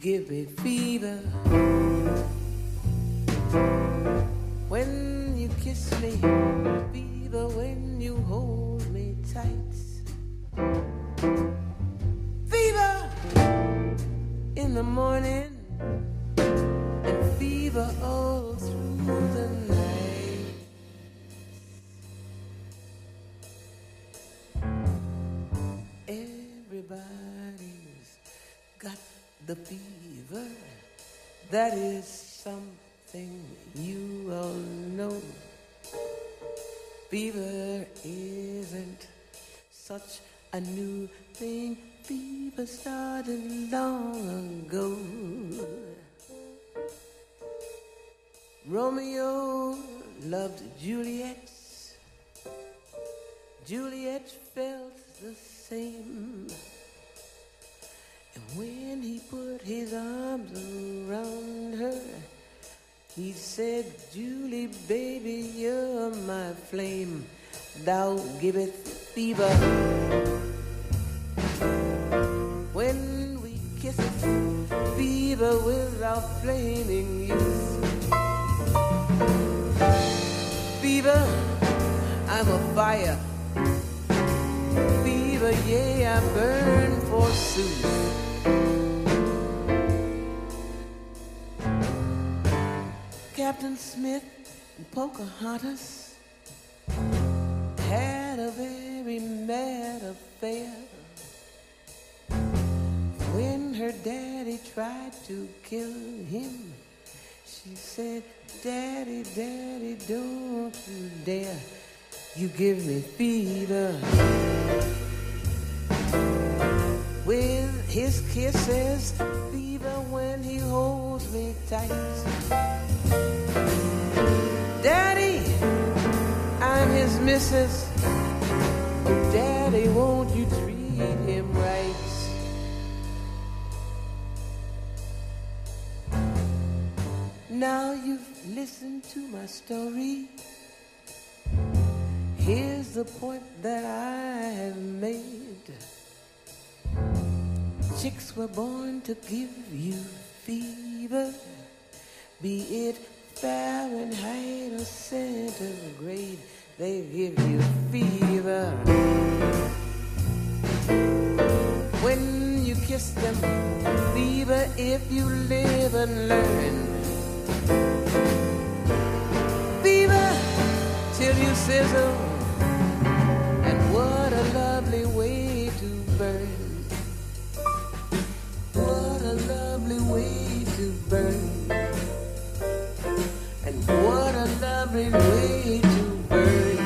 Give me fever to kill him, she said, Daddy, Daddy, don't you dare. You give me fever. With his kisses, fever when he holds me tight. Daddy, I'm his missus. Daddy, won't Now you've listened to my story. Here's the point that I have made. Chicks were born to give you fever, be it Fahrenheit or centigrade, they give you fever. When you kiss them, fever if you live and learn. Fever till you sizzle, and what a lovely way to burn. What a lovely way to burn. And what a lovely way to burn.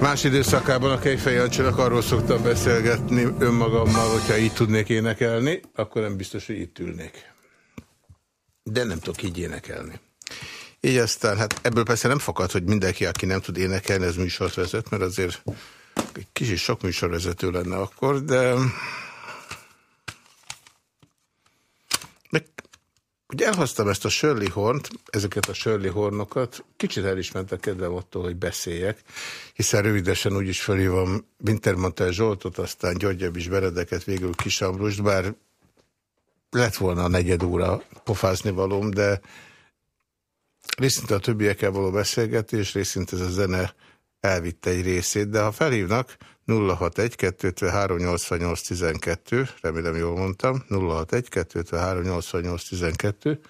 Más időszakában a Kejfej Jancsinak arról szoktam beszélgetni önmagammal, hogyha így tudnék énekelni, akkor nem biztos, hogy itt ülnék. De nem tudok így énekelni. Így aztán, hát ebből persze nem fakad, hogy mindenki, aki nem tud énekelni, ez műsort vezet, mert azért egy kicsit sok műsorvezető lenne akkor, de meg ugye elhoztam ezt a Shirley Hornt, ezeket a Shirley Hornokat, kicsit el is ment a kedvem attól, hogy beszéljek, hiszen rövidesen úgyis felhívom Wintermantel Zsoltot, aztán Györgyebb is Beredeket, végül Kisamrust, bár lett volna a negyed óra pofázni valóm, de részint a többiekkel való beszélgetés, részint ez a zene elvitte egy részét, de ha felhívnak 061 253 88 12, remélem jól mondtam, 061 253 88 12,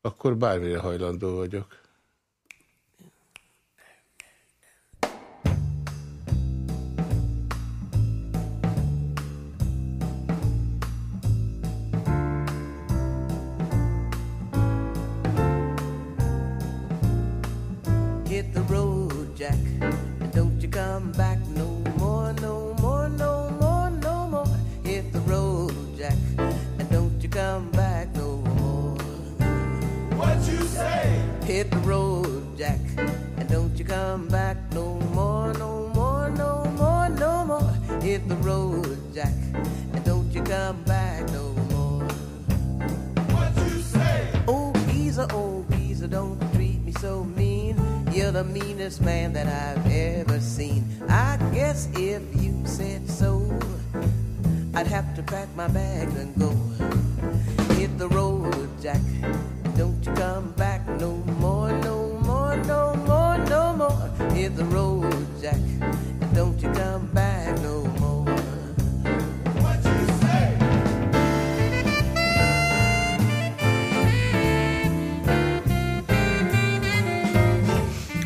akkor bármire hajlandó vagyok. Come back no more, no more, no more, no more. Hit the road, Jack, and don't you come back no more. What you say? Oh, geezer, oh, geezer, don't treat me so mean. You're the meanest man that I've ever seen. I guess if you said so, I'd have to pack my bags and go. Hit the road, Jack. Don't you come back no more, Hit the road, Jack. Don't you come back no more.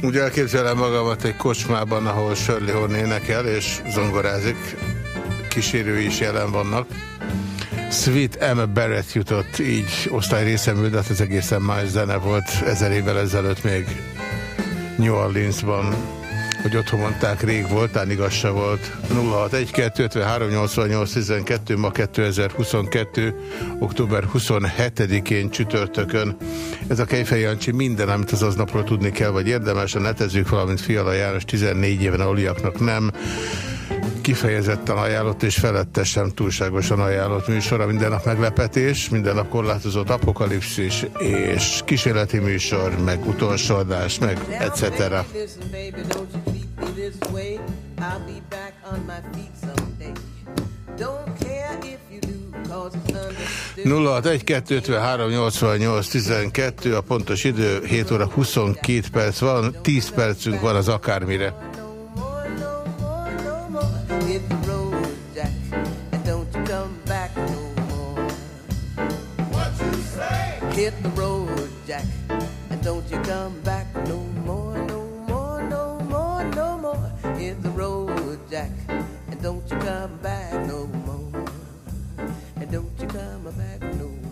Úgy elképzelem magamat egy kocsmában, ahol Shirley Horn énekel és zongorázik. Kísérői is jelen vannak. Sweet Emma Barrett jutott így osztály részemül, de hát ez egészen más zene volt ezer évvel ezelőtt még New Orleansban hogy otthon mondták, rég volt, tán igaz se volt. 061-253-88-12, ma 2022. október 27-én csütörtökön. Ez a Kejfej Jancsi minden, amit az aznapról tudni kell, vagy érdemes, a netezők, valamint Fiala János 14 éven aliaknak nem kifejezetten ajánlott és felettesen túlságosan ajánlott műsor, minden nap meglepetés, minden nap korlátozott apokalipszis és kísérleti műsor, meg utolsó adás, meg etc. 061-253-88-12 a pontos idő, 7 óra 22 perc van, 10 percünk van az akármire. Hit the road, Jack, and don't you come back no more, no more, no more, no more. Hit the road, Jack, and don't you come back no more, and don't you come back no more,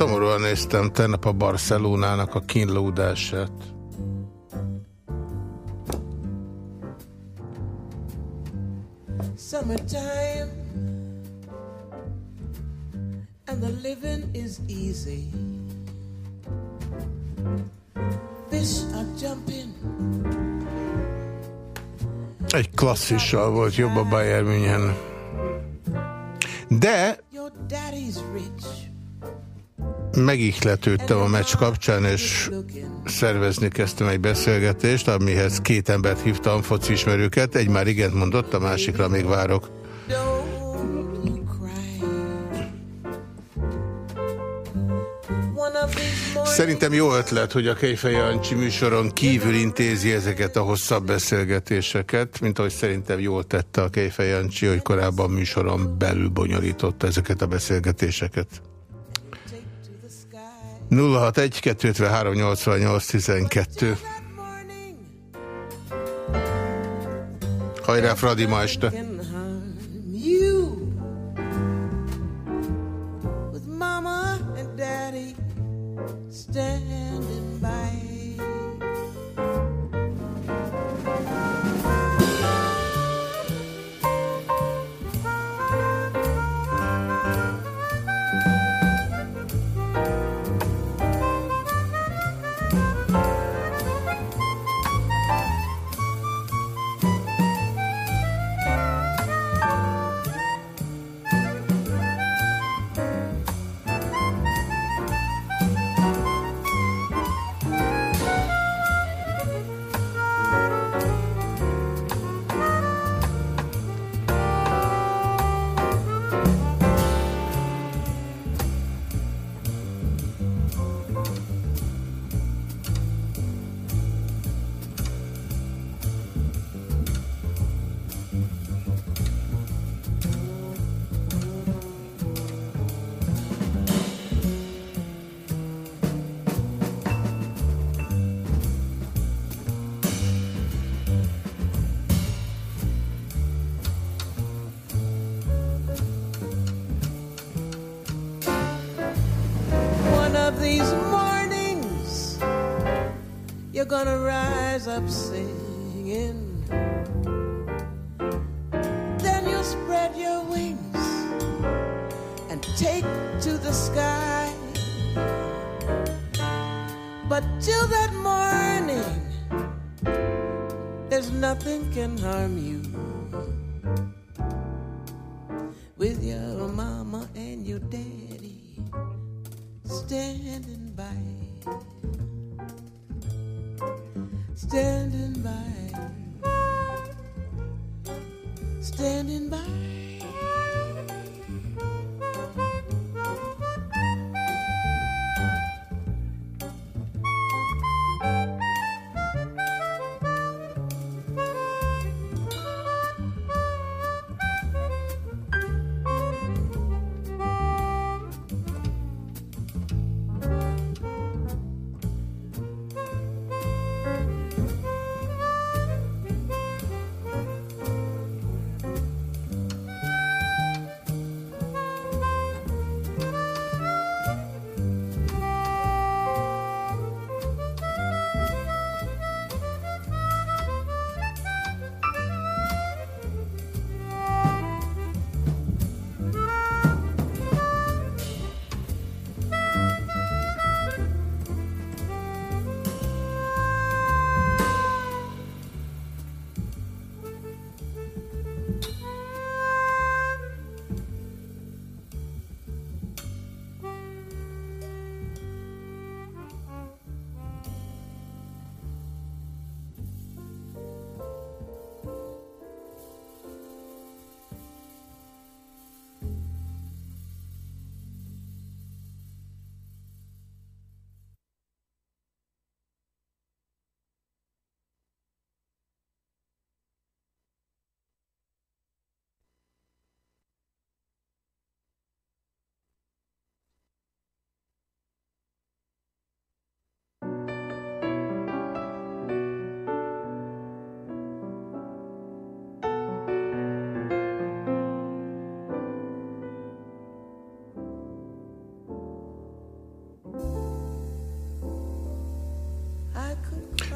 Szomorúan néztem tegnap a Barcelonának a kínlódását. Summertime And the living is easy Fish are jumping Egy klasszissal volt jobb a Bayern München. De megihletődtem a meccs kapcsán, és szervezni kezdtem egy beszélgetést, amihez két embert hívtam, foci ismerőket. Egy már igent mondott, a másikra még várok. Szerintem jó ötlet, hogy a Kejfej Jancsi műsoron kívül intézi ezeket a hosszabb beszélgetéseket, mint ahogy szerintem jól tette a Kejfej Jancsi, hogy korábban műsoron belül bonyolította ezeket a beszélgetéseket. 061 253 88 12 Hajrá, Fradi, ma este! steps.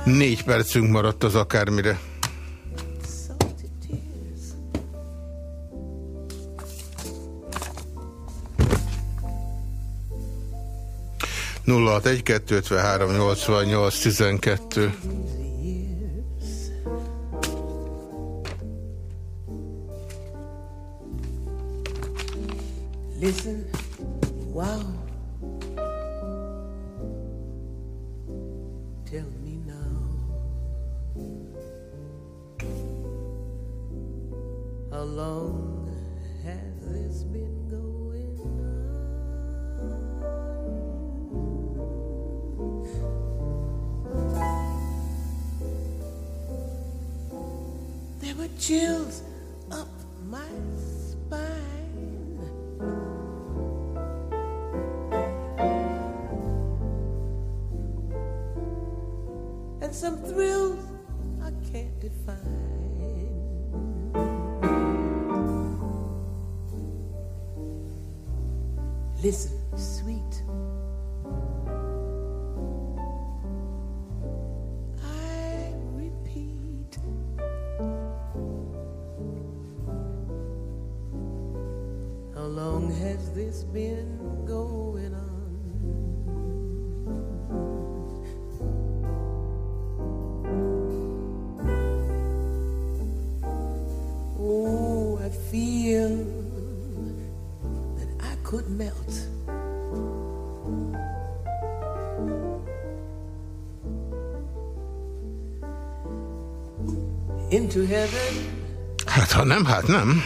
Négy percünk maradt az akármire. Nulla egy kettő ötvenhárom nyolcvan nyolc tizenkettő. Listen, wow. Into heaven. Hát ha nem, hát nem.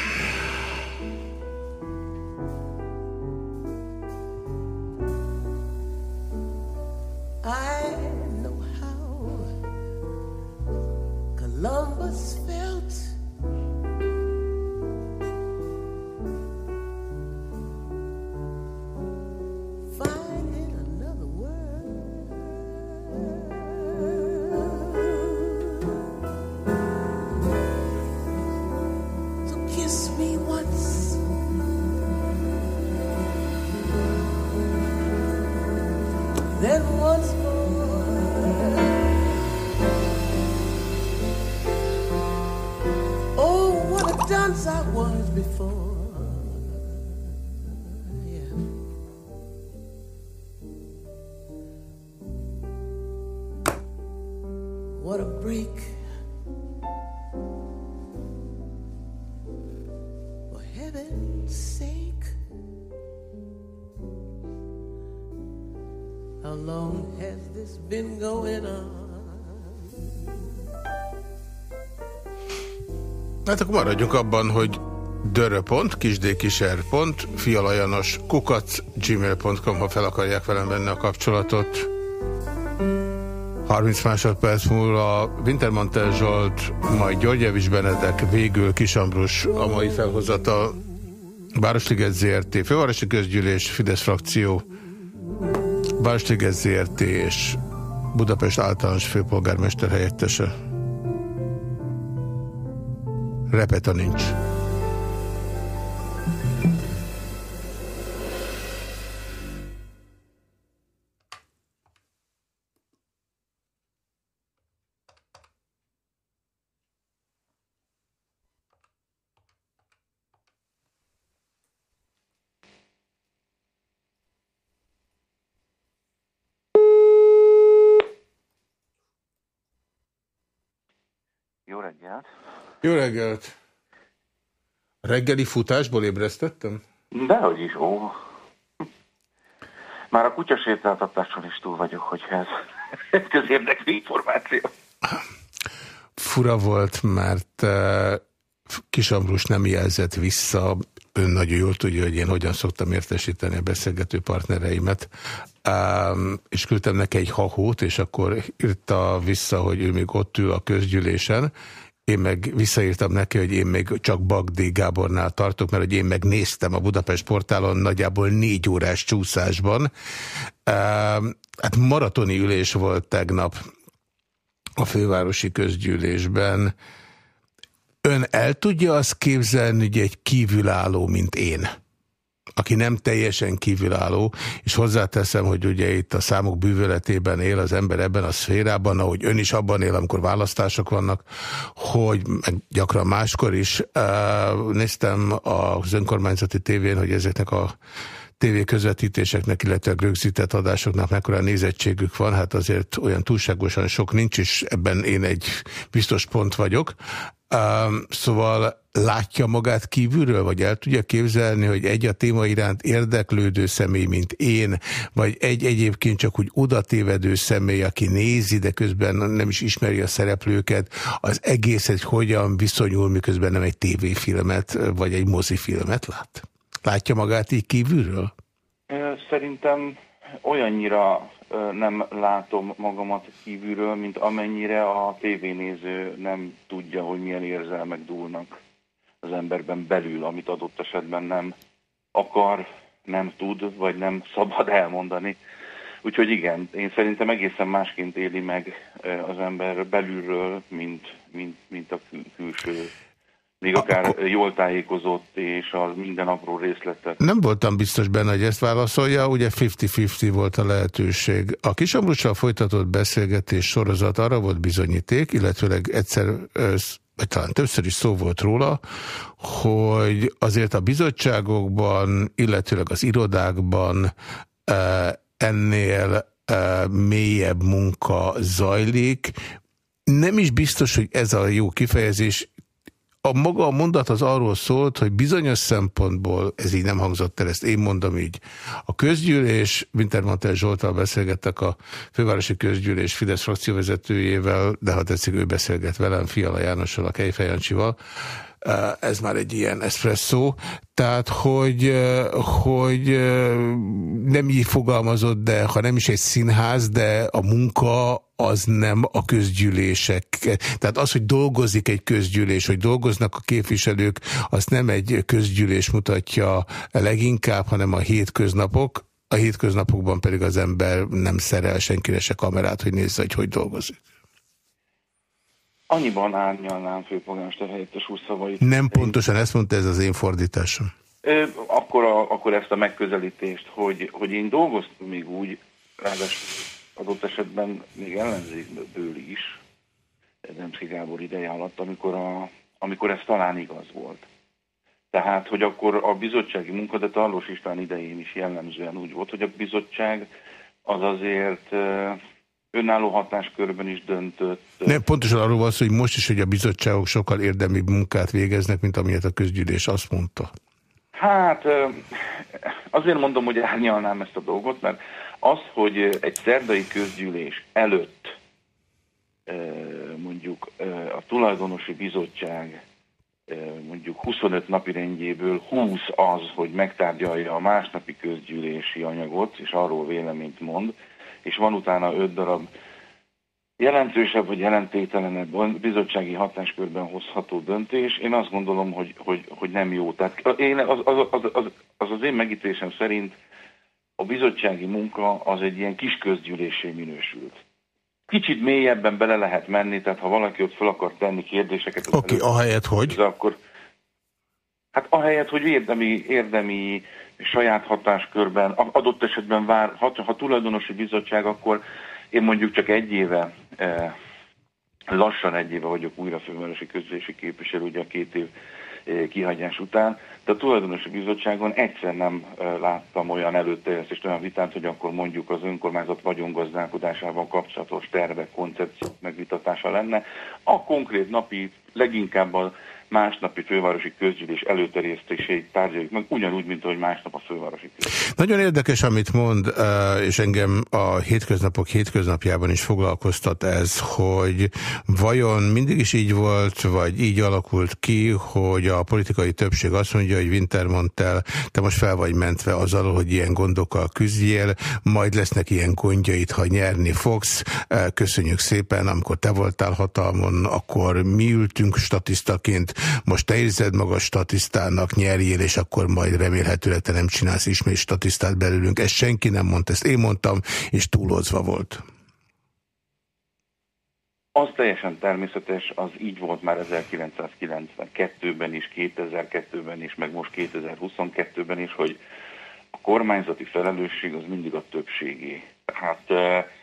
Been going on? Hát akkor maradjunk abban, hogy dörö.pont, kisdkiser. fialajanos kukac, gmail.com, ha fel akarják velem venni a kapcsolatot. 30 másodperc múlva Wintermantel Zsolt, majd Györgyevics Benedek, végül Kisambrus a mai felhozata Városliget ZRT, Fővárosi Közgyűlés, Fidesz frakció, Városliget ZRT és Budapest általános főpolgármester helyettese. Repeta nincs. Jó reggelt! Jó reggelt! Reggeli futásból ébresztettem? Dehogy is, ó. Már a kutyasétáltatáson is túl vagyok, hogy ez, ez közérdekű információ. Fura volt, mert uh, Kisambrus nem jelzett vissza. Ön nagyon jól tudja, hogy én hogyan szoktam értesíteni a beszélgető partnereimet. Um, és küldtem neki egy hahót, és akkor írta vissza, hogy ő még ott ül a közgyűlésen. Én meg visszaírtam neki, hogy én még csak Bagdi Gábornál tartok, mert hogy én megnéztem a Budapest portálon nagyjából négy órás csúszásban. Um, hát maratoni ülés volt tegnap a fővárosi közgyűlésben. Ön el tudja azt képzelni, hogy egy kívülálló, mint én, aki nem teljesen kívülálló, és hozzáteszem, hogy ugye itt a számok bűvöletében él az ember ebben a szférában, ahogy ön is abban él, amikor választások vannak, hogy gyakran máskor is uh, néztem az önkormányzati tévén, hogy ezeknek a TV közvetítéseknek, illetve rögzített adásoknak mekkora nézettségük van, hát azért olyan túlságosan sok nincs, és ebben én egy biztos pont vagyok. Um, szóval látja magát kívülről, vagy el tudja képzelni, hogy egy a téma iránt érdeklődő személy, mint én, vagy egy egyébként csak úgy odatévedő személy, aki nézi, de közben nem is ismeri a szereplőket, az egész egy hogyan viszonyul, miközben nem egy tévéfilmet, vagy egy mozifilmet lát? Látja magát így kívülről? Szerintem olyannyira nem látom magamat kívülről, mint amennyire a tévénéző nem tudja, hogy milyen érzelmek dúlnak az emberben belül, amit adott esetben nem akar, nem tud, vagy nem szabad elmondani. Úgyhogy igen, én szerintem egészen másként éli meg az ember belülről, mint, mint, mint a kül külső még akár jól tájékozott, és az minden apró részletet. Nem voltam biztos benne, hogy ezt válaszolja, ugye 50-50 volt a lehetőség. A Kisambrussal folytatott beszélgetés sorozat arra volt bizonyíték, illetőleg egyszer, vagy talán többször is szó volt róla, hogy azért a bizottságokban, illetőleg az irodákban ennél mélyebb munka zajlik, nem is biztos, hogy ez a jó kifejezés, a maga a mondat az arról szólt, hogy bizonyos szempontból, ez így nem hangzott el, ezt én mondom így, a közgyűlés, Wintermantel Zsoltal beszélgettek a fővárosi közgyűlés Fidesz frakcióvezetőjével, de ha tetszik, ő beszélget velem, Fiala Jánossal, a Kejfejancsival, ez már egy ilyen espresszó, tehát hogy, hogy nem így fogalmazott, de ha nem is egy színház, de a munka az nem a közgyűlések. Tehát az, hogy dolgozik egy közgyűlés, hogy dolgoznak a képviselők, azt nem egy közgyűlés mutatja leginkább, hanem a hétköznapok. A hétköznapokban pedig az ember nem szerel senkire se kamerát, hogy nézze, hogy hogy dolgozik. Annyiban árnyalnám főpolgármester helyettes úr szavait. Nem pontosan ezt mondta, ez az én fordításom. Akkor, a, akkor ezt a megközelítést, hogy, hogy én dolgoztam még úgy, ráadásul adott esetben még ellenzékből is, Demszki Gábor ideje alatt, amikor, a, amikor ez talán igaz volt. Tehát, hogy akkor a bizottsági munka, de Tarlós István idején is jellemzően úgy volt, hogy a bizottság az azért önálló hatáskörben is döntött. Nem, pontosan arról van szó, hogy most is, hogy a bizottságok sokkal érdemi munkát végeznek, mint amilyet a közgyűlés azt mondta. Hát azért mondom, hogy árnyalnám ezt a dolgot, mert az, hogy egy szerdai közgyűlés előtt mondjuk a tulajdonosi bizottság mondjuk 25 napi rendjéből 20 az, hogy megtárgyalja a másnapi közgyűlési anyagot, és arról véleményt mond, és van utána 5 darab jelentősebb vagy jelentéktelenebb bizottsági hatáskörben hozható döntés. Én azt gondolom, hogy, hogy, hogy nem jó. Tehát én, az, az, az, az, az az én megítésem szerint a bizottsági munka az egy ilyen kis közgyűlésé minősült. Kicsit mélyebben bele lehet menni, tehát ha valaki ott fel akar tenni kérdéseket... Oké, okay, ahelyett hogy? Akkor, hát ahelyett, hogy érdemi, érdemi saját hatáskörben, adott esetben vár, ha, ha tulajdonosi bizottság, akkor én mondjuk csak egy éve, eh, lassan egy éve vagyok újra fővárosi közlési képviselő, ugye a két év eh, kihagyás után, de a tulajdonosi bizottságon egyszer nem eh, láttam olyan előterjesztést, olyan vitát, hogy akkor mondjuk az önkormányzat vagyongazdálkodásával kapcsolatos tervek, koncepciók megvitatása lenne. A konkrét napi, leginkább a másnapi fővárosi közgyűlés előterjesztését tárgyaljuk meg, ugyanúgy, mint ahogy másnap a fővárosi közgyűlés. Nagyon érdekes, amit mond, és engem a hétköznapok hétköznapjában is foglalkoztat ez, hogy vajon mindig is így volt, vagy így alakult ki, hogy a politikai többség azt mondja, hogy Wintermantel, te most fel vagy mentve azzal, hogy ilyen gondokkal küzdjél, majd lesznek ilyen gondjait, ha nyerni fogsz. Köszönjük szépen, amikor te voltál hatalmon, akkor mi ültünk statisztaként, most te érzed maga statisztának, nyerjél, és akkor majd remélhetőleg te nem csinálsz ismét statisztát belőlünk. Ezt senki nem mondta, ezt én mondtam, és túlozva volt. Az teljesen természetes, az így volt már 1992-ben is, 2002-ben is, meg most 2022-ben is, hogy a kormányzati felelősség az mindig a többségé. Hát,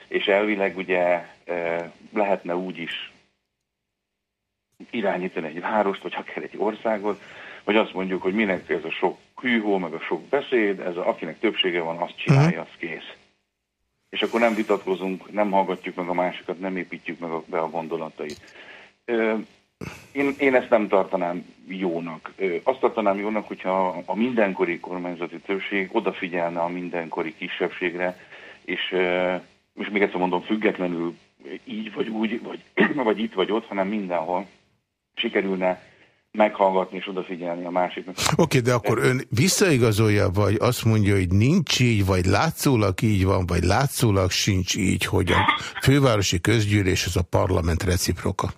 és elvileg ugye lehetne úgy is irányítani egy várost, vagy akár egy országot, vagy azt mondjuk, hogy minek ez a sok hűhó, meg a sok beszéd, ez a, akinek többsége van, azt csinálja, az kész. És akkor nem vitatkozunk, nem hallgatjuk meg a másikat, nem építjük meg a, be a gondolatait. Én, én ezt nem tartanám jónak. Azt tartanám jónak, hogyha a mindenkori kormányzati többség odafigyelne a mindenkori kisebbségre, és, és még egyszer mondom, függetlenül így vagy úgy, vagy, vagy itt vagy ott, hanem mindenhol sikerülne meghallgatni és odafigyelni a másiknak. Oké, okay, de akkor ön visszaigazolja, vagy azt mondja, hogy nincs így, vagy látszólag így van, vagy látszólag sincs így, hogy a fővárosi közgyűlés az a parlament reciproka?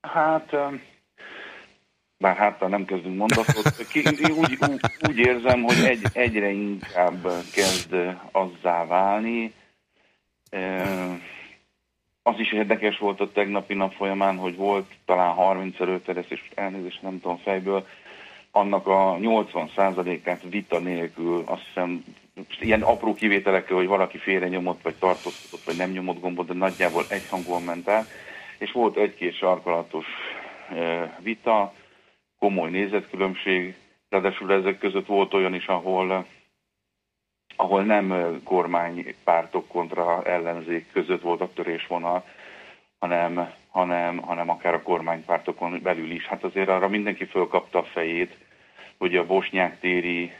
Hát bár háttal nem kezdünk mondatot, ki, úgy, úgy, úgy érzem, hogy egy, egyre inkább kezd azzá válni. Az is érdekes volt a tegnapi nap folyamán, hogy volt talán 35 eres, és elnézést nem tudom fejből, annak a 80%-át vita nélkül, azt hiszem, ilyen apró kivételekkel, hogy valaki félre nyomott, vagy tartózkodott, vagy nem nyomott gombot, de nagyjából egyhangúan ment el, és volt egy-két sarkalatos vita, komoly nézetkülönbség, ráadásul ezek között volt olyan is, ahol, ahol nem kormánypártok kontra ellenzék között volt a törésvonal, hanem, hanem, hanem akár a kormánypártokon belül is. Hát azért arra mindenki fölkapta a fejét, hogy a bosnyák téri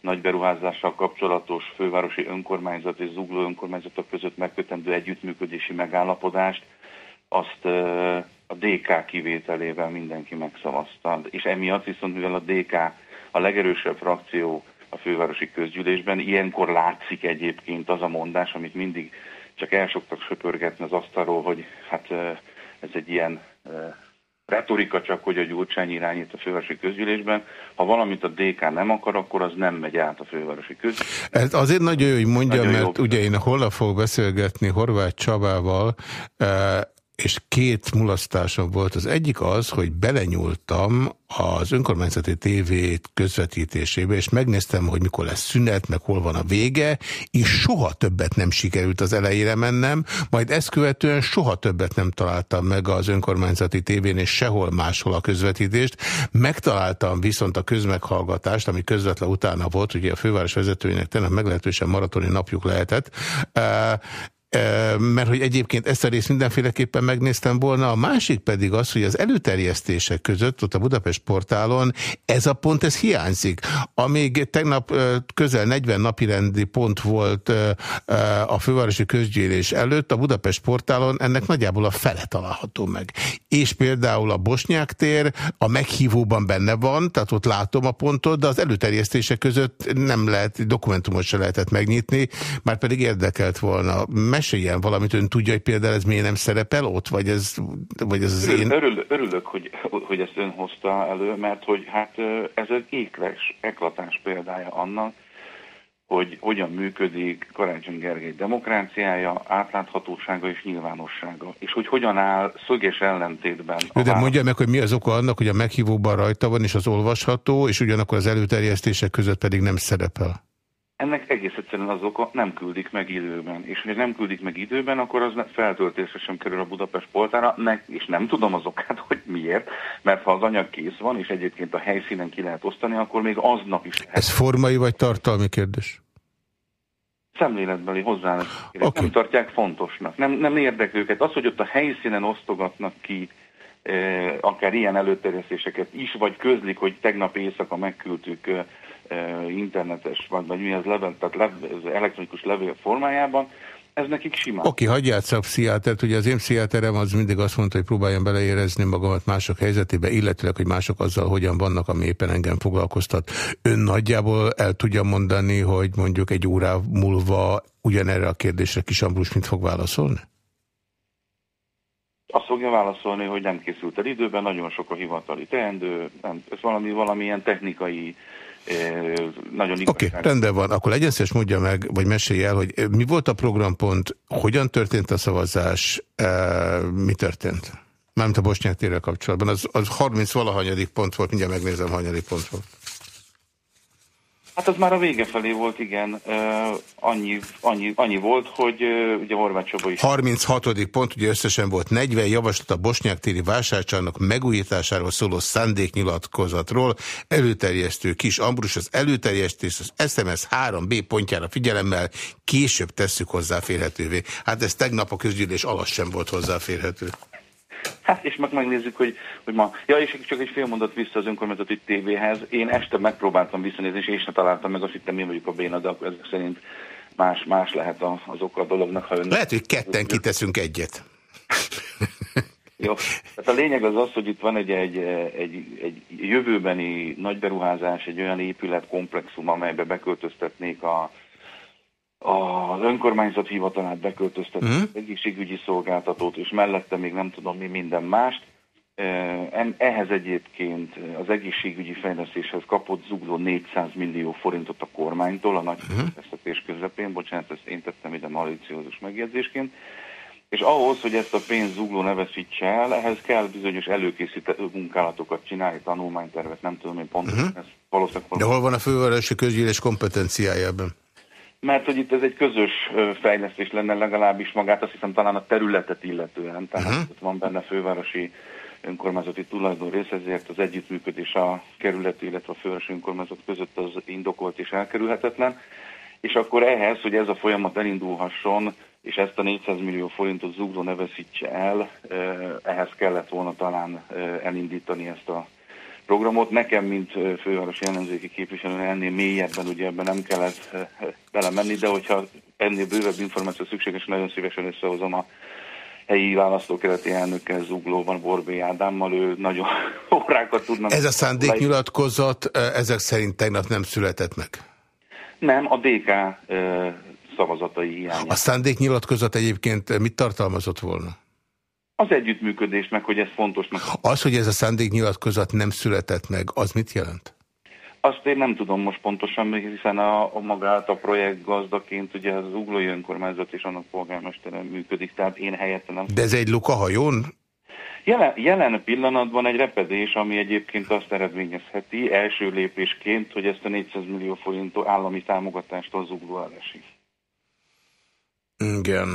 nagy beruházással kapcsolatos fővárosi önkormányzat és zugló önkormányzatok között megkötendő együttműködési megállapodást, azt a DK kivételével mindenki megszavazta. És emiatt viszont, mivel a DK a legerősebb frakció a fővárosi közgyűlésben, ilyenkor látszik egyébként az a mondás, amit mindig csak el szoktak söpörgetni az asztalról, hogy hát ez egy ilyen retorika csak, hogy a Gyurcsány irányít a fővárosi közgyűlésben. Ha valamit a DK nem akar, akkor az nem megy át a fővárosi közgyűlésben. Ez azért nagyon jó, hogy mondjam, mert jó. ugye én holnap fogok beszélgetni Horváth Csabával, és két mulasztásom volt. Az egyik az, hogy belenyúltam az önkormányzati TV közvetítésébe, és megnéztem, hogy mikor lesz szünet, meg hol van a vége, és soha többet nem sikerült az elejére mennem, majd ezt követően soha többet nem találtam meg az önkormányzati tévén, és sehol máshol a közvetítést. Megtaláltam viszont a közmeghallgatást, ami közvetlen utána volt, ugye a főváros vezetőjének tényleg meglehetősen maratoni napjuk lehetett, mert hogy egyébként ezt a részt mindenféleképpen megnéztem volna. A másik pedig az, hogy az előterjesztések között, ott a Budapest portálon ez a pont, ez hiányzik. Amíg tegnap közel 40 napirendi pont volt a fővárosi közgyűlés előtt, a Budapest portálon ennek nagyjából a fele található meg. És például a Bosnyák tér a meghívóban benne van, tehát ott látom a pontot, de az előterjesztések között nem lehet, dokumentumot se lehetett megnyitni, már pedig érdekelt volna meséljen valamit, ön tudja, hogy például ez miért nem szerepel ott, vagy ez, vagy ez az Örül, én... Örül, örülök, hogy, hogy ezt ön hozta elő, mert hogy hát ez egy ékles, eklatás példája annak, hogy hogyan működik Karácsony Gergely demokráciája, átláthatósága és nyilvánossága, és hogy hogyan áll szöges ellentétben. De, de mondja meg, hogy mi az oka annak, hogy a meghívóban rajta van, és az olvasható, és ugyanakkor az előterjesztések között pedig nem szerepel. Ennek egész egyszerűen az oka, nem küldik meg időben. És ha nem küldik meg időben, akkor az feltöltésre sem kerül a Budapest poltára, és nem tudom az okát, hogy miért, mert ha az anyag kész van, és egyébként a helyszínen ki lehet osztani, akkor még aznap is lehet. Ez formai vagy tartalmi kérdés? Szemléletbeli hozzáállás. Okay. Nem tartják fontosnak, nem, nem érdekli őket. Az, hogy ott a helyszínen osztogatnak ki eh, akár ilyen előterjesztéseket is, vagy közlik, hogy tegnap éjszaka megküldtük eh, internetes, vagy, vagy mi az level, tehát lev, elektronikus levél formájában, ez nekik simán. Oké, okay, hagyját szab pszichiátert. Ugye az én pszichiáterem az mindig azt mondta, hogy próbáljam beleérezni magamat mások helyzetébe, illetőleg, hogy mások azzal hogyan vannak, ami éppen engem foglalkoztat. Ön nagyjából el tudja mondani, hogy mondjuk egy órá múlva ugyanerre a kérdésre Kis Ambrus mit fog válaszolni? Azt fogja válaszolni, hogy nem készült el időben, nagyon sok a hivatali teendő, nem, ez valami, valamilyen technikai nagyon Oké, okay, rendben van. Akkor legyen szíves mondja meg, vagy mesélj el, hogy mi volt a programpont, hogyan történt a szavazás, mi történt? Mármint a Bosnyák térrel kapcsolatban. Az, az 30 valahanyadik pont volt, mindjárt megnézem, hanyadik pont volt. Hát az már a vége felé volt, igen. Uh, annyi, annyi, annyi volt, hogy uh, ugye Horváth Csaba is... 36. pont, ugye összesen volt 40 javaslat a Bosnyák téri vásárcsarnok megújításáról szóló szándéknyilatkozatról. Előterjesztő Kis Ambrus az előterjesztés az SMS 3B pontjára figyelemmel később tesszük hozzáférhetővé. Hát ez tegnap a közgyűlés alatt sem volt hozzáférhető. Hát, és meg megnézzük, hogy, hogy ma... Ja, és csak egy fél mondat vissza az önkormányzati tévéhez. Én este megpróbáltam visszanézni, és én sem találtam meg, azt hittem, én vagyok a béna, de akkor ezek szerint más, más lehet az oka a dolognak. Ha ön... Lehet, hogy ketten kiteszünk egyet. Jó. Tehát a lényeg az az, hogy itt van egy, egy, egy, egy jövőbeni nagyberuházás, egy olyan épületkomplexum, amelybe beköltöztetnék a, az önkormányzat hivatalát beköltöztetni, mm. egészségügyi szolgáltatót, és mellette még nem tudom mi minden mást, Ehhez egyébként az egészségügyi fejlesztéshez kapott zugló 400 millió forintot a kormánytól a nagy uh közepén, bocsánat, ezt én tettem ide maliciózus megjegyzésként, és ahhoz, hogy ezt a pénzt zugló ne veszítse el, ehhez kell bizonyos előkészítő munkálatokat csinálni, tanulmánytervet, nem tudom én pontosan, uh-huh. ez valószínűleg De hol van a fővárosi közgyűlés kompetenciája ebben? Mert hogy itt ez egy közös fejlesztés lenne legalábbis magát, azt hiszem talán a területet illetően, tehát uh-huh. ott van benne fővárosi önkormányzati tulajdon rész, ezért az együttműködés a kerület, illetve a fővárosi önkormányzat között az indokolt és elkerülhetetlen. És akkor ehhez, hogy ez a folyamat elindulhasson, és ezt a 400 millió forintot zugló ne veszítse el, ehhez kellett volna talán elindítani ezt a programot. Nekem, mint fővárosi ellenzéki képviselő, ennél mélyebben ugye ebben nem kellett belemenni, de hogyha ennél bővebb információ szükséges, nagyon szívesen összehozom a helyi választókereti elnökkel Zuglóban, Borbé Ádámmal, ő nagyon órákat tudna. Ez a szándéknyilatkozat eh, ezek szerint tegnap nem született meg. Nem, a DK szavazatai hiánya. A szándéknyilatkozat egyébként mit tartalmazott volna? Az együttműködés meg, hogy ez fontosnak. Az, hogy ez a szándéknyilatkozat nem született meg, az mit jelent? Azt én nem tudom most pontosan, hiszen a, a magát a projekt gazdaként ugye az uglói önkormányzat és annak polgármestere működik, tehát én helyette nem. De ez egy luka hajón? Jelen, jelen pillanatban egy repedés, ami egyébként azt eredményezheti első lépésként, hogy ezt a 400 millió forint állami támogatást az ugló elesik. Igen.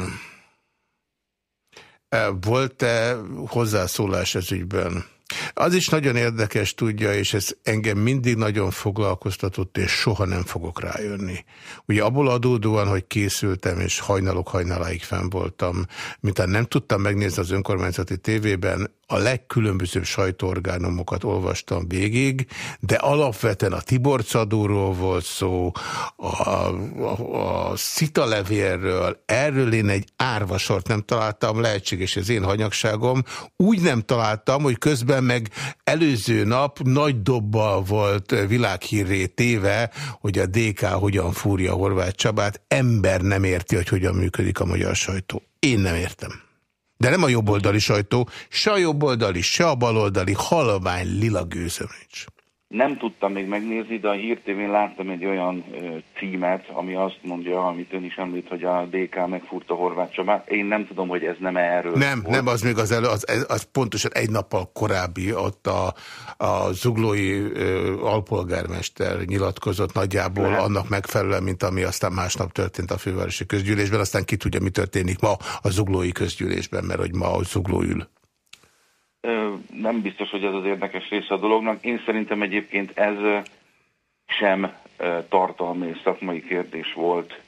Volt-e hozzászólás ez ügyben? Az is nagyon érdekes tudja, és ez engem mindig nagyon foglalkoztatott, és soha nem fogok rájönni. Ugye abból adódóan, hogy készültem, és hajnalok hajnaláig fenn voltam, mintha nem tudtam megnézni az önkormányzati tévében, a legkülönbözőbb sajtóorgánumokat olvastam végig, de alapvetően a Tiborcadóról volt szó, a, a, a szitalevérről, erről én egy árvasort nem találtam, lehetséges ez én hanyagságom. Úgy nem találtam, hogy közben meg előző nap nagy dobbal volt világhírré téve, hogy a DK hogyan fúrja Horváth Csabát. Ember nem érti, hogy hogyan működik a magyar sajtó. Én nem értem. De nem a jobboldali sajtó, se a jobboldali, se a baloldali, halvány lila gőzöm nincs. Nem tudtam még megnézni, de a Hír TV-n láttam egy olyan ö, címet, ami azt mondja, amit ön is említ, hogy a DK megfúrta Horváth Csabát. Én nem tudom, hogy ez nem erről Nem, volt. nem, az még az elő, az, az pontosan egy nappal korábbi, ott a, a zuglói ö, alpolgármester nyilatkozott nagyjából Lehet. annak megfelelően, mint ami aztán másnap történt a fővárosi közgyűlésben, aztán ki tudja, mi történik ma a zuglói közgyűlésben, mert hogy ma a zugló ül. Nem biztos, hogy ez az érdekes része a dolognak. Én szerintem egyébként ez sem tartalmi és szakmai kérdés volt,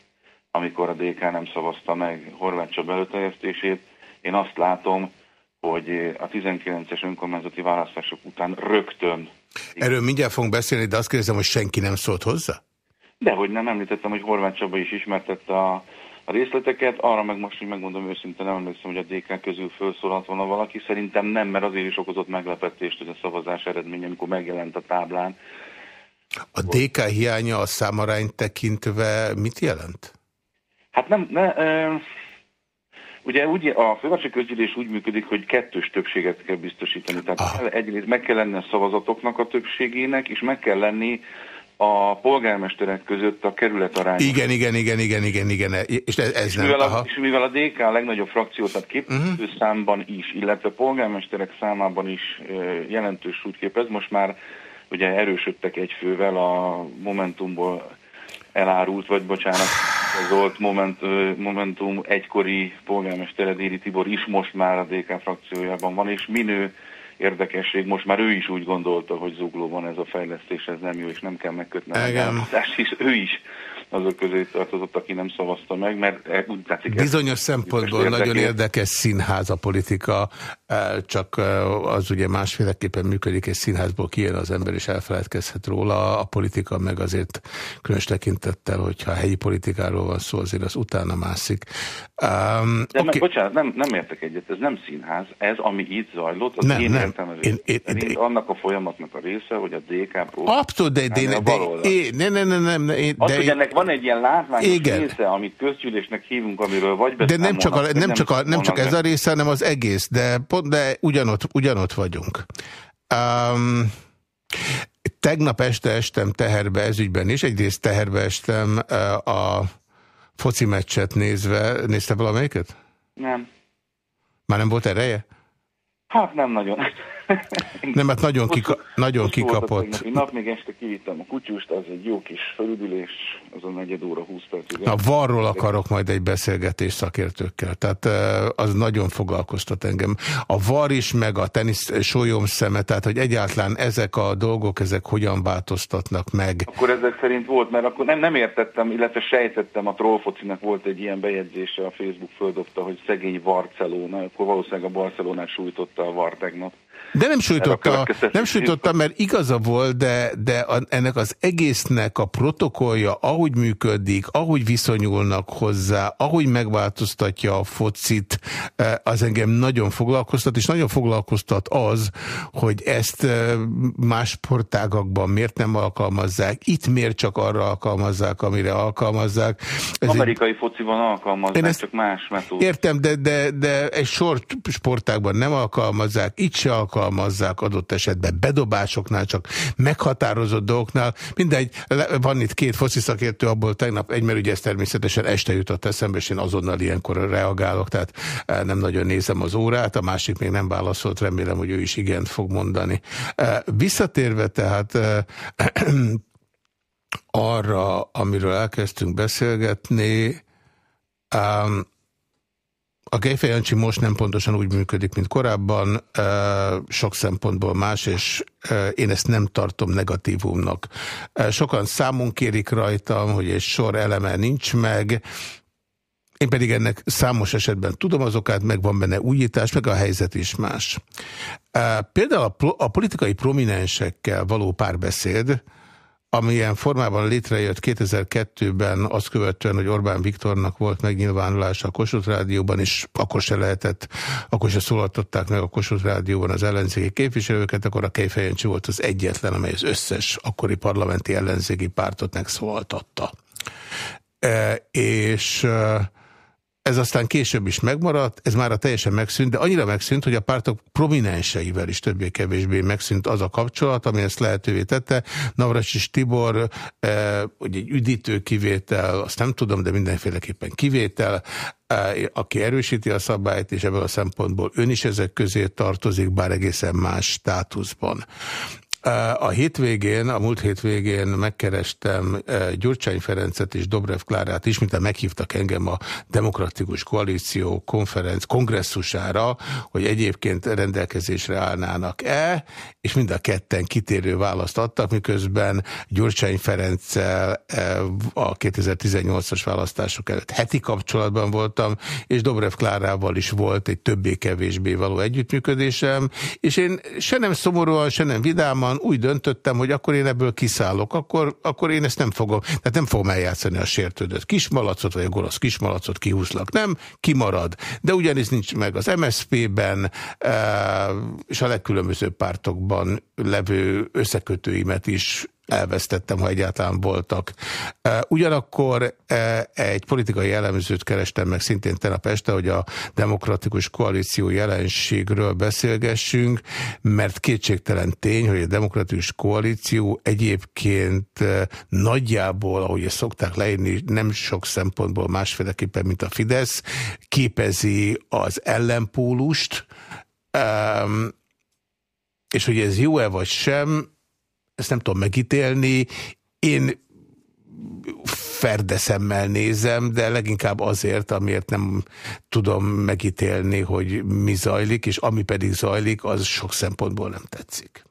amikor a DK nem szavazta meg Horváth Csaba előterjesztését. Én azt látom, hogy a 19-es önkormányzati választások után rögtön, Erről mindjárt fogunk beszélni, de azt kérdezem, hogy senki nem szólt hozzá? de hogy nem említettem, hogy Horváth Csaba is ismertette a, a részleteket, arra meg most, hogy megmondom őszintén, nem emlékszem, hogy a DK közül felszólalt volna valaki. Szerintem nem, mert azért is okozott meglepetést, hogy a szavazás eredménye, amikor megjelent a táblán, A DK hiánya a számarányt tekintve mit jelent? Hát nem, ne, e, ugye úgy, a fővárosi közgyűlés úgy működik, hogy kettős többséget kell biztosítani. Tehát kell, egyrészt meg kell lenni a szavazatoknak a többségének, és meg kell lenni a polgármesterek között a kerület arány. Igen, igen, igen, igen, igen, igen, és ez, ez És nem. mivel, Aha. a, és mivel a DK a legnagyobb frakció, tehát képviselő uh-huh. számban is, illetve polgármesterek számában is jelentős súlyt képez, most már ugye erősödtek egy fővel a Momentumból elárult, vagy bocsánat, Zolt Moment, Momentum egykori polgármestere Déri Tibor is most már a DK frakciójában van, és minő érdekesség, most már ő is úgy gondolta, hogy zuglóban ez a fejlesztés ez nem jó, és nem kell megkötni a megállapodást, és ő is azok közé tartozott, aki nem szavazta meg, mert e- úgy tetszik... ez- Bizonyos szempontból érdekes. nagyon érdekes színház a politika, eh, csak az ugye másféleképpen működik, egy színházból kijön az ember, és elfeledkezhet róla. A politika meg azért különös tekintettel, hogyha helyi politikáról van szó, azért az utána mászik. Um, De okay. okay. bocsánat, nem, nem értek egyet, ez nem színház, ez, ami itt zajlott, az Nem, én nem. értelmezésem Én- én- én- annak a folyamatnak a része, hogy a DK próbál... Abszolút, de, de, de, de, é, ne, ne, ne, nem, ne, én- Az, de, hogy ennek van egy ilyen látványos Igen. része, amit közgyűlésnek hívunk, amiről vagy de nem csak, a, nem, csak a, nem csak ez a része, hanem az egész. De pont pont, de ugyanott, ugyanott vagyunk. Um, tegnap este estem teherbe ezügyben is. Egyrészt teherbe estem uh, a foci meccset nézve. Nézte valamelyiket? Nem. Már nem volt ereje? Hát nem nagyon. Nem, hát nagyon, kika, nagyon kikapott. tegnapi Nap még este kivittem a kutyust, az egy jó kis felüdülés, az a negyed óra, 20 perc. Na, varról akarok majd egy beszélgetés szakértőkkel. Tehát eh, az nagyon foglalkoztat engem. A var is, meg a tenisz sólyom szeme, tehát hogy egyáltalán ezek a dolgok, ezek hogyan változtatnak meg. Akkor ezek szerint volt, mert akkor nem, nem értettem, illetve sejtettem, a trollfocinak volt egy ilyen bejegyzése, a Facebook földobta, hogy szegény Barcelona, akkor valószínűleg a Barcelonát sújtotta a var tegnap. De nem sújtotta, nem sújtotta, mert igaza volt, de, de a, ennek az egésznek a protokollja, ahogy működik, ahogy viszonyulnak hozzá, ahogy megváltoztatja a focit, eh, az engem nagyon foglalkoztat, és nagyon foglalkoztat az, hogy ezt eh, más sportágakban miért nem alkalmazzák, itt miért csak arra alkalmazzák, amire alkalmazzák. Ez egy- Amerikai fociban alkalmaznák, Én ezt- csak más metód. Értem, de, de, de egy sor sportákban nem alkalmazzák, itt se alkalmazzák adott esetben, bedobásoknál csak meghatározott dolgoknál. Mindegy, van itt két foci szakértő, abból tegnap egy, mert ugye ez természetesen este jutott eszembe, és én azonnal ilyenkor reagálok, tehát eh, nem nagyon nézem az órát, a másik még nem válaszolt, remélem, hogy ő is igent fog mondani. Eh, Visszatérve tehát eh, arra, amiről elkezdtünk beszélgetni, a Gejfej most nem pontosan úgy működik, mint korábban, sok szempontból más, és én ezt nem tartom negatívumnak. Sokan számon kérik rajtam, hogy egy sor eleme nincs meg, én pedig ennek számos esetben tudom az okát, meg van benne újítás, meg a helyzet is más. Például a politikai prominensekkel való párbeszéd, amilyen formában létrejött 2002-ben, azt követően, hogy Orbán Viktornak volt megnyilvánulása a Kossuth Rádióban, és akkor se lehetett, akkor se szólaltatták meg a Kossuth Rádióban az ellenzéki képviselőket, akkor a Kejfejancsi volt az egyetlen, amely az összes akkori parlamenti ellenzéki pártot megszólaltatta. E, és e, ez aztán később is megmaradt, ez már a teljesen megszűnt, de annyira megszűnt, hogy a pártok prominenseivel is többé-kevésbé megszűnt az a kapcsolat, ami ezt lehetővé tette. Navracsis Tibor, eh, hogy egy üdítő kivétel, azt nem tudom, de mindenféleképpen kivétel, eh, aki erősíti a szabályt, és ebből a szempontból ön is ezek közé tartozik, bár egészen más státuszban. A hétvégén, a múlt hétvégén megkerestem eh, Gyurcsány Ferencet és Dobrev Klárát is, mint meghívtak engem a Demokratikus Koalíció konferenc kongresszusára, hogy egyébként rendelkezésre állnának-e, és mind a ketten kitérő választ adtak, miközben Gyurcsány Ferenccel eh, a 2018-as választások előtt heti kapcsolatban voltam, és Dobrev Klárával is volt egy többé-kevésbé való együttműködésem, és én se nem szomorúan, se nem vidáman úgy döntöttem, hogy akkor én ebből kiszállok, akkor, akkor én ezt nem fogom, tehát nem fogom eljátszani a sértődött kismalacot, vagy a golasz kismalacot kihúzlak, nem, kimarad. De ugyanis nincs meg az MSZP-ben, és a legkülönbözőbb pártokban levő összekötőimet is elvesztettem, ha egyáltalán voltak. Ugyanakkor egy politikai elemzőt kerestem meg szintén tegnap este, hogy a demokratikus koalíció jelenségről beszélgessünk, mert kétségtelen tény, hogy a demokratikus koalíció egyébként nagyjából, ahogy ezt szokták leírni, nem sok szempontból másféleképpen, mint a Fidesz, képezi az ellenpólust, és hogy ez jó-e vagy sem, ezt nem tudom megítélni. Én ferdeszemmel nézem, de leginkább azért, amiért nem tudom megítélni, hogy mi zajlik, és ami pedig zajlik, az sok szempontból nem tetszik.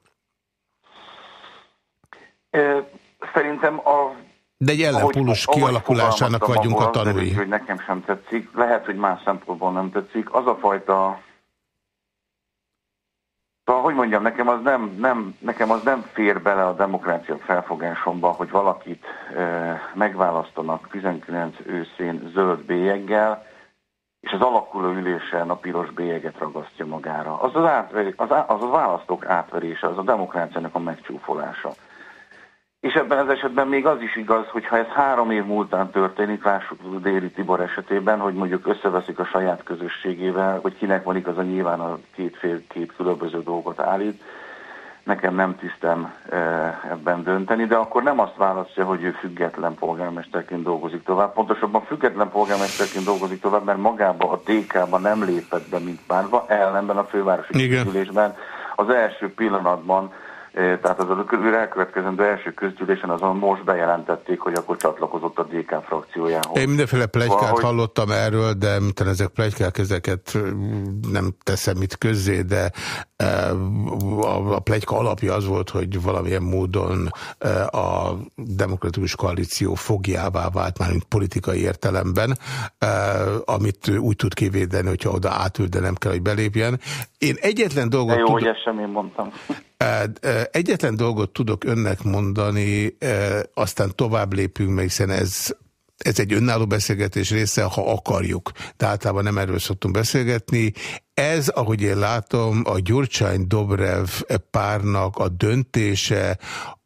Szerintem a... De egy ellenpólus kialakulásának vagyunk a. Derül, hogy nekem sem tetszik, lehet, hogy más szempontból nem tetszik. Az a fajta Szóval, hogy mondjam, nekem az nem, nem, nekem az nem fér bele a demokrácia felfogásomba, hogy valakit e, megválasztanak 19 őszén zöld bélyeggel, és az alakuló ülésen a piros bélyeget ragasztja magára. Az az, átver, az, az a választók átverése, az a demokráciának a megcsúfolása. És ebben az esetben még az is igaz, hogy ha ez három év múltán történik, lássuk Déri Tibor esetében, hogy mondjuk összeveszik a saját közösségével, hogy kinek van igaza, nyilván a két fél két különböző dolgot állít, nekem nem tisztem ebben dönteni, de akkor nem azt választja, hogy ő független polgármesterként dolgozik tovább. Pontosabban független polgármesterként dolgozik tovább, mert magába a DK-ba nem lépett be, mint pártba, ellenben a fővárosi közgyűlésben. Az első pillanatban tehát az az elkövetkezendő első közgyűlésen azon most bejelentették, hogy akkor csatlakozott a DK frakciójához. Én mindenféle plegykát Valahogy... hallottam erről, de mint ezek plegykák, ezeket nem teszem itt közzé, de a, a plegyka alapja az volt, hogy valamilyen módon a demokratikus koalíció fogjává vált, már mint politikai értelemben, amit úgy tud kivédeni, hogyha oda átül, de nem kell, hogy belépjen. Én egyetlen dolgot... De jó, tudok... hogy ezt sem én mondtam. Egyetlen dolgot tudok önnek mondani, aztán tovább lépünk meg, hiszen ez ez egy önálló beszélgetés része, ha akarjuk. De általában nem erről szoktunk beszélgetni. Ez, ahogy én látom, a Gyurcsány-Dobrev párnak a döntése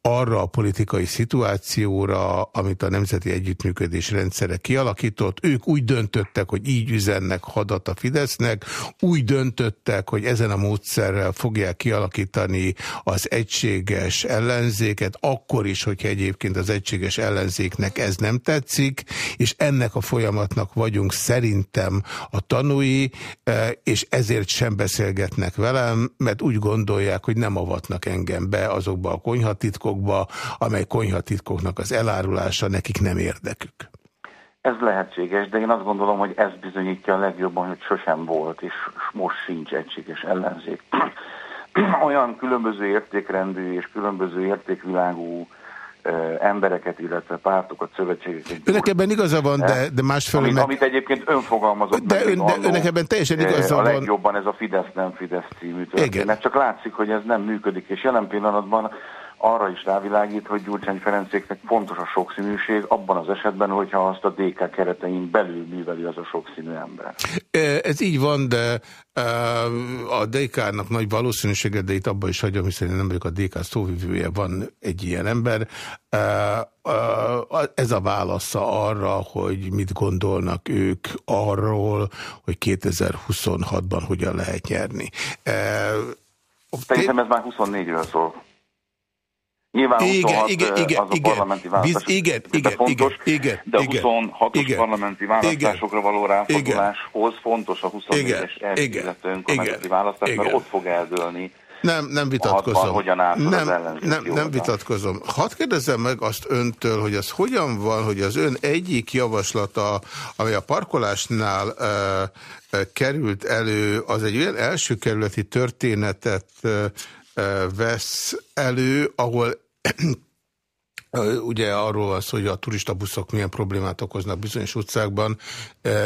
arra a politikai szituációra, amit a Nemzeti Együttműködés rendszere kialakított. Ők úgy döntöttek, hogy így üzennek hadat a Fidesznek, úgy döntöttek, hogy ezen a módszerrel fogják kialakítani az egységes ellenzéket, akkor is, hogyha egyébként az egységes ellenzéknek ez nem tetszik, és ennek a folyamatnak vagyunk szerintem a tanúi, eh, és ezért sem beszélgetnek velem, mert úgy gondolják, hogy nem avatnak engem be azokba a konyhatitkok, titkokba, amely konyhatitkoknak az elárulása nekik nem érdekük. Ez lehetséges, de én azt gondolom, hogy ez bizonyítja a legjobban, hogy sosem volt, és most sincs egységes ellenzék. Olyan különböző értékrendű és különböző értékvilágú embereket, illetve pártokat, szövetségeket. Önnek ebben igaza van, de, de másfelől... Amit, meg... amit egyébként önfogalmazott. De, ön, de önnek ebben teljesen igaza van. A legjobban ez a Fidesz nem Fidesz című történet. Csak látszik, hogy ez nem működik, és jelen pillanatban arra is rávilágít, hogy Gyurcsány Ferencéknek fontos a sokszínűség abban az esetben, hogyha azt a DK keretein belül műveli az a sokszínű ember. Ez így van, de a DK-nak nagy valószínűsége, de itt abban is hagyom, hiszen én nem vagyok a DK szóvivője, van egy ilyen ember. Ez a válasza arra, hogy mit gondolnak ők arról, hogy 2026-ban hogyan lehet nyerni. Szerintem ez már 24-ről szól. Nyilván igen, 26 igen, igen, az a igen, parlamenti választás. Biz, igen, igen, fontos, igen, de 26-os parlamenti választásokra való ráforduláshoz fontos a 24-es első önkormányzati választás, igen. mert ott fog eldőlni nem, nem vitatkozom. hogyan nem, nem, nem vitatkozom. Hadd kérdezzem meg azt öntől, hogy az hogyan van, hogy az ön egyik javaslata, ami a parkolásnál uh, uh, került elő, az egy olyan első kerületi történetet uh, vesz elő, ahol Ugye arról van szó, hogy a turistabuszok milyen problémát okoznak bizonyos utcákban,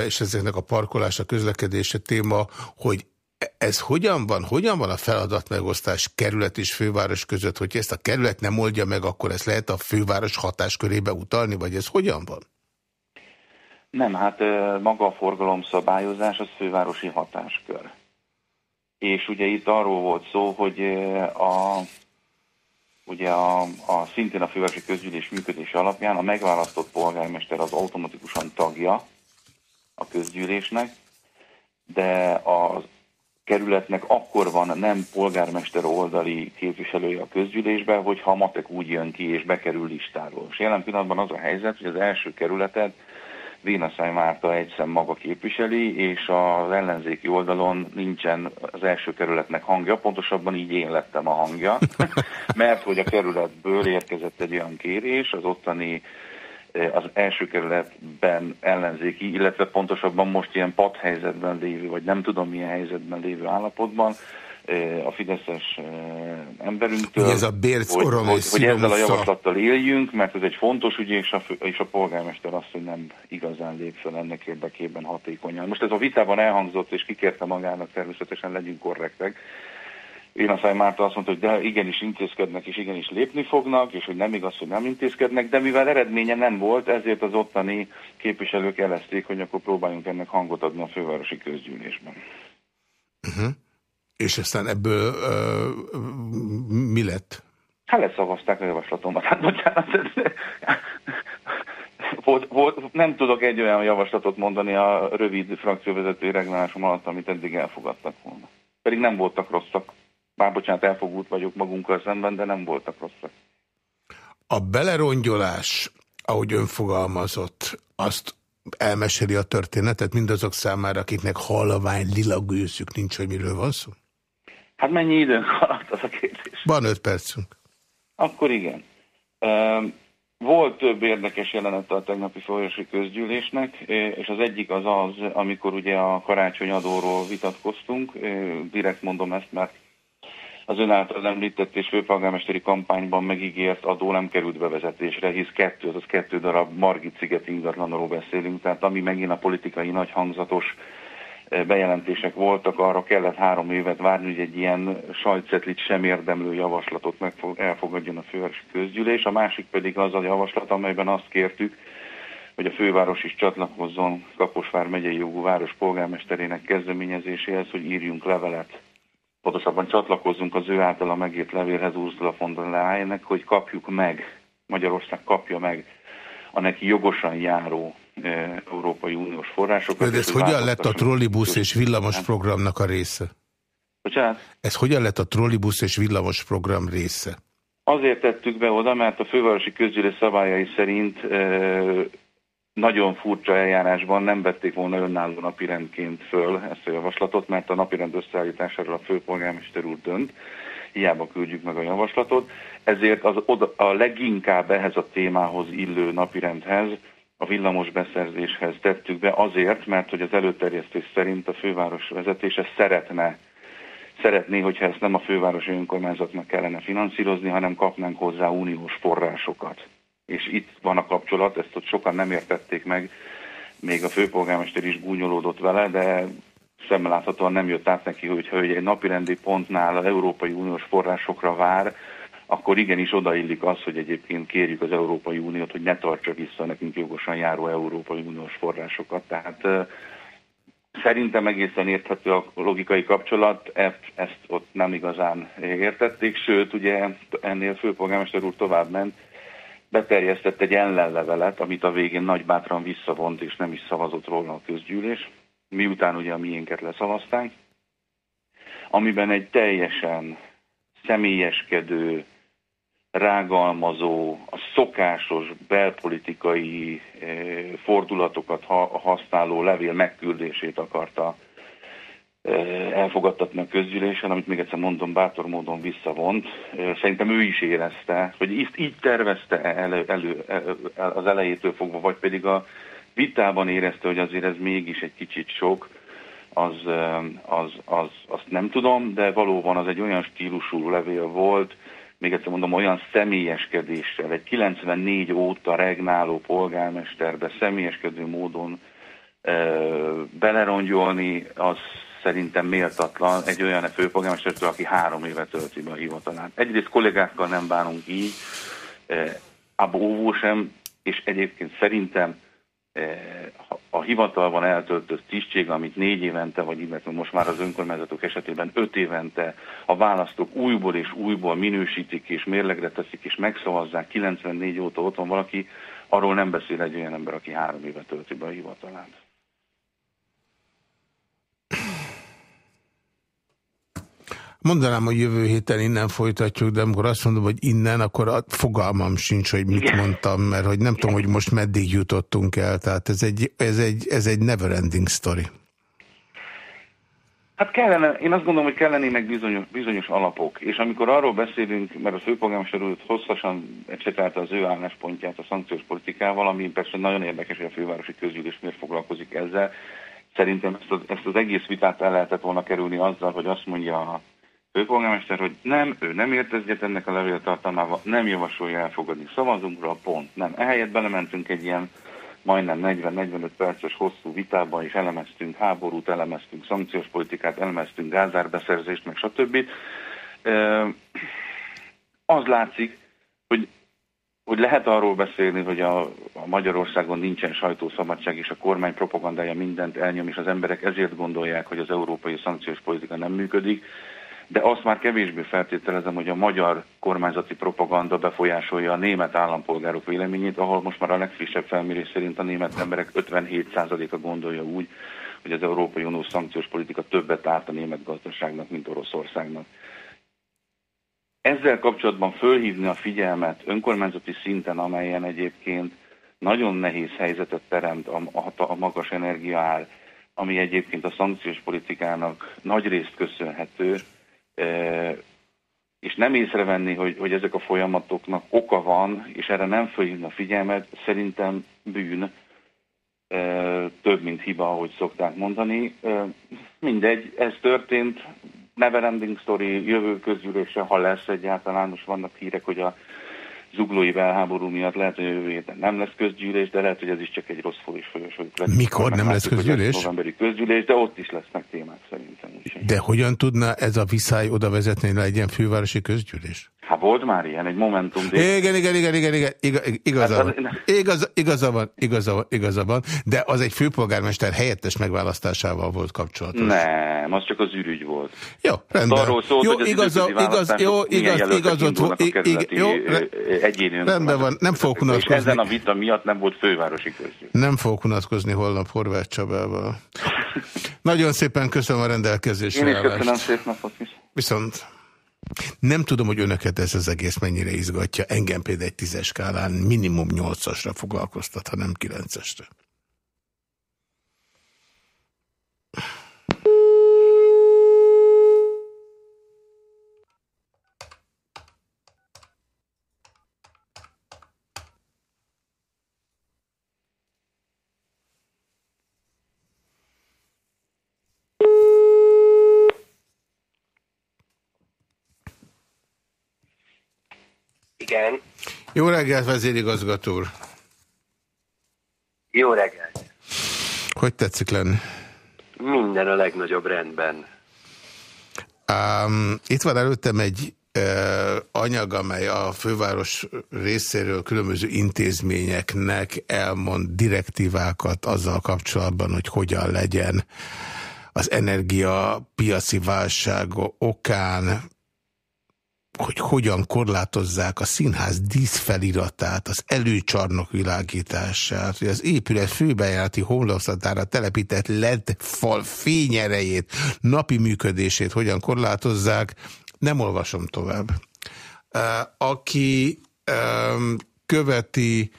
és ezeknek a parkolása, közlekedése téma, hogy ez hogyan van? Hogyan van a feladatmegosztás kerület és főváros között? Hogy ezt a kerület nem oldja meg, akkor ezt lehet a főváros hatáskörébe utalni, vagy ez hogyan van? Nem, hát maga a forgalomszabályozás az fővárosi hatáskör. És ugye itt arról volt szó, hogy a ugye a, a szintén a fővárosi közgyűlés működése alapján a megválasztott polgármester az automatikusan tagja a közgyűlésnek, de a kerületnek akkor van nem polgármester oldali képviselője a közgyűlésbe, hogyha a matek úgy jön ki és bekerül listáról. És jelen pillanatban az a helyzet, hogy az első kerületet Vénaszály Márta egyszem maga képviseli, és az ellenzéki oldalon nincsen az első kerületnek hangja, pontosabban így én lettem a hangja, mert hogy a kerületből érkezett egy olyan kérés, az ottani eh, az első kerületben ellenzéki, illetve pontosabban most ilyen padhelyzetben lévő, vagy nem tudom milyen helyzetben lévő állapotban, a fideszes emberünktől, ez a bérc, hogy, hogy, hogy ezzel a javaslattal éljünk, mert ez egy fontos ügy, és a, és a polgármester azt, hogy nem igazán lép fel ennek érdekében hatékonyan. Most ez a vitában elhangzott, és kikérte magának természetesen legyünk korrektek. Én a Márta azt mondta, hogy de igenis intézkednek, és igenis lépni fognak, és hogy nem igaz, hogy nem intézkednek, de mivel eredménye nem volt, ezért az ottani képviselők elezték, hogy akkor próbáljunk ennek hangot adni a fővárosi közgyűlésben. Uh -huh. És aztán ebből uh, mi lett? Hát leszavazták a javaslatomat. Hát bocsánat, volt, volt, nem tudok egy olyan javaslatot mondani a rövid frakcióvezetői reglálásom alatt, amit eddig elfogadtak volna. Pedig nem voltak rosszak. Bár bocsánat, elfogult vagyok magunkkal szemben, de nem voltak rosszak. A belerongyolás, ahogy ön fogalmazott, azt elmeséli a történetet mindazok számára, akiknek halvány lila gőzük nincs, hogy miről van szó? Hát mennyi időnk alatt az a kérdés? Van öt percünk. Akkor igen. Volt több érdekes jelenete a tegnapi folyosí közgyűlésnek, és az egyik az az, amikor ugye a karácsony adóról vitatkoztunk, direkt mondom ezt, mert az ön által említett és főpolgármesteri kampányban megígért adó nem került bevezetésre, hisz kettő, azaz kettő darab Margit sziget ingatlanról beszélünk, tehát ami megint a politikai nagy hangzatos bejelentések voltak, arra kellett három évet várni, hogy egy ilyen sajtcetlit sem érdemlő javaslatot megfog, elfogadjon a fővárosi közgyűlés. A másik pedig az a javaslat, amelyben azt kértük, hogy a főváros is csatlakozzon Kaposvár megyei jogú város polgármesterének kezdeményezéséhez, hogy írjunk levelet pontosabban csatlakozzunk az ő általa megírt levélhez Ursula von der Leyennek, hogy kapjuk meg, Magyarország kapja meg a neki jogosan járó Európai Uniós forrásokat. De ez hogyan lett a trollibusz és villamos programnak a része? Bocsánat? Ez hogyan lett a trollibusz és villamos program része? Azért tettük be oda, mert a fővárosi közgyűlés szabályai szerint e, nagyon furcsa eljárásban nem vették volna önálló napirendként föl ezt a javaslatot, mert a napirend összeállításáról a főpolgármester úr dönt, hiába küldjük meg a javaslatot, ezért az oda, a leginkább ehhez a témához illő napirendhez, a villamos beszerzéshez tettük be azért, mert hogy az előterjesztés szerint a főváros vezetése szeretne szeretné, hogyha ezt nem a fővárosi önkormányzatnak kellene finanszírozni, hanem kapnánk hozzá uniós forrásokat. És itt van a kapcsolat, ezt ott sokan nem értették meg, még a főpolgármester is gúnyolódott vele, de szemmeláthatóan nem jött át neki, hogyha egy napirendi pontnál az Európai Uniós forrásokra vár, akkor igenis odaillik az, hogy egyébként kérjük az Európai Uniót, hogy ne tartsa vissza nekünk jogosan járó Európai Uniós forrásokat. Tehát szerintem egészen érthető a logikai kapcsolat, ezt, ott nem igazán értették, sőt, ugye ennél főpolgármester úr tovább ment, beterjesztett egy ellenlevelet, amit a végén nagybátran visszavont, és nem is szavazott róla a közgyűlés, miután ugye a miénket leszavazták, amiben egy teljesen személyeskedő, rágalmazó, a szokásos belpolitikai eh, fordulatokat használó levél megküldését akarta elfogadtatni a közgyűlésen, amit még egyszer mondom, bátor módon visszavont. Szerintem ő is érezte, hogy így, így tervezte elő, elő, az elejétől fogva, vagy pedig a vitában érezte, hogy azért ez mégis egy kicsit sok, az, az, az, azt nem tudom, de valóban az egy olyan stílusú levél volt, még egyszer mondom, olyan személyeskedéssel, egy 94 óta regnáló polgármesterbe személyeskedő módon belerongyolni, az szerintem méltatlan egy olyan főpolgármestertől, aki három éve tölti be a hivatalát. Egyrészt kollégákkal nem bánunk így, eh, abba óvó sem, és egyébként szerintem a hivatalban eltöltött tisztség, amit négy évente, vagy illetve most már az önkormányzatok esetében öt évente a választók újból és újból minősítik és mérlegre teszik és megszavazzák 94 óta ott van valaki, arról nem beszél egy olyan ember, aki három éve tölti be a hivatalát. Mondanám, hogy jövő héten innen folytatjuk, de amikor azt mondom, hogy innen, akkor a fogalmam sincs, hogy mit Igen. mondtam, mert hogy nem tudom, hogy most meddig jutottunk el. Tehát ez egy, ez egy, ez egy never ending story. Hát kellene, én azt gondolom, hogy kellenének bizonyos, bizonyos alapok, és amikor arról beszélünk, mert a főpolgármester úr hosszasan ecsetálta az ő álláspontját a szankciós politikával, ami persze nagyon érdekes, hogy a fővárosi közgyűlés miért foglalkozik ezzel, szerintem ezt az, ezt az egész vitát el lehetett volna kerülni azzal, hogy azt mondja a főpolgármester, hogy nem, ő nem ért egyet ennek a levél tartalmával, nem javasolja elfogadni, szavazunk rá, pont. Nem, ehelyett belementünk egy ilyen majdnem 40-45 perces hosszú vitába, és elemeztünk háborút, elemeztünk szankciós politikát, elemeztünk gázárbeszerzést, meg stb. Az látszik, hogy, hogy lehet arról beszélni, hogy a, a Magyarországon nincsen sajtószabadság, és a kormány propagandája mindent elnyom, és az emberek ezért gondolják, hogy az európai szankciós politika nem működik, de azt már kevésbé feltételezem, hogy a magyar kormányzati propaganda befolyásolja a német állampolgárok véleményét, ahol most már a legfrissebb felmérés szerint a német emberek 57%-a gondolja úgy, hogy az Európai Unió szankciós politika többet árt a német gazdaságnak, mint Oroszországnak. Ezzel kapcsolatban fölhívni a figyelmet önkormányzati szinten, amelyen egyébként nagyon nehéz helyzetet teremt a, a, a magas energiaár, ami egyébként a szankciós politikának nagy részt köszönhető, és nem észrevenni, hogy, hogy ezek a folyamatoknak oka van, és erre nem fölhívni a figyelmet, szerintem bűn, több, mint hiba, ahogy szokták mondani. Mindegy, ez történt, neverending story, jövő közgyűlése, ha lesz egyáltalán, most vannak hírek, hogy a zuglói belháború miatt lehet, hogy jövő héten nem lesz közgyűlés, de lehet, hogy ez is csak egy rossz folyos. Mikor nem lesz közgyűlés? Novemberi közgyűlés, de ott is lesznek témák szerintem. Úgy. De hogyan tudna ez a viszály oda vezetni, hogy legyen fővárosi közgyűlés? Hát volt már ilyen, egy Momentum. Igen, igen, igen, igen, igen, igaza hát, van. Igaza, igaza van, igaza van, igaza van, de az egy főpolgármester helyettes megválasztásával volt kapcsolatos. Nem, az csak az ürügy volt. Jó, rendben. Arról szólt, jó, hogy az igaza, igaz, jó, igaz, igazot volt. Jó, egyéni rendben van, nem fogok unatkozni. És ezen a vita miatt nem volt fővárosi közgyűlés. Nem fogok unatkozni holnap Horváth Csabával. Nagyon szépen köszönöm a rendelkezésre. Én is köszönöm szép napot is. Viszont nem tudom, hogy önöket ez az egész mennyire izgatja. Engem például egy tízes skálán minimum nyolcasra foglalkoztat, ha nem kilencesre. Igen. Jó reggelt, vezérigazgató úr. Jó reggelt. Hogy tetszik lenni? Minden a legnagyobb rendben. Um, itt van előttem egy anyag, amely a főváros részéről különböző intézményeknek elmond direktívákat azzal kapcsolatban, hogy hogyan legyen az energiapiaci válság okán hogy hogyan korlátozzák a színház díszfeliratát, az előcsarnok világítását, hogy az épület főbejárati homlokzatára telepített LED fal fényerejét, napi működését hogyan korlátozzák, nem olvasom tovább. Aki követi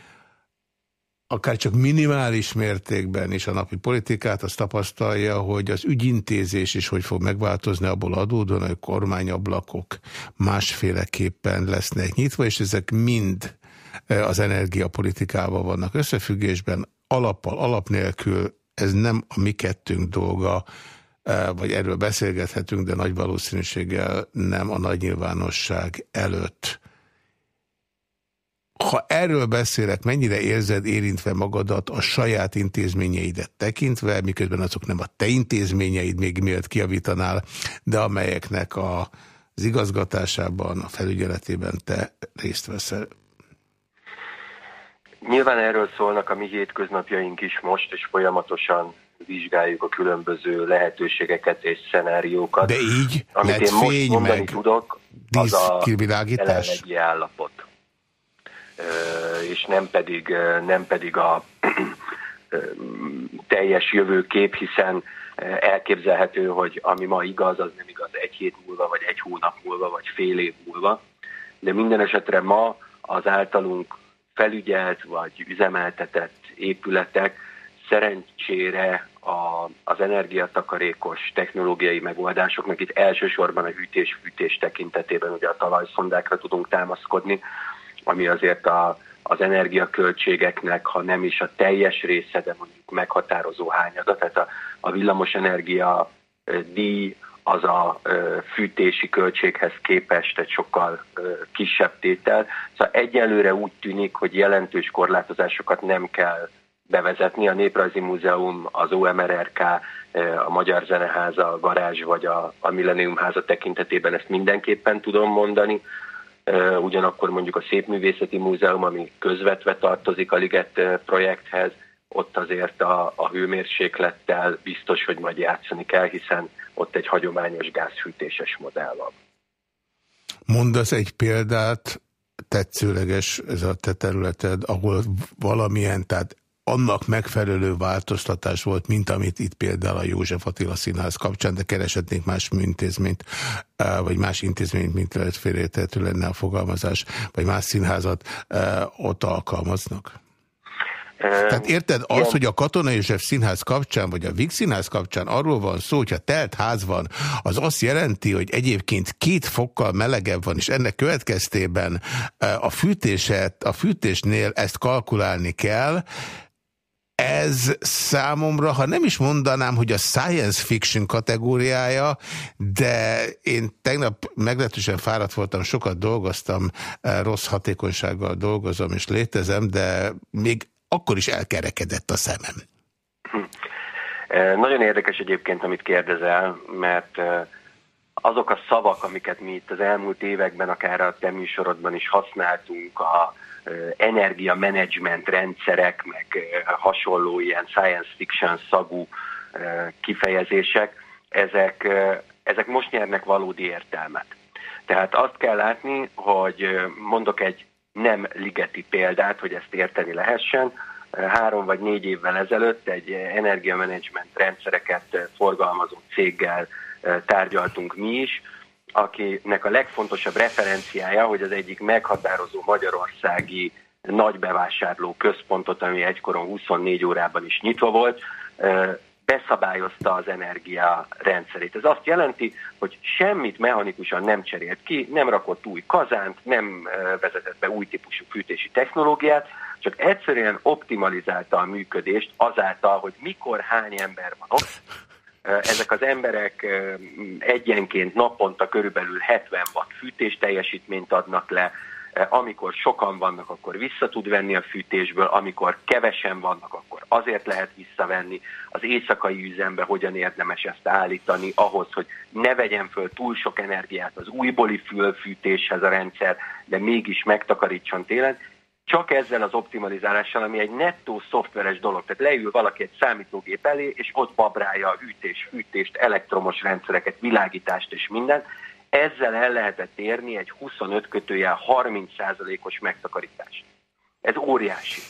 akár csak minimális mértékben is a napi politikát, azt tapasztalja, hogy az ügyintézés is hogy fog megváltozni abból adódóan, hogy kormányablakok másféleképpen lesznek nyitva, és ezek mind e, az energiapolitikával vannak összefüggésben, alappal, alap nélkül ez nem a mi kettőnk dolga, e, vagy erről beszélgethetünk, de nagy valószínűséggel nem a nagy nyilvánosság előtt ha erről beszélek, mennyire érzed érintve magadat a saját intézményeidet tekintve, miközben azok nem a te intézményeid, még miért kiavítanál, de amelyeknek a, az igazgatásában, a felügyeletében te részt veszel? Nyilván erről szólnak a mi hétköznapjaink is most, és folyamatosan vizsgáljuk a különböző lehetőségeket és szenáriókat. De így? Amit én most mondani meg tudok, az a jelenlegi állapot és nem pedig, nem pedig a teljes jövőkép, hiszen elképzelhető, hogy ami ma igaz, az nem igaz egy hét múlva, vagy egy hónap múlva, vagy fél év múlva. De minden esetre ma az általunk felügyelt vagy üzemeltetett épületek szerencsére a, az energiatakarékos technológiai megoldásoknak itt elsősorban a hűtés-fűtés tekintetében ugye a talajszondákra tudunk támaszkodni, ami azért a, az energiaköltségeknek, ha nem is a teljes része, de mondjuk meghatározó hányada, tehát a, a villamosenergia díj az a fűtési költséghez képest egy sokkal kisebb tétel. Szóval egyelőre úgy tűnik, hogy jelentős korlátozásokat nem kell bevezetni. A Néprajzi Múzeum, az OMRRK, a Magyar Zeneháza, a Garázs vagy a, a Millennium Háza tekintetében ezt mindenképpen tudom mondani ugyanakkor mondjuk a Szépművészeti Múzeum, ami közvetve tartozik a Liget projekthez, ott azért a, a hőmérséklettel biztos, hogy majd játszani kell, hiszen ott egy hagyományos gázfűtéses modell van. Mondasz egy példát, tetszőleges ez a te területed, ahol valamilyen, tehát annak megfelelő változtatás volt, mint amit itt például a József Attila Színház kapcsán, de keresetnénk más intézményt, vagy más intézményt, mint lehet félreérthető lenne a fogalmazás, vagy más színházat ott alkalmaznak? Tehát érted, az, hogy a Katona József Színház kapcsán, vagy a Vix Színház kapcsán arról van szó, hogyha telt ház van, az azt jelenti, hogy egyébként két fokkal melegebb van, és ennek következtében a fűtéset, a fűtésnél ezt kalkulálni kell, ez számomra, ha nem is mondanám, hogy a science fiction kategóriája, de én tegnap meglehetősen fáradt voltam, sokat dolgoztam, rossz hatékonysággal dolgozom és létezem, de még akkor is elkerekedett a szemem. Hm. Nagyon érdekes egyébként, amit kérdezel, mert azok a szavak, amiket mi itt az elmúlt években, akár a te műsorodban is használtunk, a energia management rendszerek, meg hasonló ilyen science fiction szagú kifejezések, ezek, ezek most nyernek valódi értelmet. Tehát azt kell látni, hogy mondok egy nem ligeti példát, hogy ezt érteni lehessen. Három vagy négy évvel ezelőtt egy energiamenedzsment rendszereket forgalmazó céggel tárgyaltunk mi is, akinek a legfontosabb referenciája, hogy az egyik meghatározó magyarországi nagy bevásárló központot, ami egykoron 24 órában is nyitva volt, beszabályozta az energia rendszerét. Ez azt jelenti, hogy semmit mechanikusan nem cserélt ki, nem rakott új kazánt, nem vezetett be új típusú fűtési technológiát, csak egyszerűen optimalizálta a működést azáltal, hogy mikor hány ember van ott, ezek az emberek egyenként naponta körülbelül 70 watt fűtés teljesítményt adnak le, amikor sokan vannak, akkor vissza tud venni a fűtésből, amikor kevesen vannak, akkor azért lehet visszavenni. Az éjszakai üzembe hogyan érdemes ezt állítani ahhoz, hogy ne vegyen föl túl sok energiát az újbóli fülfűtéshez a rendszer, de mégis megtakarítson télen csak ezzel az optimalizálással, ami egy nettó szoftveres dolog. Tehát leül valaki egy számítógép elé, és ott babrálja a hűtés, fűtést, elektromos rendszereket, világítást és mindent. Ezzel el lehetett érni egy 25 kötőjel 30%-os megtakarítást. Ez óriási.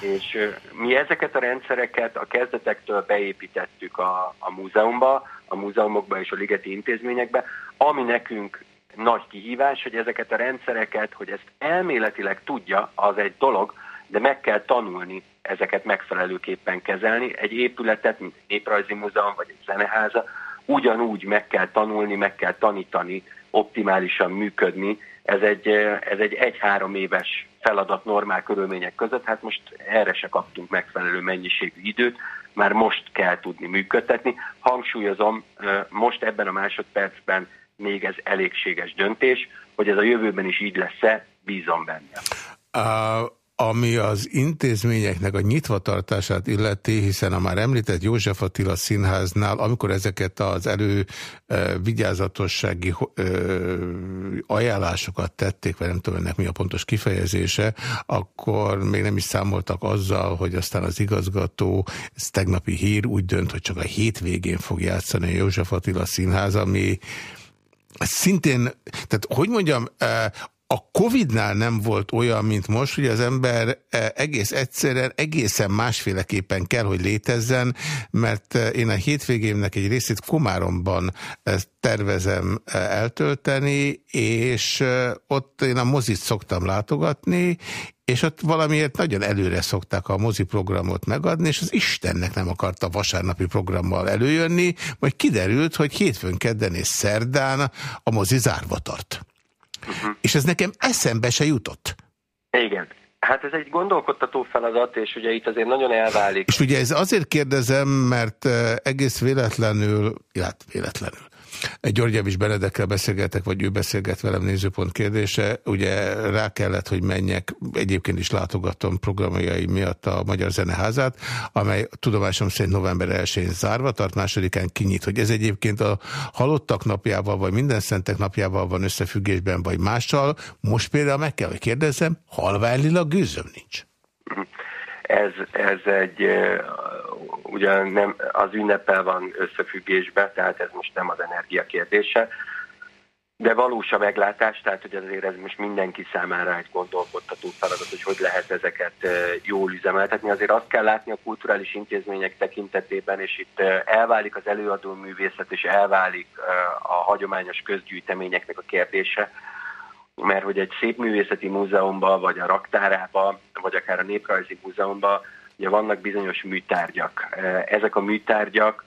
És mi ezeket a rendszereket a kezdetektől beépítettük a, a múzeumba, a múzeumokba és a ligeti intézményekbe, ami nekünk nagy kihívás, hogy ezeket a rendszereket, hogy ezt elméletileg tudja, az egy dolog, de meg kell tanulni ezeket megfelelőképpen kezelni. Egy épületet, mint egy néprajzi múzeum vagy egy zeneháza, ugyanúgy meg kell tanulni, meg kell tanítani, optimálisan működni. Ez egy, ez egy egy-három éves feladat normál körülmények között, hát most erre se kaptunk megfelelő mennyiségű időt, már most kell tudni működtetni. Hangsúlyozom, most ebben a másodpercben még ez elégséges döntés, hogy ez a jövőben is így lesz-e, bízom benne. Uh, ami az intézményeknek a nyitvatartását illeti, hiszen a már említett József Attila színháznál, amikor ezeket az elő vigyázatossági ajánlásokat tették, vagy nem tudom ennek mi a pontos kifejezése, akkor még nem is számoltak azzal, hogy aztán az igazgató, ez tegnapi hír, úgy dönt, hogy csak a hétvégén fog játszani a József Attila színház, ami szintén, tehát hogy mondjam, a Covid-nál nem volt olyan, mint most, hogy az ember egész egyszerűen, egészen másféleképpen kell, hogy létezzen, mert én a hétvégémnek egy részét Komáromban tervezem eltölteni, és ott én a mozit szoktam látogatni, és ott valamiért nagyon előre szokták a mozi programot megadni, és az Istennek nem akarta vasárnapi programmal előjönni, majd kiderült, hogy hétfőn, kedden és szerdán a mozi zárva tart. Uh. -huh. És ez nekem eszembe se jutott. Igen. Hát ez egy gondolkodtató feladat, és ugye itt azért nagyon elválik. És ugye ez azért kérdezem, mert eh, egész véletlenül, hát véletlenül, Györgyevics Benedekkel beszélgetek, vagy ő beszélget velem nézőpont kérdése. Ugye rá kellett, hogy menjek, egyébként is látogatom programjai miatt a Magyar Zeneházát, amely tudomásom szerint november 1-én zárva tart, másodikán kinyit, hogy ez egyébként a halottak napjával, vagy minden szentek napjával van összefüggésben, vagy mással. Most például meg kell, hogy kérdezzem, halványilag gőzöm nincs. Ez, ez egy ugye nem, az ünnepel van összefüggésbe, tehát ez most nem az energia kérdése, de valós a meglátás, tehát hogy azért ez most mindenki számára egy gondolkodtató feladat, hogy hogy lehet ezeket jól üzemeltetni. Azért azt kell látni a kulturális intézmények tekintetében, és itt elválik az előadó művészet, és elválik a hagyományos közgyűjteményeknek a kérdése, mert hogy egy szép művészeti múzeumban, vagy a raktárába, vagy akár a néprajzi múzeumban, ugye vannak bizonyos műtárgyak. Ezek a műtárgyak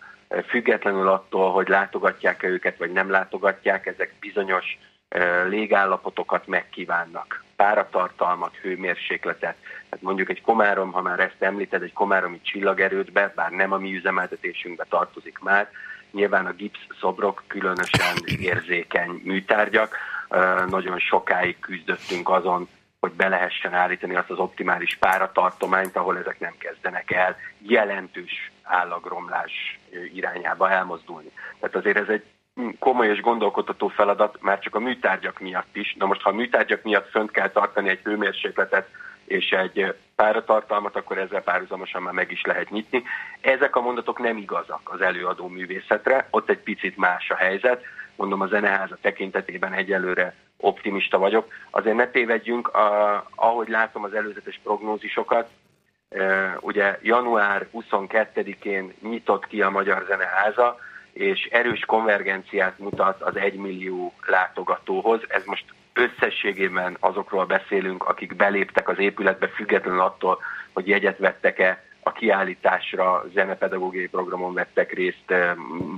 függetlenül attól, hogy látogatják-e őket, vagy nem látogatják, ezek bizonyos légállapotokat megkívánnak. Páratartalmat, hőmérsékletet. Tehát mondjuk egy komárom, ha már ezt említed, egy komáromi csillagerődbe, bár nem a mi üzemeltetésünkbe tartozik már, nyilván a gipsz szobrok különösen érzékeny műtárgyak. Nagyon sokáig küzdöttünk azon, hogy be lehessen állítani azt az optimális páratartományt, ahol ezek nem kezdenek el jelentős állagromlás irányába elmozdulni. Tehát azért ez egy komoly és gondolkodható feladat, már csak a műtárgyak miatt is. Na most, ha a műtárgyak miatt fönt kell tartani egy hőmérsékletet és egy páratartalmat, akkor ezzel párhuzamosan már meg is lehet nyitni. Ezek a mondatok nem igazak az előadó művészetre, ott egy picit más a helyzet. Mondom, a zeneháza tekintetében egyelőre optimista vagyok. Azért ne tévedjünk, a, ahogy látom az előzetes prognózisokat, e, ugye január 22-én nyitott ki a Magyar Zeneháza, és erős konvergenciát mutat az egymillió látogatóhoz. Ez most összességében azokról beszélünk, akik beléptek az épületbe, függetlenül attól, hogy jegyet vettek-e a kiállításra, zenepedagógiai programon vettek részt,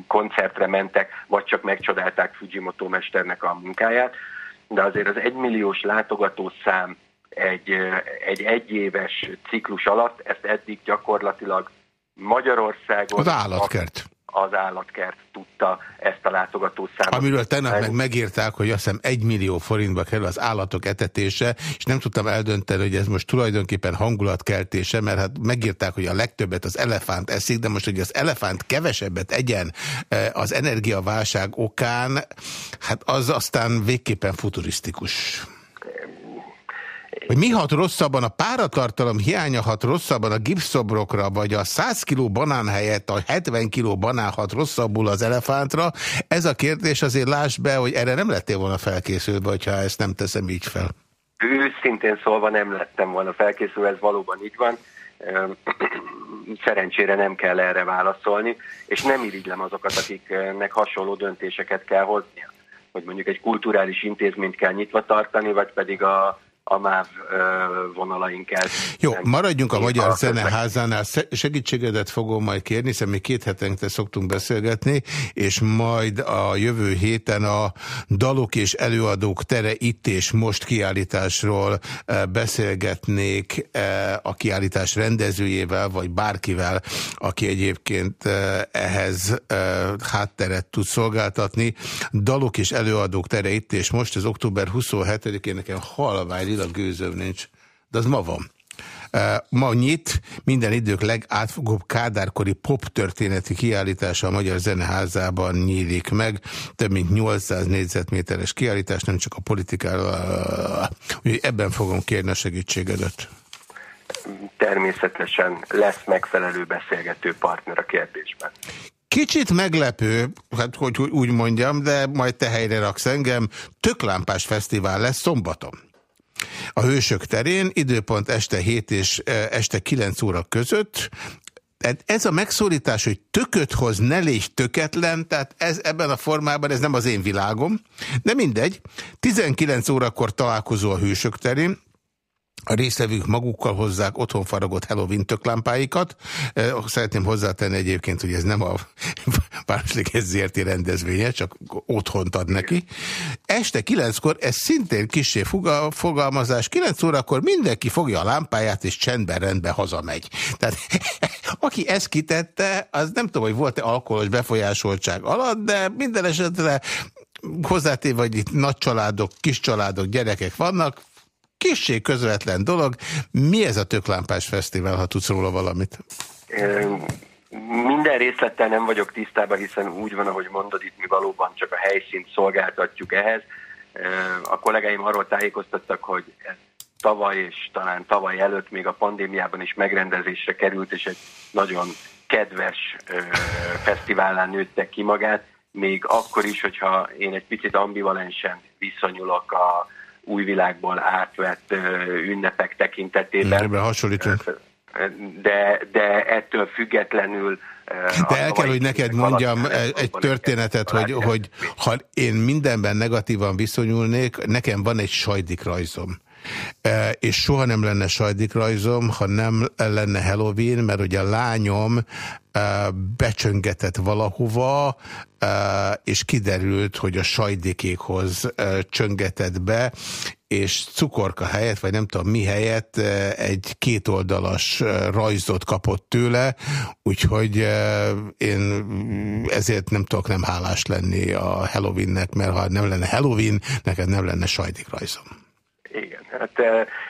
koncertre mentek, vagy csak megcsodálták Fujimoto mesternek a munkáját de azért az egymilliós látogató szám egy, egy egyéves ciklus alatt, ezt eddig gyakorlatilag Magyarországon... Az állatkert. Az állatkert tudta ezt a látogató számot. Amiről tegnap meg megírták, hogy azt hiszem egy millió forintba kerül az állatok etetése, és nem tudtam eldönteni, hogy ez most tulajdonképpen hangulatkeltése, mert hát megírták, hogy a legtöbbet az elefánt eszik, de most, hogy az elefánt kevesebbet egyen eh, az energiaválság okán, hát az aztán végképpen futurisztikus. Hogy mi hat rosszabban, a páratartalom hiánya hat rosszabban a gipszobrokra, vagy a 100 kg banán helyett a 70 kg banán hat rosszabbul az elefántra, ez a kérdés azért láss be, hogy erre nem lettél volna felkészülve, hogyha ezt nem teszem így fel. Őszintén szólva nem lettem volna felkészülve, ez valóban így van. Szerencsére nem kell erre válaszolni, és nem irigylem azokat, akiknek hasonló döntéseket kell hoznia. Hogy mondjuk egy kulturális intézményt kell nyitva tartani, vagy pedig a a MÁV vonalaink el. Jó, maradjunk a Magyar Zeneházánál. Segítségedet fogom majd kérni, hiszen mi két hetente szoktunk beszélgetni, és majd a jövő héten a dalok és előadók tere itt és most kiállításról beszélgetnék a kiállítás rendezőjével, vagy bárkivel, aki egyébként ehhez hátteret tud szolgáltatni. Dalok és előadók tere itt és most, az október 27-én nekem halvány a gőzöm nincs, de az ma van. Ma nyit minden idők legátfogóbb kádárkori pop történeti kiállítása a Magyar Zeneházában nyílik meg. Több mint 800 négyzetméteres kiállítás, nem csak a politikára. Úgyhogy ebben fogom kérni a segítségedet. Természetesen lesz megfelelő beszélgető partner a kérdésben. Kicsit meglepő, hát hogy úgy mondjam, de majd te helyre raksz engem. Töklámpás fesztivál lesz szombaton a Hősök terén, időpont este 7 és este 9 óra között. Ez a megszólítás, hogy tököt hoz, ne légy töketlen, tehát ez, ebben a formában ez nem az én világom, de mindegy. 19 órakor találkozó a Hősök terén, a résztvevők magukkal hozzák otthon faragott Halloween töklámpáikat. Szeretném hozzátenni egyébként, hogy ez nem a Városliges ZRT rendezvénye, csak otthont ad neki. Este kilenckor, ez szintén kisé fogalmazás, kilenc órakor mindenki fogja a lámpáját, és csendben rendben hazamegy. Tehát aki ezt kitette, az nem tudom, hogy volt-e alkoholos befolyásoltság alatt, de minden esetre hozzátéve, hogy itt nagy családok, kis családok, gyerekek vannak, kissé közvetlen dolog. Mi ez a Töklámpás Fesztivál, ha tudsz róla valamit? Minden részlettel nem vagyok tisztában, hiszen úgy van, ahogy mondod, itt mi valóban csak a helyszínt szolgáltatjuk ehhez. A kollégáim arról tájékoztattak, hogy ez tavaly és talán tavaly előtt még a pandémiában is megrendezésre került, és egy nagyon kedves fesztiválán nőtte ki magát, még akkor is, hogyha én egy picit ambivalensen viszonyulok a új világból átvett ünnepek tekintetében. Ebben hasonlítunk. De, de ettől függetlenül de el kell, hogy neked mondjam egy történetet, hogy, hogy ha én mindenben negatívan viszonyulnék, nekem van egy sajdik rajzom. E, és soha nem lenne sajdikrajzom, ha nem lenne Halloween, mert ugye a lányom e, becsöngetett valahova, e, és kiderült, hogy a sajdikékhoz csöngetett be, és cukorka helyett, vagy nem tudom mi helyett egy kétoldalas rajzot kapott tőle, úgyhogy én ezért nem tudok nem hálás lenni a Halloweennek, mert ha nem lenne Halloween, neked nem lenne sajdik rajzom. Igen, hát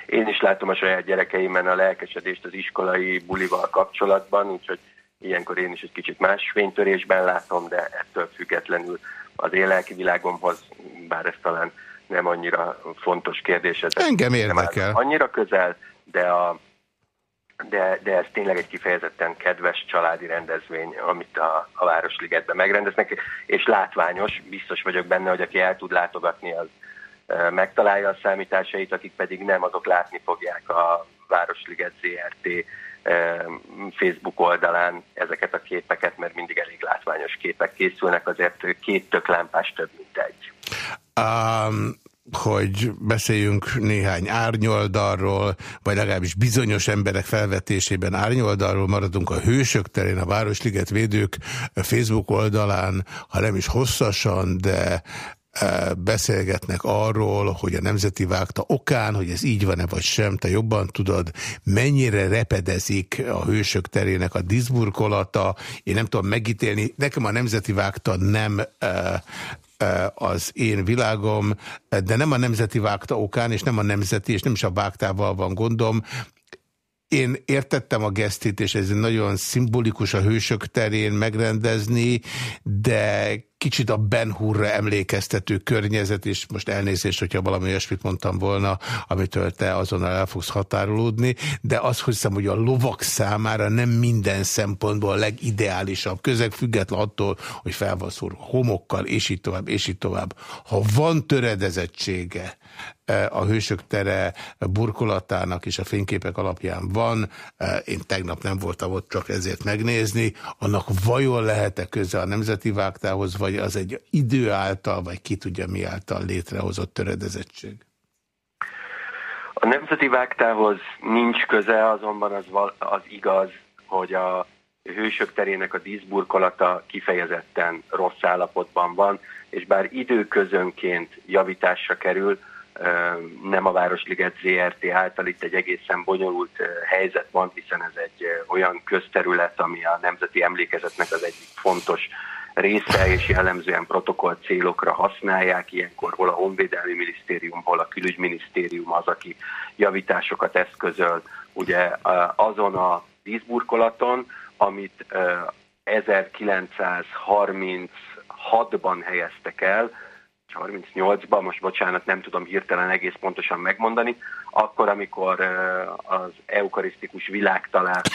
én is látom a saját gyerekeimen a lelkesedést az iskolai bulival kapcsolatban, úgyhogy ilyenkor én is egy kicsit más fénytörésben látom, de ettől függetlenül az én lelki világomhoz, bár ez talán nem annyira fontos kérdés. Ez Engem érdekel. annyira közel, de, a, de, de ez tényleg egy kifejezetten kedves családi rendezvény, amit a, a Városligetben megrendeznek, és látványos, biztos vagyok benne, hogy aki el tud látogatni, az megtalálja a számításait, akik pedig nem, azok látni fogják a Városliget ZRT Facebook oldalán ezeket a képeket, mert mindig elég látványos képek készülnek, azért két tök lámpás több, mint egy. Um, hogy beszéljünk néhány árnyoldalról, vagy legalábbis bizonyos emberek felvetésében árnyoldalról maradunk a Hősök terén, a Városliget Védők Facebook oldalán, ha nem is hosszasan, de beszélgetnek arról, hogy a Nemzeti Vágta okán, hogy ez így van-e vagy sem, te jobban tudod, mennyire repedezik a hősök terének a diszburkolata, én nem tudom megítélni, nekem a Nemzeti Vágta nem az én világom, de nem a Nemzeti Vágta okán, és nem a Nemzeti, és nem is a Vágtával van gondom, én értettem a gesztit, és ez nagyon szimbolikus a hősök terén megrendezni, de kicsit a Ben Hurra emlékeztető környezet, és most elnézést, hogyha valami olyasmit mondtam volna, amitől te azonnal el fogsz határolódni, de azt hiszem, hogy a lovak számára nem minden szempontból a legideálisabb közeg, független attól, hogy fel van homokkal, és így tovább, és így tovább. Ha van töredezettsége, a Hősök tere burkolatának és a fényképek alapján van. Én tegnap nem voltam ott csak ezért megnézni. Annak vajon lehet-e köze a Nemzeti Vágtához, vagy az egy idő által, vagy ki tudja mi által létrehozott töredezettség? A Nemzeti Vágtához nincs köze, azonban az, az igaz, hogy a hősök terének a díszburkolata kifejezetten rossz állapotban van, és bár időközönként javításra kerül, nem a Városliget ZRT által itt egy egészen bonyolult helyzet van, hiszen ez egy olyan közterület, ami a nemzeti emlékezetnek az egyik fontos része, és jellemzően protokoll célokra használják, ilyenkor hol a Honvédelmi Minisztérium, hol a Külügyminisztérium az, aki javításokat eszközöl. Ugye azon a vízburkolaton, amit 1936-ban helyeztek el, 38-ban, most bocsánat, nem tudom hirtelen egész pontosan megmondani, akkor, amikor az eukarisztikus világtalát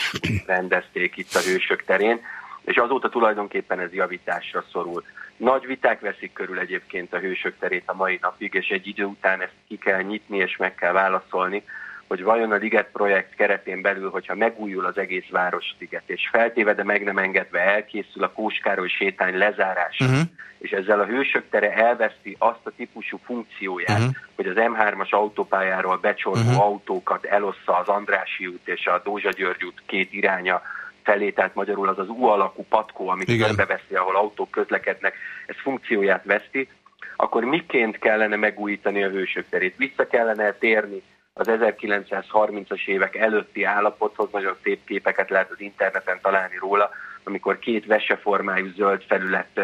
rendezték itt a Hősök terén, és azóta tulajdonképpen ez javításra szorul. Nagy viták veszik körül egyébként a Hősök terét a mai napig, és egy idő után ezt ki kell nyitni, és meg kell válaszolni, hogy vajon a Liget projekt keretén belül, hogyha megújul az egész Városliget, és feltéve, de meg nem engedve elkészül a Kóskároly sétány lezárása, uh-huh. és ezzel a hősök tere elveszti azt a típusú funkcióját, uh-huh. hogy az M3-as autópályáról becsorgó uh-huh. autókat elossza az Andrási út és a Dózsa György út két iránya felé, tehát magyarul az az U alakú patkó, amit körbeveszi, ahol autók közlekednek, ez funkcióját veszti, akkor miként kellene megújítani a hősök terét? Vissza kellene térni az 1930-as évek előtti állapothoz, nagyon szép képeket lehet az interneten találni róla, amikor két veseformájú zöld felület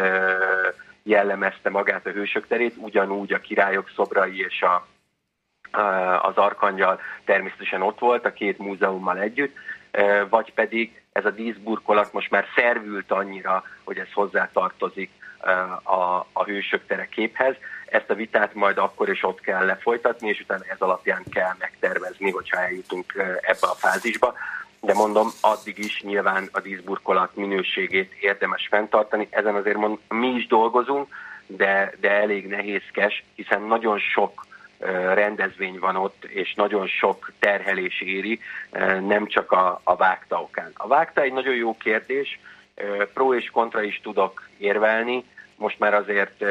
jellemezte magát a hősök terét, ugyanúgy a királyok szobrai és a, az arkangyal természetesen ott volt a két múzeummal együtt, vagy pedig ez a díszburkolat most már szervült annyira, hogy ez hozzátartozik a, a hősök tere képhez. Ezt a vitát majd akkor is ott kell lefolytatni, és utána ez alapján kell megtervezni, hogyha eljutunk ebbe a fázisba. de mondom, addig is nyilván a díszburkolat minőségét érdemes fenntartani. Ezen azért mond, mi is dolgozunk, de, de elég nehézkes, hiszen nagyon sok rendezvény van ott, és nagyon sok terhelés éri, nem csak a, a vágta okán. A vágta egy nagyon jó kérdés, pro és kontra is tudok érvelni, most már azért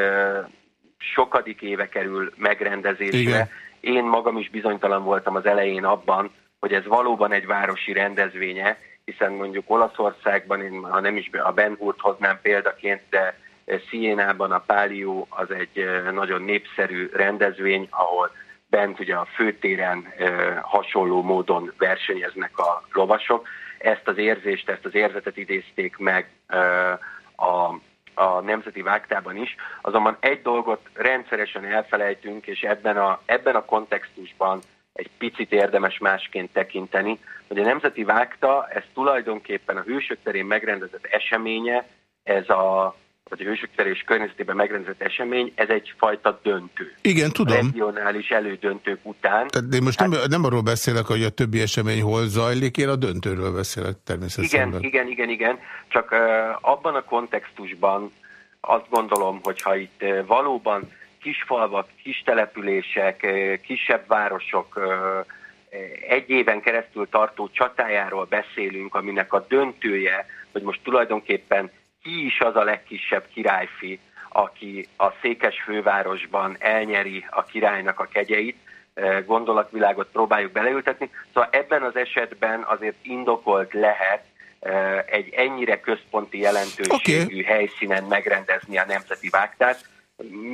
sokadik éve kerül megrendezésre. Igen. Én magam is bizonytalan voltam az elején abban, hogy ez valóban egy városi rendezvénye, hiszen mondjuk Olaszországban, én ha nem is a Ben Hurt hoznám példaként, de Sienában a Pálió az egy nagyon népszerű rendezvény, ahol bent ugye a főtéren hasonló módon versenyeznek a lovasok. Ezt az érzést, ezt az érzetet idézték meg a, a Nemzeti Vágtában is. Azonban egy dolgot rendszeresen elfelejtünk, és ebben a, ebben a kontextusban egy picit érdemes másként tekinteni, hogy a Nemzeti Vágta, ez tulajdonképpen a Hősök terén megrendezett eseménye, ez a vagy a Hősök terés környezetében megrendezett esemény, ez egyfajta döntő. Igen, tudom. Regionális elődöntők után. Tehát én most hát, nem, nem arról beszélek, hogy a többi esemény hol zajlik, én a döntőről beszélek természetesen. Igen, igen, igen, igen. Csak uh, abban a kontextusban azt gondolom, hogyha itt uh, valóban kisfalvak, kis települések, uh, kisebb városok uh, egy éven keresztül tartó csatájáról beszélünk, aminek a döntője, hogy most tulajdonképpen ki is az a legkisebb királyfi, aki a székes fővárosban elnyeri a királynak a kegyeit, gondolatvilágot próbáljuk beleültetni. Szóval ebben az esetben azért indokolt lehet egy ennyire központi jelentőségű okay. helyszínen megrendezni a nemzeti vágtát,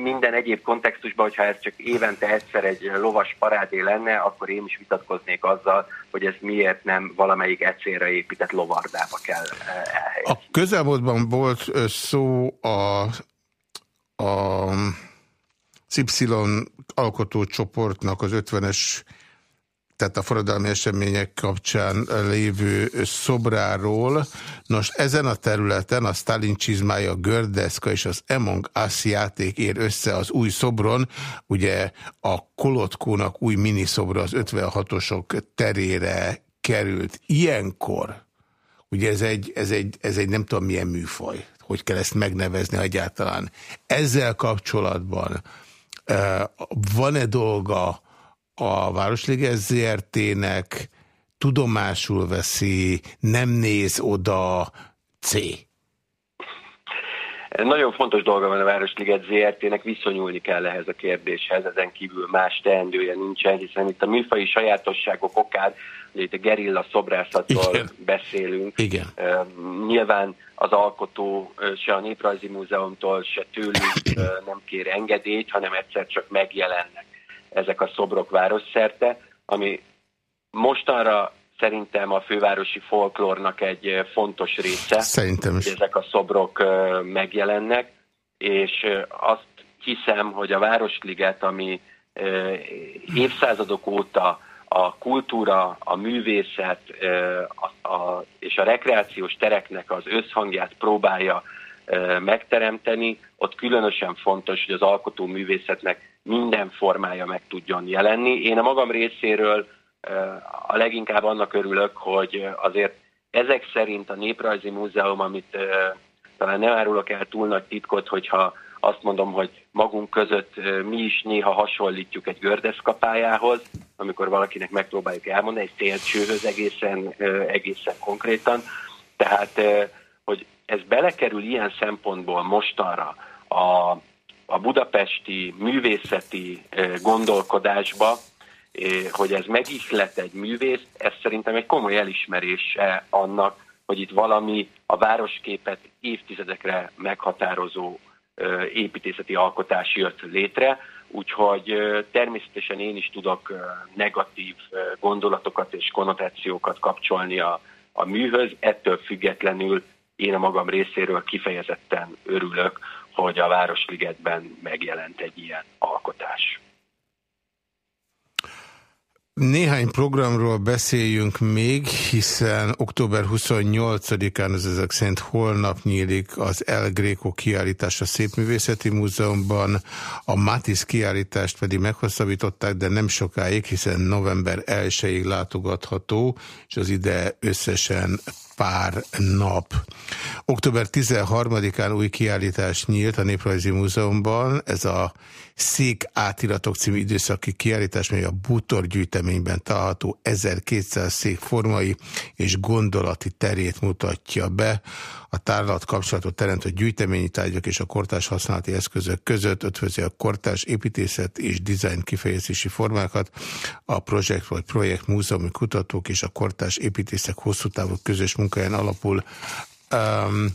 minden egyéb kontextusban, hogyha ez csak évente egyszer egy lovas parádé lenne, akkor én is vitatkoznék azzal, hogy ez miért nem valamelyik egyszerre épített lovardába kell eh, elhelyezni. A közelmúltban volt szó a, a Y alkotócsoportnak az 50-es tehát a forradalmi események kapcsán lévő szobráról. Nos, ezen a területen a Stalin csizmája, a Gördeszka és az Among Us játék ér össze az új szobron. Ugye a Kolotkónak új miniszobra az 56-osok terére került. Ilyenkor, ugye ez egy, ez, egy, ez egy nem tudom milyen műfaj, hogy kell ezt megnevezni egyáltalán. Ezzel kapcsolatban uh, van-e dolga a Városliges ZRT-nek tudomásul veszi, nem néz oda C. Nagyon fontos dolga van a Városliget ZRT-nek, viszonyulni kell ehhez a kérdéshez, ezen kívül más teendője nincsen, hiszen itt a műfai sajátosságok okán, ugye itt a gerilla szobrászatról Igen. beszélünk. Igen. nyilván az alkotó se a Néprajzi Múzeumtól, se tőlük nem kér engedélyt, hanem egyszer csak megjelennek ezek a szobrok város szerte, ami mostanra szerintem a fővárosi folklórnak egy fontos része. Szerintem is. Hogy ezek a szobrok megjelennek, és azt hiszem, hogy a Városliget, ami évszázadok óta a kultúra, a művészet a, a, és a rekreációs tereknek az összhangját próbálja megteremteni, ott különösen fontos, hogy az alkotó művészetnek minden formája meg tudjon jelenni. Én a magam részéről a leginkább annak örülök, hogy azért ezek szerint a Néprajzi Múzeum, amit talán nem árulok el túl nagy titkot, hogyha azt mondom, hogy magunk között mi is néha hasonlítjuk egy gördeszkapályához, amikor valakinek megpróbáljuk elmondani, egy szélcsőhöz egészen, egészen konkrétan. Tehát, hogy ez belekerül ilyen szempontból mostanra a, a budapesti művészeti gondolkodásba, hogy ez megihlet egy művész, ez szerintem egy komoly elismerése annak, hogy itt valami a városképet évtizedekre meghatározó építészeti alkotás jött létre, úgyhogy természetesen én is tudok negatív gondolatokat és konnotációkat kapcsolni a, a műhöz, ettől függetlenül én a magam részéről kifejezetten örülök, hogy a Városligetben megjelent egy ilyen alkotás. Néhány programról beszéljünk még, hiszen október 28-án, az ezek szerint holnap nyílik az El Greco kiállítás a Szépművészeti Múzeumban. A Matis kiállítást pedig meghosszabbították, de nem sokáig, hiszen november 1-ig látogatható, és az ide összesen pár nap. Október 13-án új kiállítás nyílt a Néprajzi Múzeumban. Ez a Szék átiratok című időszaki kiállítás, mely a Bútor gyűjteményben található 1200 szék formai és gondolati terét mutatja be. A tárlat kapcsolatot teremtett gyűjteményi tárgyak és a kortás használati eszközök között ötvözi a kortás építészet és dizájn kifejezési formákat. A projekt vagy projekt múzeumi kutatók és a kortás építészek hosszú távú közös munkáján alapul Um,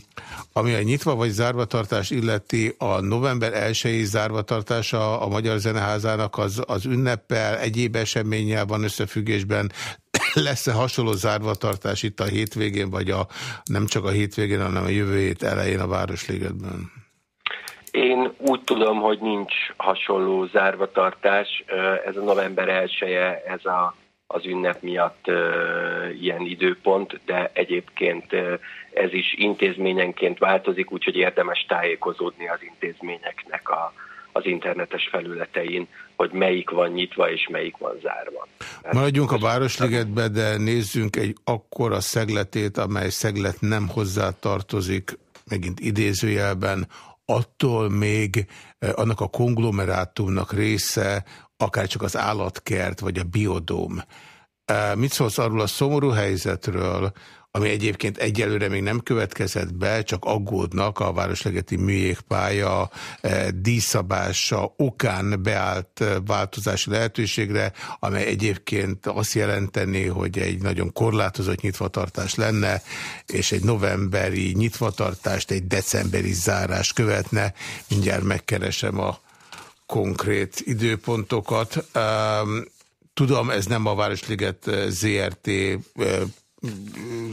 ami a nyitva vagy zárvatartás illeti, a november 1-i zárvatartása a Magyar Zeneházának az, az ünneppel, egyéb eseménnyel van összefüggésben. Lesz-e hasonló zárvatartás itt a hétvégén, vagy a, nem csak a hétvégén, hanem a jövő hét elején a Városligetben? Én úgy tudom, hogy nincs hasonló zárvatartás. Ez a november 1 -e, ez a az ünnep miatt ilyen időpont, de egyébként ez is intézményenként változik, úgyhogy érdemes tájékozódni az intézményeknek a, az internetes felületein, hogy melyik van nyitva és melyik van zárva. Maradjunk a Városligetbe, de nézzünk egy akkora szegletét, amely szeglet nem hozzá tartozik, megint idézőjelben, attól még annak a konglomerátumnak része, akár csak az állatkert, vagy a biodóm. Mit szólsz arról a szomorú helyzetről, ami egyébként egyelőre még nem következett be, csak aggódnak a Városlegeti műjégpálya díszabása okán beállt változási lehetőségre, amely egyébként azt jelenteni, hogy egy nagyon korlátozott nyitvatartás lenne, és egy novemberi nyitvatartást egy decemberi zárás követne. Mindjárt megkeresem a konkrét időpontokat. Tudom, ez nem a Városliget ZRT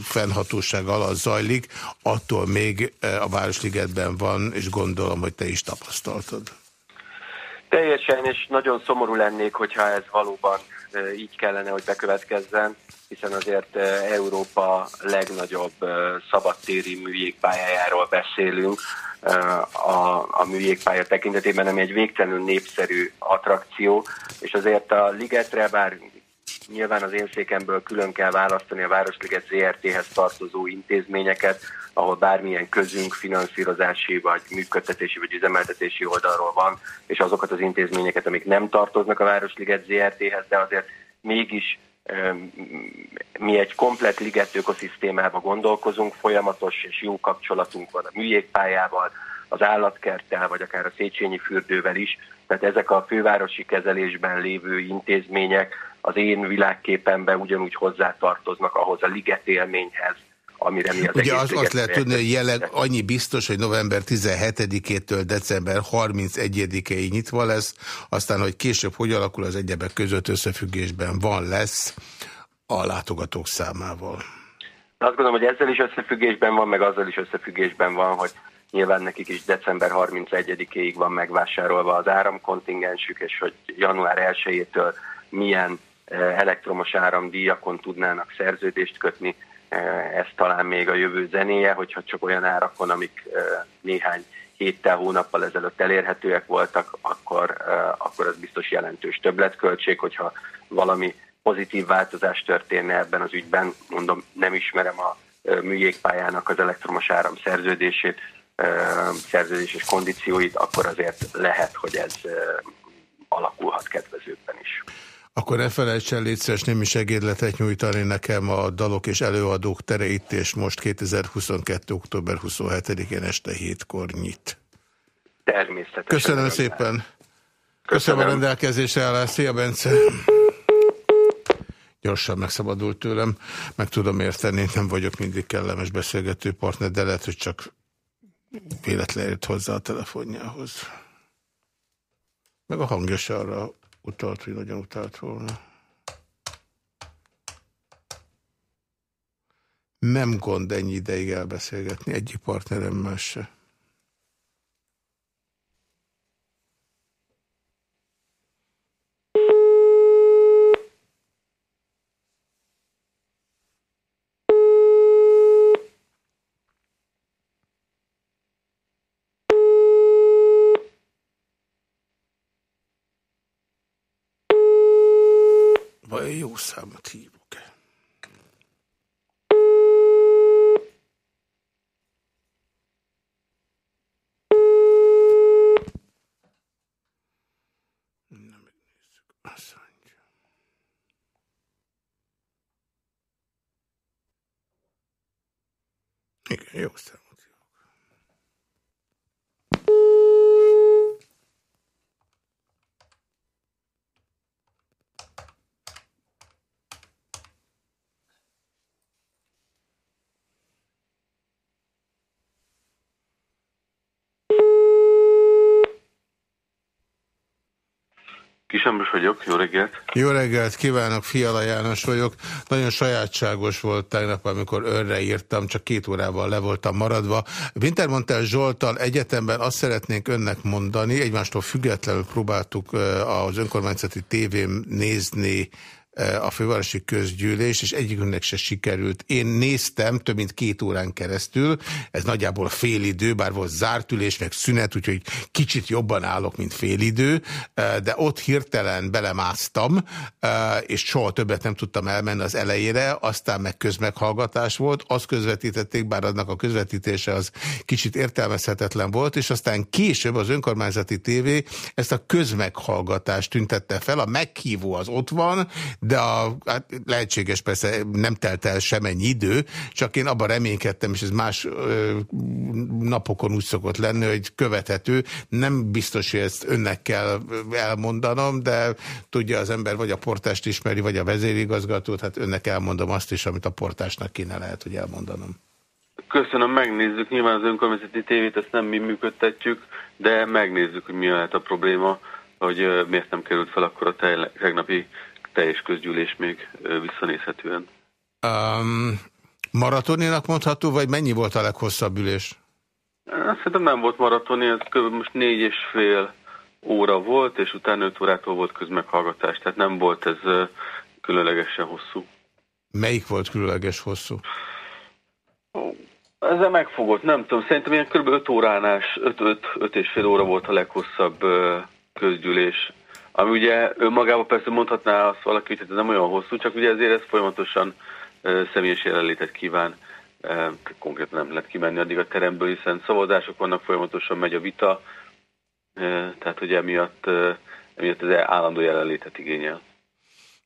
fennhatóság alatt zajlik, attól még a Városligetben van, és gondolom, hogy te is tapasztaltad. Teljesen, és nagyon szomorú lennék, hogyha ez valóban így kellene, hogy bekövetkezzen, hiszen azért Európa legnagyobb szabadtéri műjégpályájáról beszélünk, a, a műjégpálya tekintetében, ami egy végtelenül népszerű attrakció, és azért a ligetre, bár nyilván az én székemből külön kell választani a Városliget ZRT-hez tartozó intézményeket, ahol bármilyen közünk finanszírozási, vagy működtetési, vagy üzemeltetési oldalról van, és azokat az intézményeket, amik nem tartoznak a Városliget ZRT-hez, de azért mégis mi egy komplet liget ökoszisztémába gondolkozunk, folyamatos és jó kapcsolatunk van a műjégpályával, az állatkerttel, vagy akár a Széchenyi fürdővel is. Tehát ezek a fővárosi kezelésben lévő intézmények az én világképemben ugyanúgy hozzátartoznak ahhoz a liget élményhez, amire mi az Ugye az, azt lehet tudni, hogy jelenleg annyi biztos, hogy november 17-től december 31-ig nyitva lesz, aztán, hogy később hogy alakul az egyebek között összefüggésben van lesz a látogatók számával. Azt gondolom, hogy ezzel is összefüggésben van, meg azzal is összefüggésben van, hogy nyilván nekik is december 31-ig van megvásárolva az áramkontingensük, és hogy január 1-től milyen eh, elektromos áramdíjakon tudnának szerződést kötni, ez talán még a jövő zenéje, hogyha csak olyan árakon, amik néhány héttel, hónappal ezelőtt elérhetőek voltak, akkor, akkor az biztos jelentős többletköltség, hogyha valami pozitív változás történne ebben az ügyben, mondom, nem ismerem a műjégpályának az elektromos áram szerződését, szerződéses kondícióit, akkor azért lehet, hogy ez alakulhat kedvezőbben is. Akkor ne felejtsen létszeres némi segédletet nyújtani nekem a dalok és előadók tereit, és most 2022. október 27-én este hétkor nyit. Természetesen. Köszönöm szépen. Köszönöm, Köszönöm a rendelkezésre állás. Szia, Bence. Gyorsan megszabadult tőlem. Meg tudom érteni, nem vagyok mindig kellemes beszélgető partner, de lehet, hogy csak véletlenül hozzá a telefonjához. Meg a hangja arra utalt, hogy nagyon utalt volna. Nem gond ennyi ideig elbeszélgetni egyik partneremmel se. Jó számot hívok. Na, megnézzük. Azt mondja. Igen, jó számot Kis Ambrus vagyok, jó reggelt. Jó reggelt kívánok, Fiala János vagyok. Nagyon sajátságos volt tegnap, amikor önre írtam, csak két órával le voltam maradva. Wintermantel Zsoltal egyetemben azt szeretnénk önnek mondani, egymástól függetlenül próbáltuk az önkormányzati tévén nézni a fővárosi közgyűlés, és egyikünknek se sikerült. Én néztem több mint két órán keresztül, ez nagyjából fél idő, bár volt zárt ülés, meg szünet, úgyhogy kicsit jobban állok, mint fél idő, de ott hirtelen belemásztam, és soha többet nem tudtam elmenni az elejére, aztán meg közmeghallgatás volt, azt közvetítették, bár annak a közvetítése az kicsit értelmezhetetlen volt, és aztán később az önkormányzati tévé ezt a közmeghallgatást tüntette fel, a meghívó az ott van, de a, hát lehetséges persze nem telt el semennyi idő, csak én abban reménykedtem, és ez más ö, napokon úgy szokott lenni, hogy követhető. Nem biztos, hogy ezt önnek kell elmondanom, de tudja az ember vagy a portást ismeri, vagy a vezérigazgatót, hát önnek elmondom azt is, amit a portásnak kéne lehet, hogy elmondanom. Köszönöm, megnézzük. Nyilván az önkormányzati tévét ezt nem mi működtetjük, de megnézzük, hogy mi lehet a probléma, hogy miért nem került fel akkor a tegnapi teljes közgyűlés még visszanézhetően. Um, maratoninak mondható, vagy mennyi volt a leghosszabb ülés? Szerintem nem volt maratoni, ez kb. most négy és fél óra volt, és utána öt órától volt közmeghallgatás, tehát nem volt ez különlegesen hosszú. Melyik volt különleges hosszú? Ezzel megfogott, nem tudom, szerintem ilyen kb. 5 óránás, 5 és fél óra volt a leghosszabb közgyűlés ami ugye önmagában persze mondhatná azt valaki, hogy hát ez nem olyan hosszú, csak ugye ezért ez folyamatosan személyes jelenlétet kíván. Konkrétan nem lehet kimenni addig a teremből, hiszen szavazások vannak, folyamatosan megy a vita, tehát hogy emiatt, emiatt ez állandó jelenlétet igényel.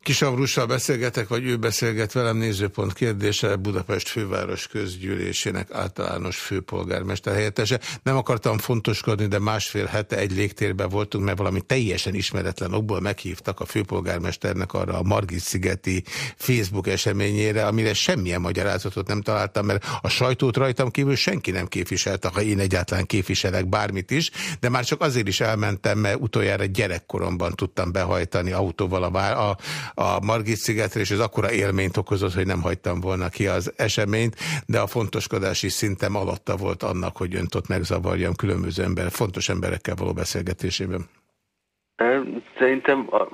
Kisavrussal beszélgetek, vagy ő beszélget velem nézőpont kérdése Budapest főváros közgyűlésének általános főpolgármester helyettese. Nem akartam fontoskodni, de másfél hete egy légtérben voltunk, mert valami teljesen ismeretlen okból meghívtak a főpolgármesternek arra a Margit-szigeti Facebook eseményére, amire semmilyen magyarázatot nem találtam, mert a sajtót rajtam kívül senki nem képviselte, ha én egyáltalán képviselek bármit is, de már csak azért is elmentem, mert utoljára gyerekkoromban tudtam behajtani autóval a, a a Margit szigetre, és ez akkora élményt okozott, hogy nem hagytam volna ki az eseményt, de a fontoskodási szintem alatta volt annak, hogy önt ott megzavarjam különböző ember, fontos emberekkel való beszélgetésében. Szerintem a,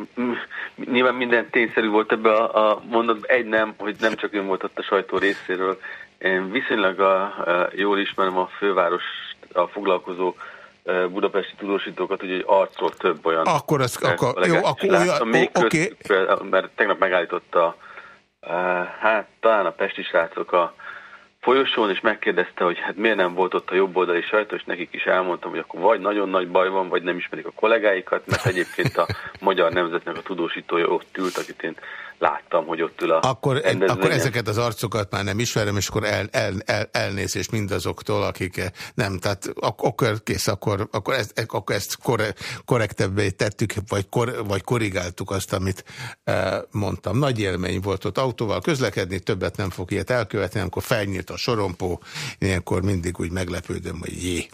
nyilván minden tényszerű volt ebbe a, a mondatban. Egy nem, hogy nem csak ön volt ott a sajtó részéről. Én viszonylag a, a, jól ismerem a főváros a foglalkozó budapesti tudósítókat, úgyhogy arcról több olyan. Akkor az, akkor, jó, akkor olyan, még. Okay. mert tegnap megállította, hát talán a pesti srácok a folyosón, és megkérdezte, hogy hát miért nem volt ott a jobboldali sajtó, és nekik is elmondtam, hogy akkor vagy nagyon nagy baj van, vagy nem ismerik a kollégáikat, mert egyébként a magyar nemzetnek a tudósítója ott ült, akit én láttam, hogy ott ül a Akkor, akkor ezeket az arcokat már nem ismerem, és akkor el, el, el, elnézés mindazoktól, akik eh, nem, tehát akkor kész, akkor, akkor ezt, akkor ezt korre, korrektebbé tettük, vagy, kor, vagy korrigáltuk azt, amit e, mondtam. Nagy élmény volt ott autóval közlekedni, többet nem fog ilyet elkövetni, amikor felnyílt a sorompó, ilyenkor mindig úgy meglepődöm, hogy jé.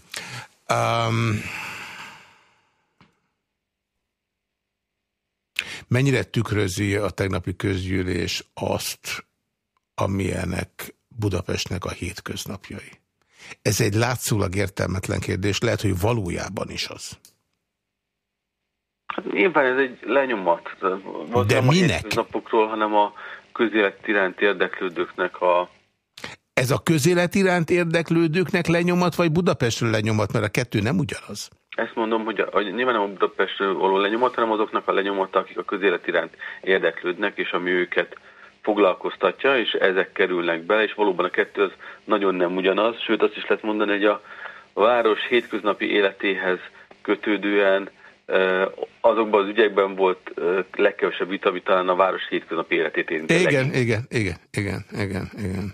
Um, Mennyire tükrözi a tegnapi közgyűlés azt, amilyenek Budapestnek a hétköznapjai? Ez egy látszólag értelmetlen kérdés, lehet, hogy valójában is az. Hát nyilván ez egy lenyomat. De nem minek? a napokról, hanem a közélet iránt érdeklődőknek a... Ez a közélet iránt érdeklődőknek lenyomat, vagy Budapestről lenyomat, mert a kettő nem ugyanaz? ezt mondom, hogy, a, hogy nyilván nem a Budapestről való lenyomat, hanem azoknak a lenyomata, akik a közélet iránt érdeklődnek, és ami őket foglalkoztatja, és ezek kerülnek bele, és valóban a kettő az nagyon nem ugyanaz, sőt azt is lehet mondani, hogy a város hétköznapi életéhez kötődően azokban az ügyekben volt legkevesebb vita, ami talán a város hétköznapi életét érint. Igen, igen, igen, igen, igen, igen.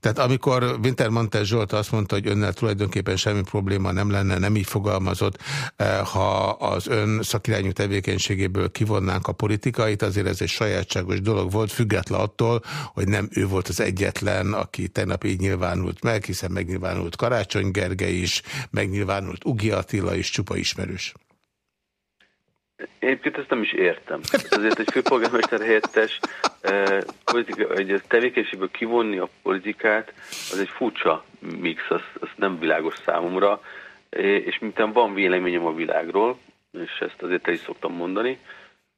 Tehát amikor Wintermantel Zsolt azt mondta, hogy önnel tulajdonképpen semmi probléma nem lenne, nem így fogalmazott, eh, ha az ön szakirányú tevékenységéből kivonnánk a politikait, azért ez egy sajátságos dolog volt, független attól, hogy nem ő volt az egyetlen, aki tegnap így nyilvánult meg, hiszen megnyilvánult Karácsony Gergely is, megnyilvánult Ugi Attila is, csupa ismerős. Egyébként ezt nem is értem. Azért egy főpolgármester helyettes eh, politika, egy tevékenységből kivonni a politikát, az egy furcsa mix, az, az nem világos számomra, eh, és miután van véleményem a világról, és ezt azért el is szoktam mondani,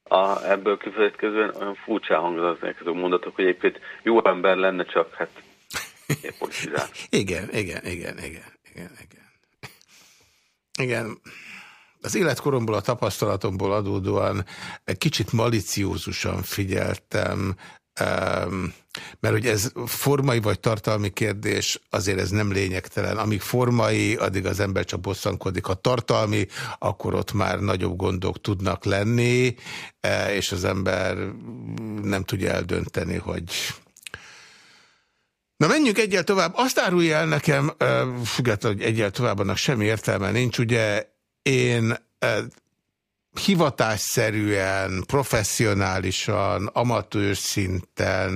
a, ebből következően olyan furcsa hangzanak ezek a mondatok, hogy egyébként jó ember lenne, csak hát igen, igen, igen, igen, igen, igen. Igen az életkoromból, a tapasztalatomból adódóan kicsit maliciózusan figyeltem, mert hogy ez formai vagy tartalmi kérdés, azért ez nem lényegtelen. Amíg formai, addig az ember csak bosszankodik. Ha tartalmi, akkor ott már nagyobb gondok tudnak lenni, e, és az ember nem tudja eldönteni, hogy... Na menjünk egyel tovább. Azt árulja el nekem, függetlenül, hogy egyel tovább, annak semmi értelme nincs. Ugye én hivatásszerűen, professzionálisan, amatőr szinten,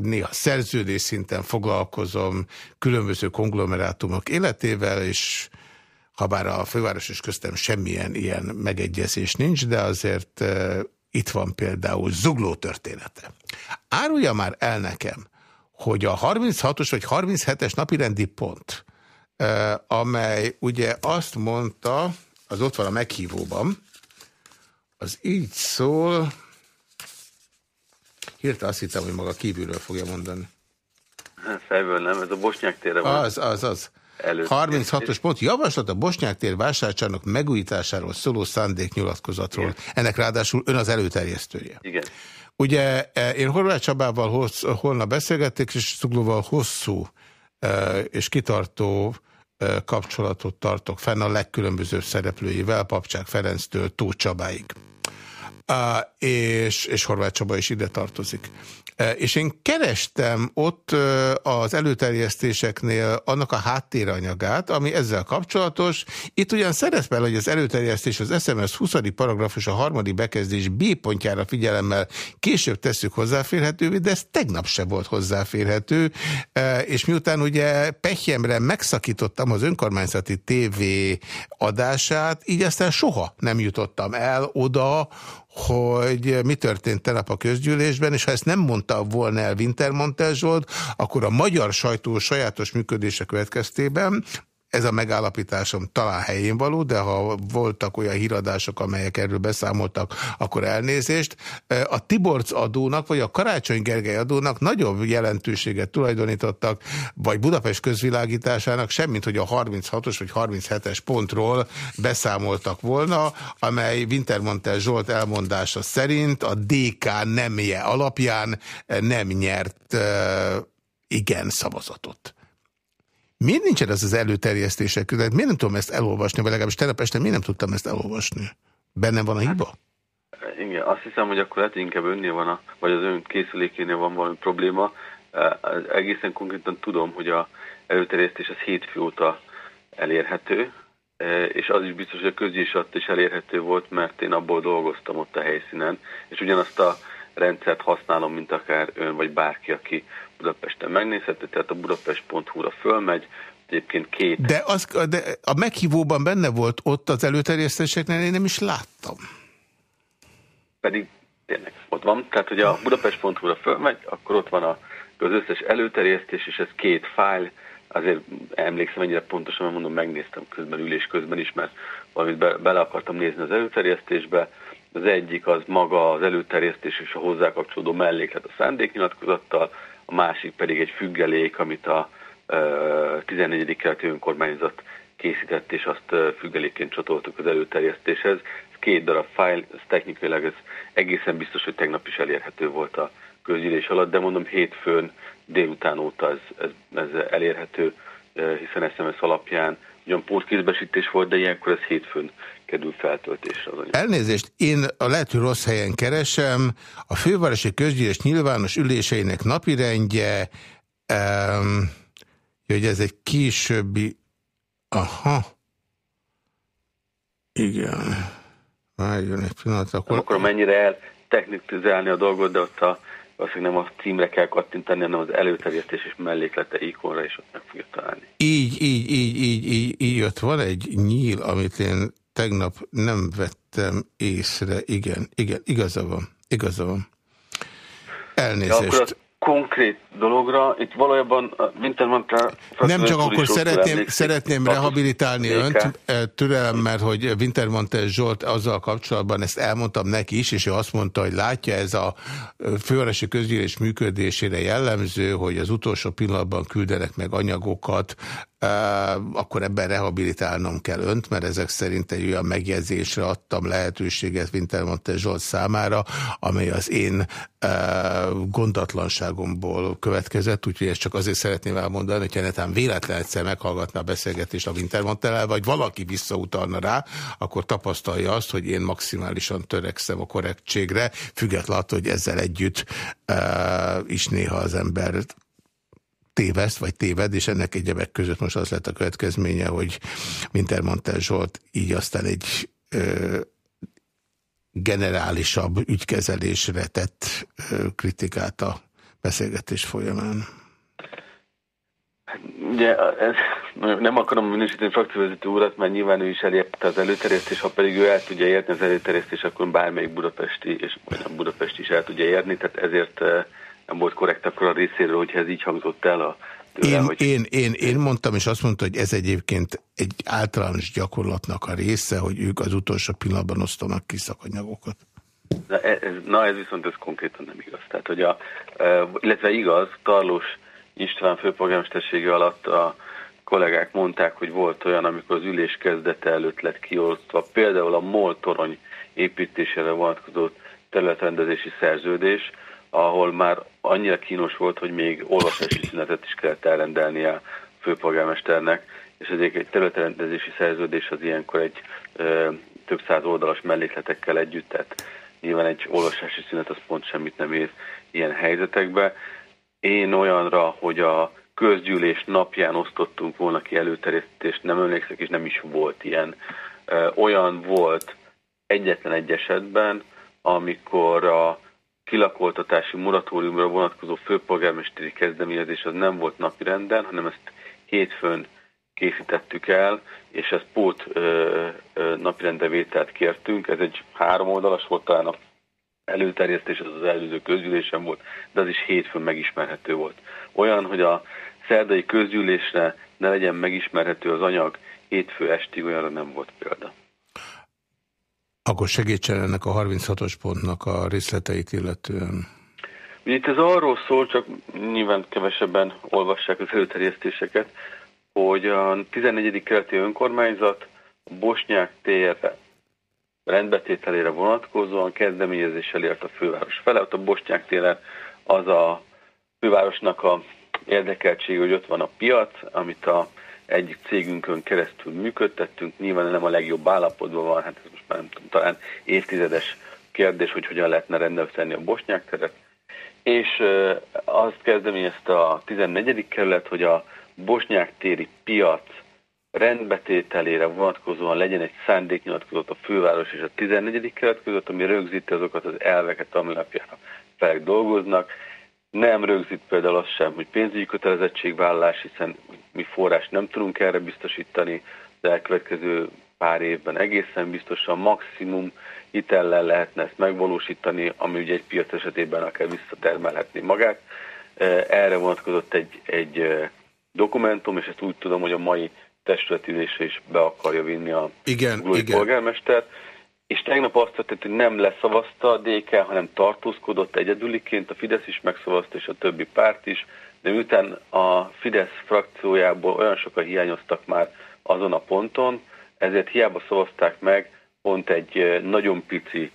néha szerződés szinten foglalkozom különböző konglomerátumok életével, és ha bár a főváros és köztem semmilyen ilyen megegyezés nincs, de azért uh, itt van például zugló története. Árulja már el nekem, hogy a 36-os vagy 37-es napirendi pont, amely ugye azt mondta, az ott van a meghívóban, az így szól, hirtelen azt hittem, hogy maga kívülről fogja mondani. Fejből nem, ez a Bosnyák térre van. Az, az, az. 36-os pont. Javaslat a Bosnyák tér vásárcsarnok megújításáról szóló szándéknyilatkozatról. Igen. Ennek ráadásul ön az előterjesztője. Igen. Ugye én Horváth Csabával holnap beszélgették, és Szuglóval hosszú és kitartó kapcsolatot tartok fenn a legkülönbözőbb szereplőivel, Papcsák Ferenctől Tóth Csabáig. És, és Horváth Csaba is ide tartozik. És én kerestem ott az előterjesztéseknél annak a háttéranyagát, ami ezzel kapcsolatos. Itt ugyan szerepel, hogy az előterjesztés az SMS 20. paragrafus a harmadik bekezdés B pontjára figyelemmel később tesszük hozzáférhetővé, de ez tegnap se volt hozzáférhető, és miután ugye Pehjemre megszakítottam az önkormányzati TV adását, így aztán soha nem jutottam el oda, hogy mi történt tegnap a közgyűlésben, és ha ezt nem mondta volna el Wintermantel Zsolt, akkor a magyar sajtó sajátos működése következtében ez a megállapításom talán helyén való, de ha voltak olyan híradások, amelyek erről beszámoltak, akkor elnézést. A Tiborc adónak, vagy a Karácsony Gergely adónak nagyobb jelentőséget tulajdonítottak, vagy Budapest közvilágításának, semmint, hogy a 36-os vagy 37-es pontról beszámoltak volna, amely Wintermantel Zsolt elmondása szerint a DK nemje alapján nem nyert igen szavazatot. Miért nincsen ez az előterjesztések között? Miért nem tudom ezt elolvasni, vagy legalábbis tegnap este miért nem tudtam ezt elolvasni? Bennem van a hiba? Hát, igen, azt hiszem, hogy akkor lehet, hogy inkább önnél van, a, vagy az ön készülékénél van valami probléma. Egészen konkrétan tudom, hogy a előterjesztés az hétfő óta elérhető, és az is biztos, hogy a közgyűlés ott is elérhető volt, mert én abból dolgoztam ott a helyszínen, és ugyanazt a rendszert használom, mint akár ön vagy bárki, aki Budapesten megnézheti, tehát a budapest.hu-ra fölmegy, egyébként két... De, az, de a meghívóban benne volt ott az előterjesztéseknél, én nem is láttam. Pedig tényleg ott van, tehát hogy a budapest.hu-ra fölmegy, akkor ott van a, az összes előterjesztés, és ez két fájl, azért emlékszem ennyire pontosan, mert mondom, megnéztem közben, ülés közben is, mert valamit be, bele akartam nézni az előterjesztésbe. Az egyik az maga az előterjesztés és a hozzá kapcsolódó melléklet a szándéknyilatkozattal, a másik pedig egy függelék, amit a 14. keleti önkormányzat készített, és azt függelékként csatoltuk az előterjesztéshez. Ez két darab fájl, ez technikailag ez egészen biztos, hogy tegnap is elérhető volt a közgyűlés alatt, de mondom hétfőn délután óta ez, ez, ez elérhető, hiszen SMS alapján ugyan pótkézbesítés volt, de ilyenkor ez hétfőn kerül feltöltésre az anyag. Elnézést, én a lehető rossz helyen keresem. A fővárosi közgyűlés nyilvános üléseinek napirendje, um, hogy ez egy későbbi... Aha. Igen. Várjon egy pillanat, akkor... akarom mennyire el technikizálni a dolgot, de ott a, valószínűleg nem a címre kell kattintani, hanem az előterjesztés és melléklete ikonra, és ott meg fogja találni. Így, így, így, így, így, így, ott van egy nyíl, amit én tegnap nem vettem észre. Igen, igen, igaza van, igaza van. Elnézést. akkor a konkrét dologra, itt valójában, Wintermantel... Nem csak akkor szeretném, emlékszik, szeretném rehabilitálni önt, eh, türelem, mert hogy Wintermantel Zsolt azzal kapcsolatban ezt elmondtam neki is, és ő azt mondta, hogy látja ez a eh, fővárosi közgyűlés működésére jellemző, hogy az utolsó pillanatban küldenek meg anyagokat, akkor ebben rehabilitálnom kell önt, mert ezek szerint egy olyan megjegyzésre adtam lehetőséget Wintermantel Zsolt számára, amely az én gondatlanságomból következett, úgyhogy ezt csak azért szeretném elmondani, hogyha netán véletlen egyszer meghallgatná a beszélgetést a Wintermantel, vagy valaki visszautalna rá, akkor tapasztalja azt, hogy én maximálisan törekszem a korrektségre, függetlenül hogy ezzel együtt is néha az ember téveszt, vagy téved, és ennek egyebek között most az lett a következménye, hogy Wintermantel Zsolt így aztán egy ö, generálisabb ügykezelésre tett ö, kritikát a beszélgetés folyamán. Ugye, ez, nem akarom minősíteni frakcióvezető urat, mert nyilván ő is elérte az előterjesztés, ha pedig ő el tudja érni az előterjesztés, akkor bármelyik budapesti, és nem budapesti is el tudja érni, tehát ezért nem volt korrekt akkor a részéről, hogyha ez így hangzott el a tőle, Én, hogy én, én, én mondtam, és azt mondta, hogy ez egyébként egy általános gyakorlatnak a része, hogy ők az utolsó pillanatban osztanak ki szakanyagokat. Na ez, na ez viszont ez konkrétan nem igaz. Tehát, hogy a, e, illetve igaz, Tarlós István főpolgármestersége alatt a kollégák mondták, hogy volt olyan, amikor az ülés kezdete előtt lett kiosztva, például a MOL torony építésére vonatkozó területrendezési szerződés, ahol már annyira kínos volt, hogy még olvasási szünetet is kellett elrendelnie a főpolgármesternek, és ezért egy területrendezési szerződés az ilyenkor egy ö, több száz oldalas mellékletekkel együtt, tehát nyilván egy olvasási szünet az pont semmit nem ér ilyen helyzetekbe. Én olyanra, hogy a közgyűlés napján osztottunk volna ki előterjesztést, nem emlékszek, és nem is volt ilyen. Ö, Olyan volt egyetlen egy esetben, amikor a kilakoltatási moratóriumra vonatkozó főpolgármesteri kezdeményezés az nem volt napirenden, hanem ezt hétfőn készítettük el, és ezt pót ö, ö, napirendevételt kértünk. Ez egy három oldalas volt, talán a előterjesztés az az előző közgyűlésen volt, de az is hétfőn megismerhető volt. Olyan, hogy a szerdai közgyűlésre ne legyen megismerhető az anyag, hétfő estig olyanra nem volt példa. Akkor segítsen ennek a 36-os pontnak a részleteit illetően. Itt ez arról szól, csak nyilván kevesebben olvassák az előterjesztéseket, hogy a 14. keleti önkormányzat Bosnyák térre rendbetételére vonatkozóan kezdeményezéssel ért a főváros fele. Ott a Bosnyák téren az a fővárosnak a érdekeltsége, hogy ott van a piac, amit a egyik cégünkön keresztül működtettünk. Nyilván nem a legjobb állapotban van, hát ez most már nem tudom, talán évtizedes kérdés, hogy hogyan lehetne rendelni a Bosnyák teret. És azt kezdeményezte a 14. kerület, hogy a Bosnyák téri piac rendbetételére vonatkozóan legyen egy szándéknyilatkozat a főváros és a 14. kerület között, ami rögzíti azokat az elveket, ami alapján a felek dolgoznak. Nem rögzít például azt sem, hogy pénzügyi kötelezettségvállalás, hiszen mi forrás nem tudunk erre biztosítani, de elkövetkező pár évben egészen biztosan maximum hitellel lehetne ezt megvalósítani, ami ugye egy piac esetében akár visszatermelhetné magát. Erre vonatkozott egy, egy dokumentum, és ezt úgy tudom, hogy a mai testületülésre is be akarja vinni a Igen, igen. polgármester. És tegnap azt történt, hogy nem leszavazta a DK, hanem tartózkodott egyedüliként, a Fidesz is megszavazta, és a többi párt is, de miután a Fidesz frakciójából olyan sokan hiányoztak már azon a ponton, ezért hiába szavazták meg, pont egy nagyon pici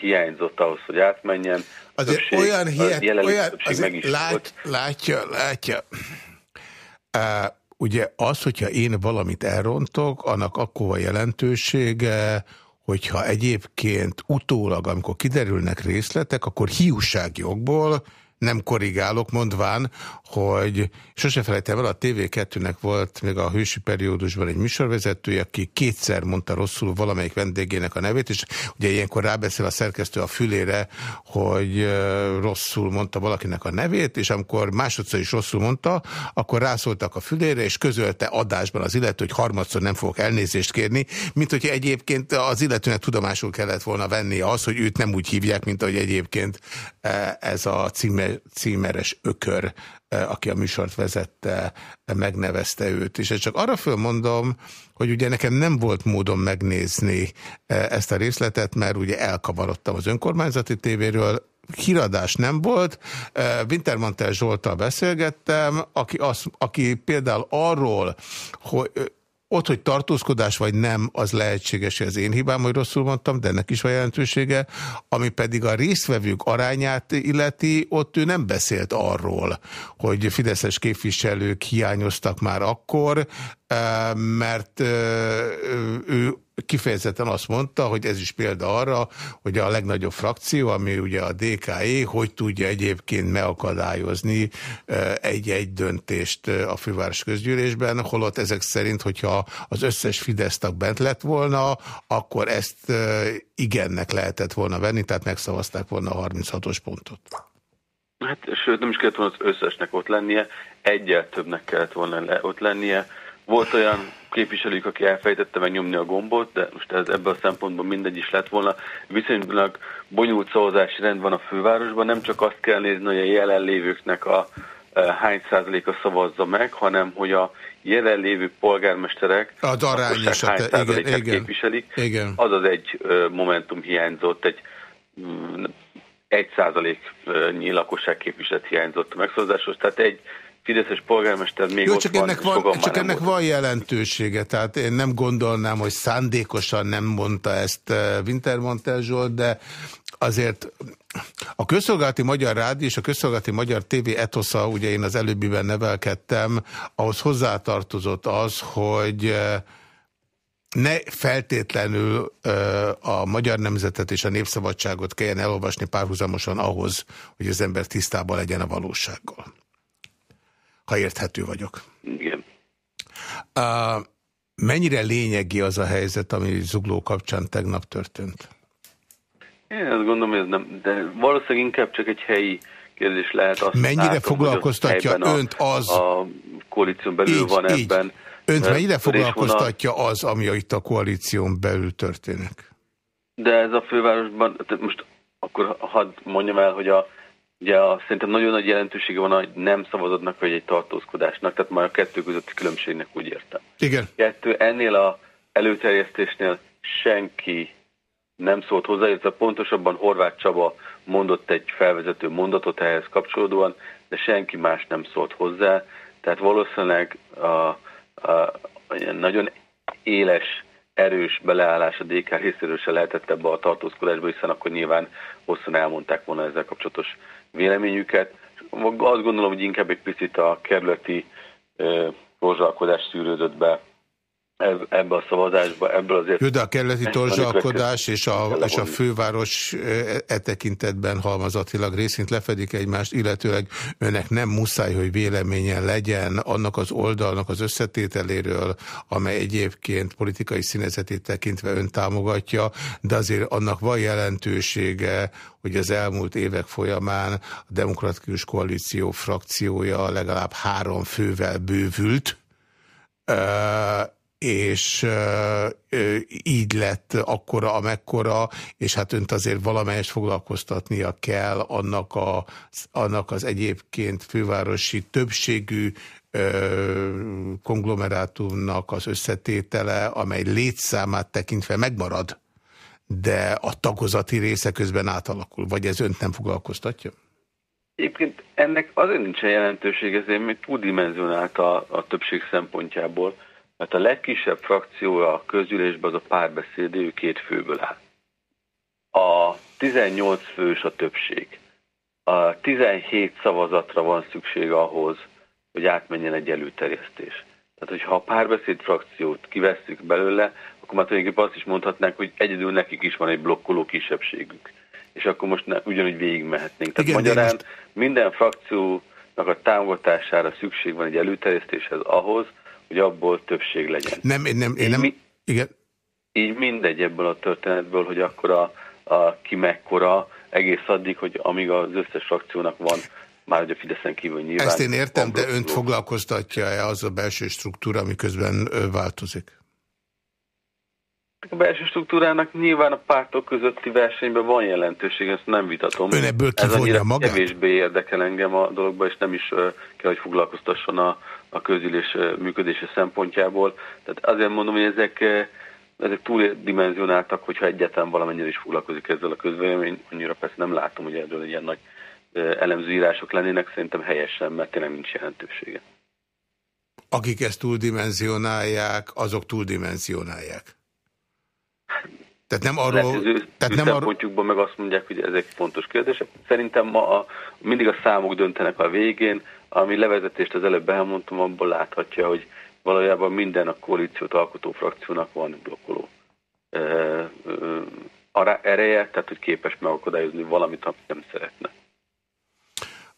hiányzott ahhoz, hogy átmenjen. Azért többség, olyan hiány, olyan, azért meg is lát, volt. látja, látja. Uh, ugye az, hogyha én valamit elrontok, annak akkor van jelentősége, hogyha egyébként utólag, amikor kiderülnek részletek, akkor hiúságjogból nem korrigálok, mondván, hogy sose felejtem el, a TV2-nek volt még a hősi periódusban egy műsorvezetője, aki kétszer mondta rosszul valamelyik vendégének a nevét, és ugye ilyenkor rábeszél a szerkesztő a fülére, hogy rosszul mondta valakinek a nevét, és amikor másodszor is rosszul mondta, akkor rászóltak a fülére, és közölte adásban az illető, hogy harmadszor nem fogok elnézést kérni, mint hogyha egyébként az illetőnek tudomásul kellett volna venni az, hogy őt nem úgy hívják, mint ahogy egyébként ez a címe, címeres ökör Eh, aki a műsort vezette, megnevezte őt. És ezt csak arra fölmondom, hogy ugye nekem nem volt módom megnézni eh, ezt a részletet, mert ugye elkavarodtam az önkormányzati tévéről, híradás nem volt. Eh, Wintermantel Zsoltal beszélgettem, aki, az, aki például arról, hogy ott, hogy tartózkodás vagy nem, az lehetséges, az én hibám, hogy rosszul mondtam, de ennek is van jelentősége. Ami pedig a résztvevők arányát illeti, ott ő nem beszélt arról, hogy fideszes képviselők hiányoztak már akkor, eh, mert eh, ő kifejezetten azt mondta, hogy ez is példa arra, hogy a legnagyobb frakció, ami ugye a DKE, hogy tudja egyébként megakadályozni egy-egy döntést a főváros közgyűlésben, holott ezek szerint, hogyha az összes Fidesztak bent lett volna, akkor ezt igennek lehetett volna venni, tehát megszavazták volna a 36-os pontot. Hát sőt, nem is kellett volna az összesnek ott lennie, egyel többnek kellett volna ott lennie. Volt olyan képviselők, aki elfejtette megnyomni a gombot, de most ez ebből a szempontból mindegy is lett volna. Viszonylag bonyolult szavazási rend van a fővárosban, nem csak azt kell nézni, hogy a jelenlévőknek a e, hány százaléka szavazza meg, hanem hogy a jelenlévő polgármesterek az arányos, hány százalékát igen, képviselik. Igen. Az az egy momentum hiányzott, egy mm, egy százaléknyi lakosság képviselet hiányzott a megszavazáshoz, tehát egy Fideszes polgármester még Jó, ott csak van, ennek van, csak ennek van jelentősége, tehát én nem gondolnám, hogy szándékosan nem mondta ezt eh, Wintermantel Zsolt, de azért a közszolgálati Magyar Rádió és a közszolgálati Magyar TV etosza, ugye én az előbbiben nevelkedtem, ahhoz hozzátartozott az, hogy eh, ne feltétlenül uh, a magyar nemzetet és a népszabadságot kelljen elolvasni párhuzamosan ahhoz, hogy az ember tisztában legyen a valósággal ha érthető vagyok. Igen. Uh, mennyire lényegi az a helyzet, ami Zugló kapcsán tegnap történt? Én azt gondolom, hogy ez nem, de valószínűleg inkább csak egy helyi kérdés lehet. Azt mennyire látom, foglalkoztatja önt az... A, a koalíción belül így, van így. ebben. Önt mennyire foglalkoztatja az, ami itt a koalíción belül történik? De ez a fővárosban, most akkor hadd mondjam el, hogy a Ugye a, szerintem nagyon nagy jelentősége van, hogy nem szavazodnak, vagy egy tartózkodásnak, tehát már a kettő közötti különbségnek úgy értem. Igen. Kettő, ennél a előterjesztésnél senki nem szólt hozzá, illetve pontosabban Horváth Csaba mondott egy felvezető mondatot ehhez kapcsolódóan, de senki más nem szólt hozzá, tehát valószínűleg a, a, a nagyon éles, erős beleállás a DK részéről se lehetett ebbe a tartózkodásba, hiszen akkor nyilván hosszan elmondták volna ezzel kapcsolatos véleményüket. Azt gondolom, hogy inkább egy picit a kerületi rozsalkodás szűrődött be ebbe a szavazásba, ebből azért... Jó, de a kerületi torzsalkodás és a, és a főváros e tekintetben halmazatilag részint lefedik egymást, illetőleg önnek nem muszáj, hogy véleményen legyen annak az oldalnak az összetételéről, amely egyébként politikai színezetét tekintve ön támogatja, de azért annak van jelentősége, hogy az elmúlt évek folyamán a Demokratikus Koalíció frakciója legalább három fővel bővült, és így lett akkora, amekkora, és hát önt azért valamelyest foglalkoztatnia kell annak, a, annak az egyébként fővárosi többségű konglomerátumnak az összetétele, amely létszámát tekintve megmarad, de a tagozati része közben átalakul, vagy ez önt nem foglalkoztatja? Egyébként ennek azért nincsen jelentőség, ezért még túldimenzionált a, a többség szempontjából, mert a legkisebb frakció a közgyűlésben az a párbeszéd, ő két főből áll. A 18 fős a többség. A 17 szavazatra van szükség ahhoz, hogy átmenjen egy előterjesztés. Tehát, hogyha a párbeszéd frakciót kivesszük belőle, akkor már tulajdonképpen azt is mondhatnánk, hogy egyedül nekik is van egy blokkoló kisebbségük. És akkor most ne, ugyanúgy végigmehetnénk. Tehát Igen, magyarán most... minden frakciónak a támogatására szükség van egy előterjesztéshez ahhoz, hogy abból többség legyen. Nem, én nem, én nem, mi, igen. Így mindegy ebből a történetből, hogy akkor a, a ki mekkora, egész addig, hogy amíg az összes frakciónak van már hogy a Fideszen kívül nyilván... Ezt én értem, de önt foglalkoztatja-e az a belső struktúra, ami közben változik? A belső struktúrának nyilván a pártok közötti versenyben van jelentőség, ezt nem vitatom. Ön ebből kivonja magát? kevésbé érdekel engem a dologba, és nem is kell, hogy foglalkoztasson a, a közülés működése szempontjából. Tehát azért mondom, hogy ezek, ezek túl dimenzionáltak, hogyha egyáltalán valamennyire is foglalkozik ezzel a közvélemény, annyira persze nem látom, hogy ebből ilyen nagy elemzőírások lennének, szerintem helyesen, mert tényleg nincs jelentősége. Akik ezt túldimenzionálják, azok túldimenzionálják. Tehát nem arról... tehát nem szempontjukban meg azt mondják, hogy ezek fontos kérdések. Szerintem ma a, mindig a számok döntenek a végén, ami levezetést az előbb elmondtam, abból láthatja, hogy valójában minden a koalíciót alkotó frakciónak van blokkoló ereje, tehát hogy képes megakadályozni valamit, amit nem szeretne.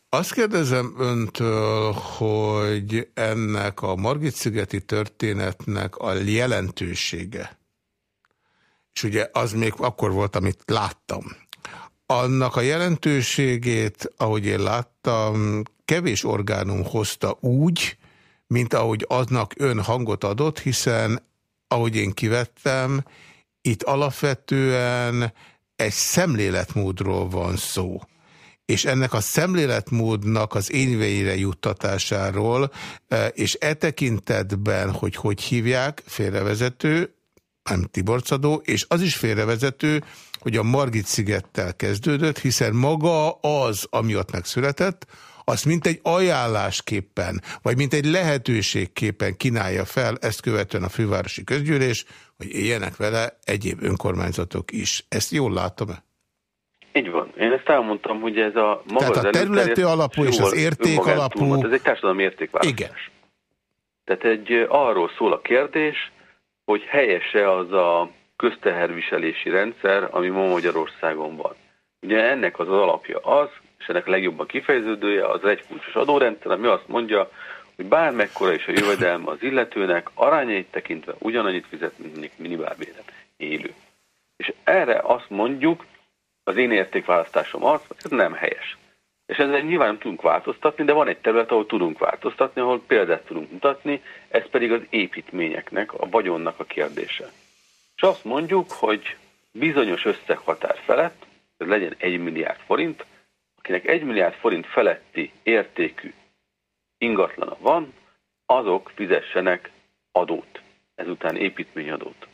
Azt kérdezem öntől, hogy ennek a Margit-szigeti történetnek a jelentősége, és ugye az még akkor volt, amit láttam, annak a jelentőségét, ahogy én láttam, kevés orgánum hozta úgy, mint ahogy aznak ön hangot adott, hiszen ahogy én kivettem, itt alapvetően egy szemléletmódról van szó. És ennek a szemléletmódnak az énveire juttatásáról, e, és e tekintetben, hogy hogy hívják, félrevezető, nem Tiborcadó, és az is félrevezető, hogy a Margit szigettel kezdődött, hiszen maga az, ami ott megszületett, azt mint egy ajánlásképpen, vagy mint egy lehetőségképpen kínálja fel, ezt követően a fővárosi közgyűlés, hogy éljenek vele egyéb önkormányzatok is. Ezt jól látom-e? Így van. Én ezt elmondtam, hogy ez a maga Tehát a területi alapú és az érték alapú... Ez egy társadalmi értékválasztás. Igen. Tehát egy, arról szól a kérdés, hogy helyese az a közteherviselési rendszer, ami ma Magyarországon van. Ugye ennek az, az alapja az, és ennek legjobban kifejeződője az egy kulcsos adórendszer, ami azt mondja, hogy bármekkora is a jövedelme az illetőnek, arányait tekintve ugyanannyit fizet, mint minimálbéret élő. És erre azt mondjuk, az én értékválasztásom az, hogy ez nem helyes. És ezzel nyilván nem tudunk változtatni, de van egy terület, ahol tudunk változtatni, ahol példát tudunk mutatni, ez pedig az építményeknek, a vagyonnak a kérdése. És azt mondjuk, hogy bizonyos összeghatár felett, ez legyen 1 milliárd forint, akinek 1 milliárd forint feletti értékű ingatlana van, azok fizessenek adót, ezután építményadót.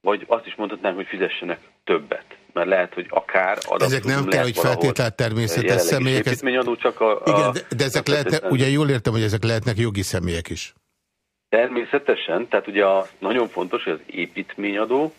Vagy azt is mondhatnánk, hogy fizessenek többet mert lehet, hogy akár Ezek nem kell, hogy feltételt természetes személyek. Ez... csak a, Igen, de, de ezek lehetnek, ugye jól értem, hogy ezek lehetnek jogi személyek is. Természetesen, tehát ugye a, nagyon fontos, hogy az építményadó,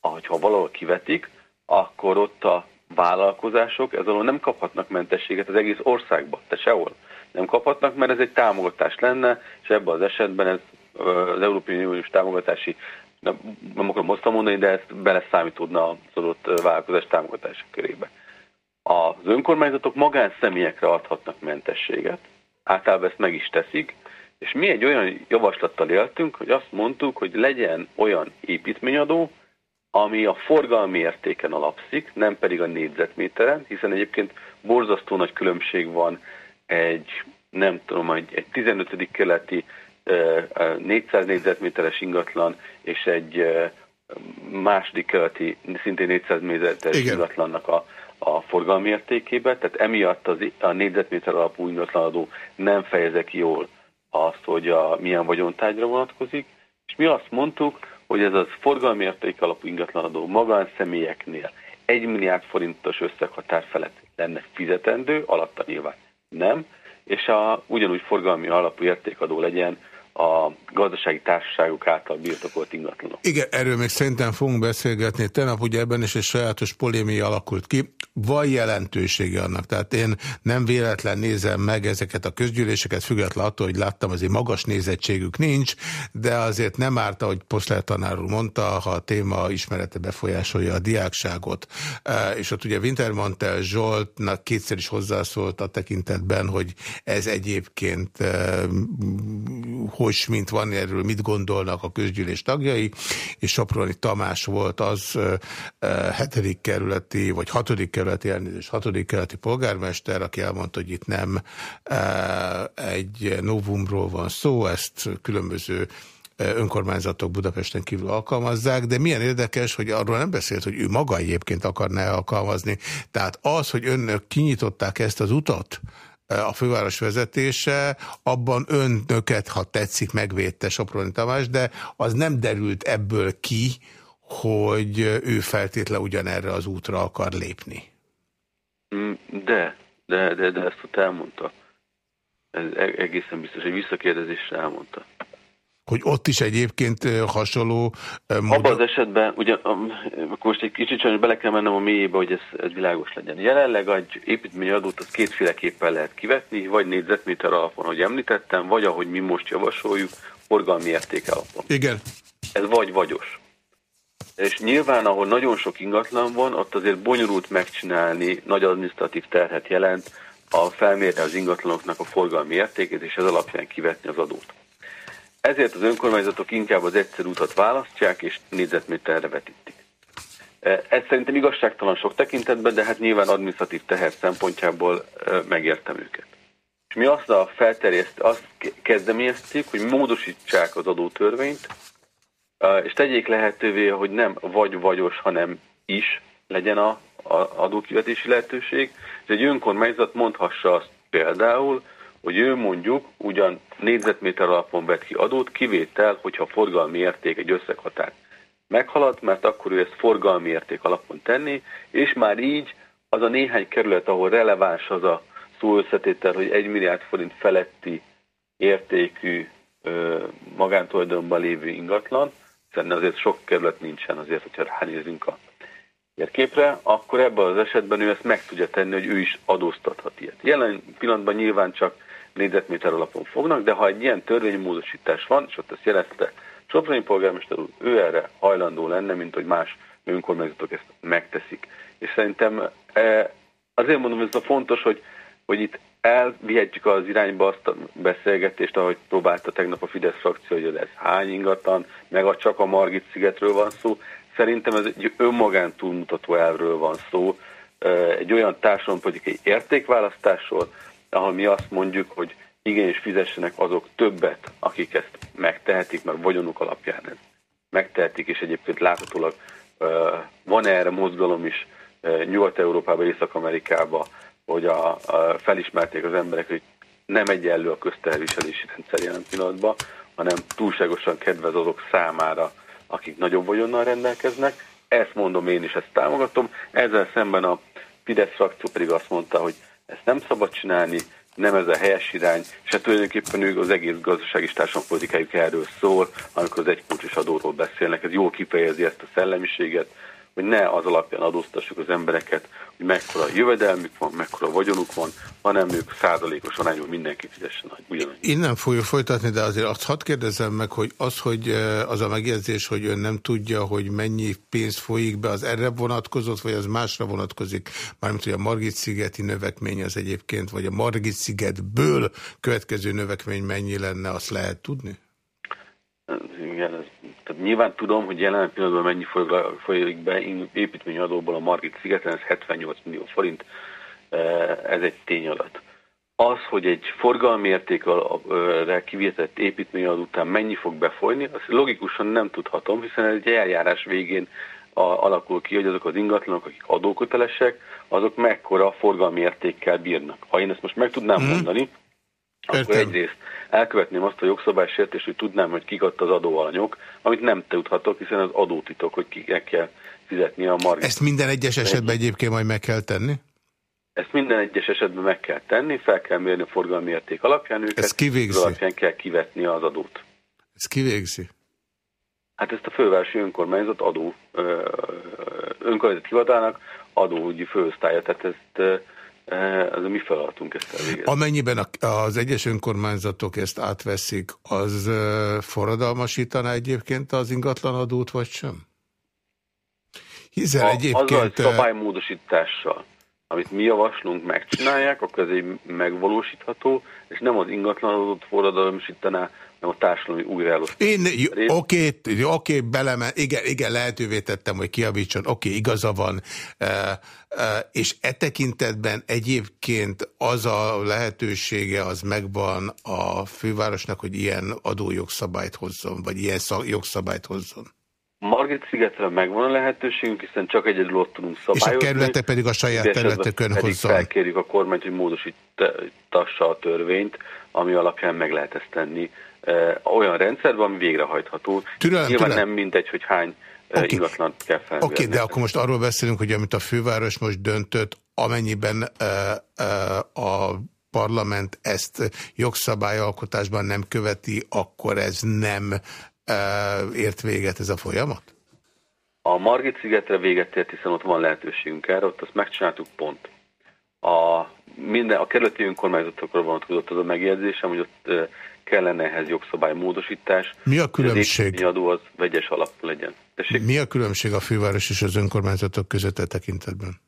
ha valahol kivetik, akkor ott a vállalkozások ez alól nem kaphatnak mentességet az egész országban, tehát sehol nem kaphatnak, mert ez egy támogatás lenne, és ebben az esetben ez az Európai Uniós támogatási nem, nem akarom azt mondani, de ezt beleszámítódna az adott vállalkozás támogatása körébe. Az önkormányzatok magánszemélyekre adhatnak mentességet, általában ezt meg is teszik, és mi egy olyan javaslattal éltünk, hogy azt mondtuk, hogy legyen olyan építményadó, ami a forgalmi értéken alapszik, nem pedig a négyzetméteren, hiszen egyébként borzasztó nagy különbség van egy, nem tudom, egy, egy 15. keleti 400 négyzetméteres ingatlan és egy második keleti, szintén 400 méteres Igen. ingatlannak a, a forgalmi értékébe, tehát emiatt az, a négyzetméter alapú ingatlanadó nem fejeze ki jól azt, hogy a milyen vagyontárgyra vonatkozik, és mi azt mondtuk, hogy ez az forgalmi érték alapú ingatlanadó magánszemélyeknél 1 milliárd forintos összeghatár felett lenne fizetendő, alatta nyilván nem, és a, ugyanúgy forgalmi alapú értékadó legyen a gazdasági társaságok által birtokolt ingatlanok. Igen, erről még szerintem fogunk beszélgetni. Tegnap ugye ebben is egy sajátos polémia alakult ki. Van jelentősége annak. Tehát én nem véletlen nézem meg ezeket a közgyűléseket, függetlenül attól, hogy láttam, azért magas nézettségük nincs, de azért nem árt, ahogy Poszler tanár úr mondta, ha a téma ismerete befolyásolja a diákságot. E, és ott ugye Wintermantel Zsoltnak kétszer is hozzászólt a tekintetben, hogy ez egyébként hogy mint van erről, mit gondolnak a közgyűlés tagjai, és Soproni Tamás volt az hetedik kerületi, vagy hatodik kerületi elnézés, hatodik kerületi polgármester, aki elmondta, hogy itt nem egy novumról van szó, ezt különböző önkormányzatok Budapesten kívül alkalmazzák, de milyen érdekes, hogy arról nem beszélt, hogy ő maga egyébként akarná alkalmazni. Tehát az, hogy önök kinyitották ezt az utat, a főváros vezetése, abban önnöket, ha tetszik, megvédte Soproni Tamás, de az nem derült ebből ki, hogy ő feltétlen ugyanerre az útra akar lépni. Mm, de, de, de, de ezt ott elmondta. Ez e-, egészen biztos, hogy visszakérdezésre elmondta hogy ott is egyébként hasonló... Módon... Abban az esetben, ugye, most egy kicsit sajnos bele kell mennem a mélyébe, hogy ez, ez világos legyen. Jelenleg egy építményadót az kétféleképpen lehet kivetni, vagy négyzetméter alapon, ahogy említettem, vagy ahogy mi most javasoljuk, forgalmi érték alapon. Igen. Ez vagy vagyos. És nyilván, ahol nagyon sok ingatlan van, ott azért bonyolult megcsinálni, nagy administratív terhet jelent a felmérni az ingatlanoknak a forgalmi értékét, és ez alapján kivetni az adót. Ezért az önkormányzatok inkább az egyszerű utat választják, és négyzetméterre vetítik. E, ez szerintem igazságtalan sok tekintetben, de hát nyilván administratív teher szempontjából e, megértem őket. És mi azt a felterjeszt, azt kezdeményeztük, hogy módosítsák az adótörvényt, e, és tegyék lehetővé, hogy nem vagy-vagyos, hanem is legyen a, a adókivetési lehetőség, és egy önkormányzat mondhassa azt például, hogy ő mondjuk ugyan négyzetméter alapon vett ki adót, kivétel, hogyha forgalmi érték egy összeghatár meghalad, mert akkor ő ezt forgalmi érték alapon tenni, és már így az a néhány kerület, ahol releváns az a szó összetétel, hogy egy milliárd forint feletti értékű magántulajdonban lévő ingatlan, hiszen azért sok kerület nincsen azért, hogyha ránézünk a térképre, akkor ebben az esetben ő ezt meg tudja tenni, hogy ő is adóztathat ilyet. Jelen pillanatban nyilván csak négyzetméter alapon fognak, de ha egy ilyen törvénymódosítás van, és ott ezt jelezte Soproni polgármester úr, ő erre hajlandó lenne, mint hogy más önkormányzatok ezt megteszik. És szerintem e, azért mondom, hogy ez a fontos, hogy, hogy itt elvihetjük az irányba azt a beszélgetést, ahogy próbálta tegnap a Fidesz frakció, hogy ez hány ingatlan, meg a csak a Margit szigetről van szó. Szerintem ez egy önmagán túlmutató elvről van szó, e, egy olyan társadalompolitikai értékválasztásról, ahol mi azt mondjuk, hogy igenis fizessenek azok többet, akik ezt megtehetik, mert vagyonuk alapján ez megtehetik, és egyébként láthatólag van erre mozgalom is Nyugat-Európában, Észak-Amerikában, hogy a, a, felismerték az emberek, hogy nem egyenlő a közterviselési rendszer jelen pillanatban, hanem túlságosan kedvez azok számára, akik nagyobb vagyonnal rendelkeznek. Ezt mondom én is, ezt támogatom. Ezzel szemben a Fidesz frakció pedig azt mondta, hogy ezt nem szabad csinálni, nem ez a helyes irány, és tulajdonképpen ők az egész gazdasági és társadalompolitikájuk erről szól, amikor az egykulcsos adóról beszélnek. Ez jól kifejezi ezt a szellemiséget, hogy ne az alapján adóztassuk az embereket, hogy mekkora jövedelmük van, mekkora vagyonuk van, hanem ők százalékos arányban mindenki fizessen ugyanannyi. Innen fogjuk folytatni, de azért azt hadd kérdezzem meg, hogy az, hogy eh, az a megjegyzés, hogy ön nem tudja, hogy mennyi pénz folyik be, az erre vonatkozott, vagy az másra vonatkozik? Mármint, hogy a Margit-szigeti növekmény az egyébként, vagy a Margit-szigetből következő növekmény mennyi lenne, azt lehet tudni? Igen, ez tehát nyilván tudom, hogy jelen pillanatban mennyi folyik be építményadóból a Margit szigeten, ez 78 millió forint, e, ez egy tényadat. Az, hogy egy forgalmi értékre kivétett építményadó után mennyi fog befolyni, azt logikusan nem tudhatom, hiszen egy eljárás végén alakul ki, hogy azok az ingatlanok, akik adókötelesek, azok mekkora forgalmi értékkel bírnak. Ha én ezt most meg tudnám mm. mondani, akkor egyrészt elkövetném azt a jogszabálysértést, hogy tudnám, hogy kik adta az adóalanyok, amit nem tudhatok, hiszen az adótitok, hogy kiknek kell fizetni a margit. Ezt minden egyes esetben egyébként majd meg kell tenni? Ezt minden egyes esetben meg kell tenni, fel kell mérni a forgalmi érték alapján őket, Ezt ki végzi? az alapján kell kivetni az adót. Ez kivégzi? Hát ezt a fővárosi önkormányzat adó, önkormányzat hivatalnak adóügyi főosztálya, tehát ezt ö, ez a mi feladatunk ezt elvégezni. Amennyiben a- az egyes önkormányzatok ezt átveszik, az ö, forradalmasítaná egyébként az ingatlanadót, vagy sem? Hiszen azzal egyébként... egy ö, szabálymódosítással, amit mi javaslunk, megcsinálják, akkor ez egy megvalósítható, és nem az ingatlanadót forradalmasítaná, a társadalmi újraelosztás. Én, j- oké, okay, oké, beleme, igen, igen, lehetővé tettem, hogy kiavítson, oké, igaza van, e, e, és e tekintetben egyébként az a lehetősége, az megvan a fővárosnak, hogy ilyen adójogszabályt hozzon, vagy ilyen jogszabályt hozzon. Margit szigetre megvan a lehetőségünk, hiszen csak egyedül ott tudunk És a szabályozni. kerülete pedig a saját területükön hozzon. felkérjük a kormányt, hogy módosítassa a törvényt, ami alapján meg lehet ezt tenni olyan rendszerben, ami végrehajtható. Türelem, Nyilván türelem. nem mindegy, hogy hány Oké. ingatlant kell felmérni. Oké, okay, de akkor most arról beszélünk, hogy amit a főváros most döntött, amennyiben a parlament ezt jogszabályalkotásban nem követi, akkor ez nem ért véget ez a folyamat? A Margit szigetre véget ért, hiszen ott van lehetőségünk erre, ott azt megcsináltuk pont. A, minden, a kerületi önkormányzatokra vonatkozott az a megjegyzésem, hogy ott kellene ehhez jogszabálymódosítás. Mi a különbség? Az adó az vegyes alapú legyen. Tessék? Mi a különbség a főváros és az önkormányzatok között e tekintetben?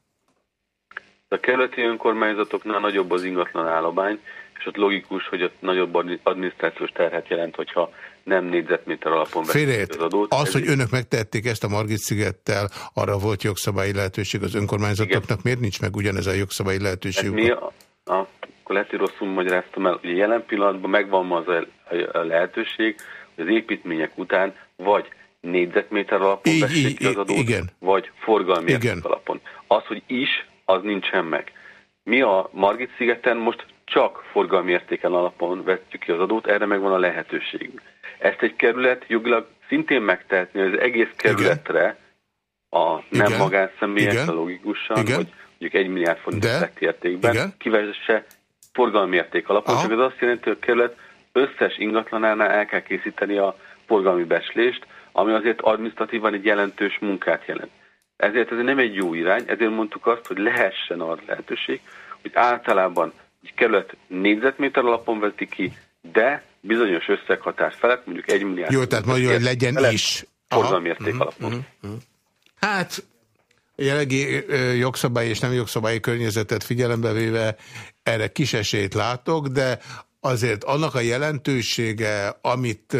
A kerületi önkormányzatoknál nagyobb az ingatlan állomány, és ott logikus, hogy ott nagyobb admi- adminisztrációs terhet jelent, hogyha nem négyzetméter alapon veszik az adót. Az, hogy önök megtették ezt a Margit szigettel, arra volt jogszabályi lehetőség az önkormányzatoknak. Miért nincs meg ugyanez a jogszabályi lehetőség? Hát mi, a, a, akkor lehet, hogy rosszul magyaráztam el, hogy jelen pillanatban megvan ma az a, a lehetőség, hogy az építmények után vagy négyzetméter alapon Így, vessék ki az adót, igen. vagy forgalmi Igen. alapon. Az, hogy is, az nincsen meg. Mi a Margit szigeten most csak forgalmi értéken alapon vetjük ki az adót, erre megvan a lehetőségünk. Ezt egy kerület jogilag szintén megtehetni, az egész kerületre a nem Igen. magánszemélyekre Igen. logikusan, Igen. hogy mondjuk egy milliárd forint értékben, kivesse forgalmi érték alapon, csak ez azt jelenti, hogy a kerület összes ingatlanánál el kell készíteni a forgalmi becslést, ami azért administratívan egy jelentős munkát jelent. Ezért ez nem egy jó irány, ezért mondtuk azt, hogy lehessen arra lehetőség, hogy általában egy kerület négyzetméter alapon veti ki, de bizonyos összeghatár felett, mondjuk egy milliárd Jó, tehát mondjon, hogy legyen felett is. Forgalmi érték Mhm, alapon. mhm. Hát, a jelenlegi jogszabályi és nem jogszabályi környezetet figyelembe véve erre kis esélyt látok, de azért annak a jelentősége, amit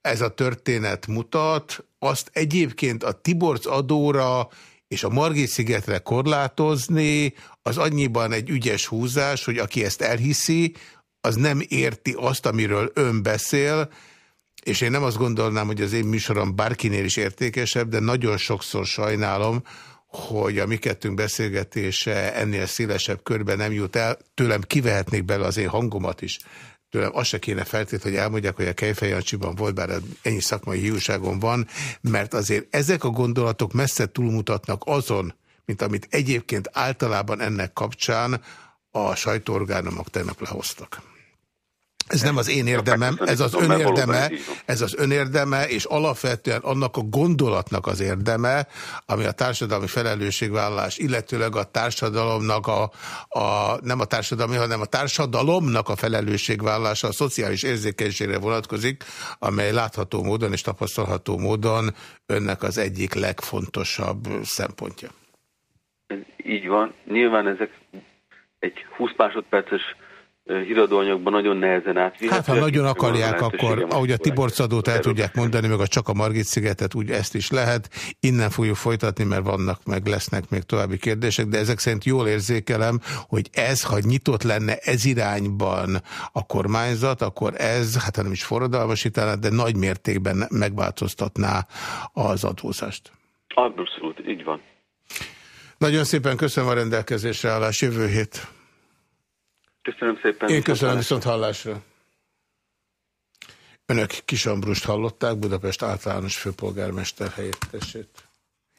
ez a történet mutat, azt egyébként a Tiborc adóra és a Margit szigetre korlátozni, az annyiban egy ügyes húzás, hogy aki ezt elhiszi, az nem érti azt, amiről ön beszél, és én nem azt gondolnám, hogy az én műsorom bárkinél is értékesebb, de nagyon sokszor sajnálom, hogy a mi kettőnk beszélgetése ennél szélesebb körben nem jut el. Tőlem kivehetnék bele az én hangomat is. Tőlem azt se kéne feltétlenül, hogy elmondják, hogy a Kejfej Jancsiban volt, bár ennyi szakmai hiúságom van, mert azért ezek a gondolatok messze túlmutatnak azon, mint amit egyébként általában ennek kapcsán a sajtóorgánumok tegnap lehoztak. Ez nem az én érdemem, ez az valóban önérdeme, ez az önérdeme, és alapvetően annak a gondolatnak az érdeme, ami a társadalmi felelősségvállalás, illetőleg a társadalomnak a, a nem a társadalmi, hanem a társadalomnak a felelősségvállalása a szociális érzékenységre vonatkozik, amely látható módon és tapasztalható módon önnek az egyik legfontosabb szempontja. Ez így van. Nyilván ezek egy 20 másodperces híradóanyagban nagyon nehezen átvihetőek. Hát, ha nagyon akarják, akkor hogy ahogy a Tiborcadót el erről tudják mondani, meg a csak a Margit-szigetet, úgy ezt is lehet. Innen fogjuk folytatni, mert vannak, meg lesznek még további kérdések, de ezek szerint jól érzékelem, hogy ez, ha nyitott lenne ez irányban a kormányzat, akkor ez, hát nem is forradalmasítaná, de nagy mértékben megváltoztatná az adózást. Abszolút, így van. Nagyon szépen köszönöm a rendelkezésre állás jövő hét. Köszönöm szépen. Én köszönöm viszont hallásra. Önök Kisambrust hallották, Budapest általános főpolgármester helyettesét.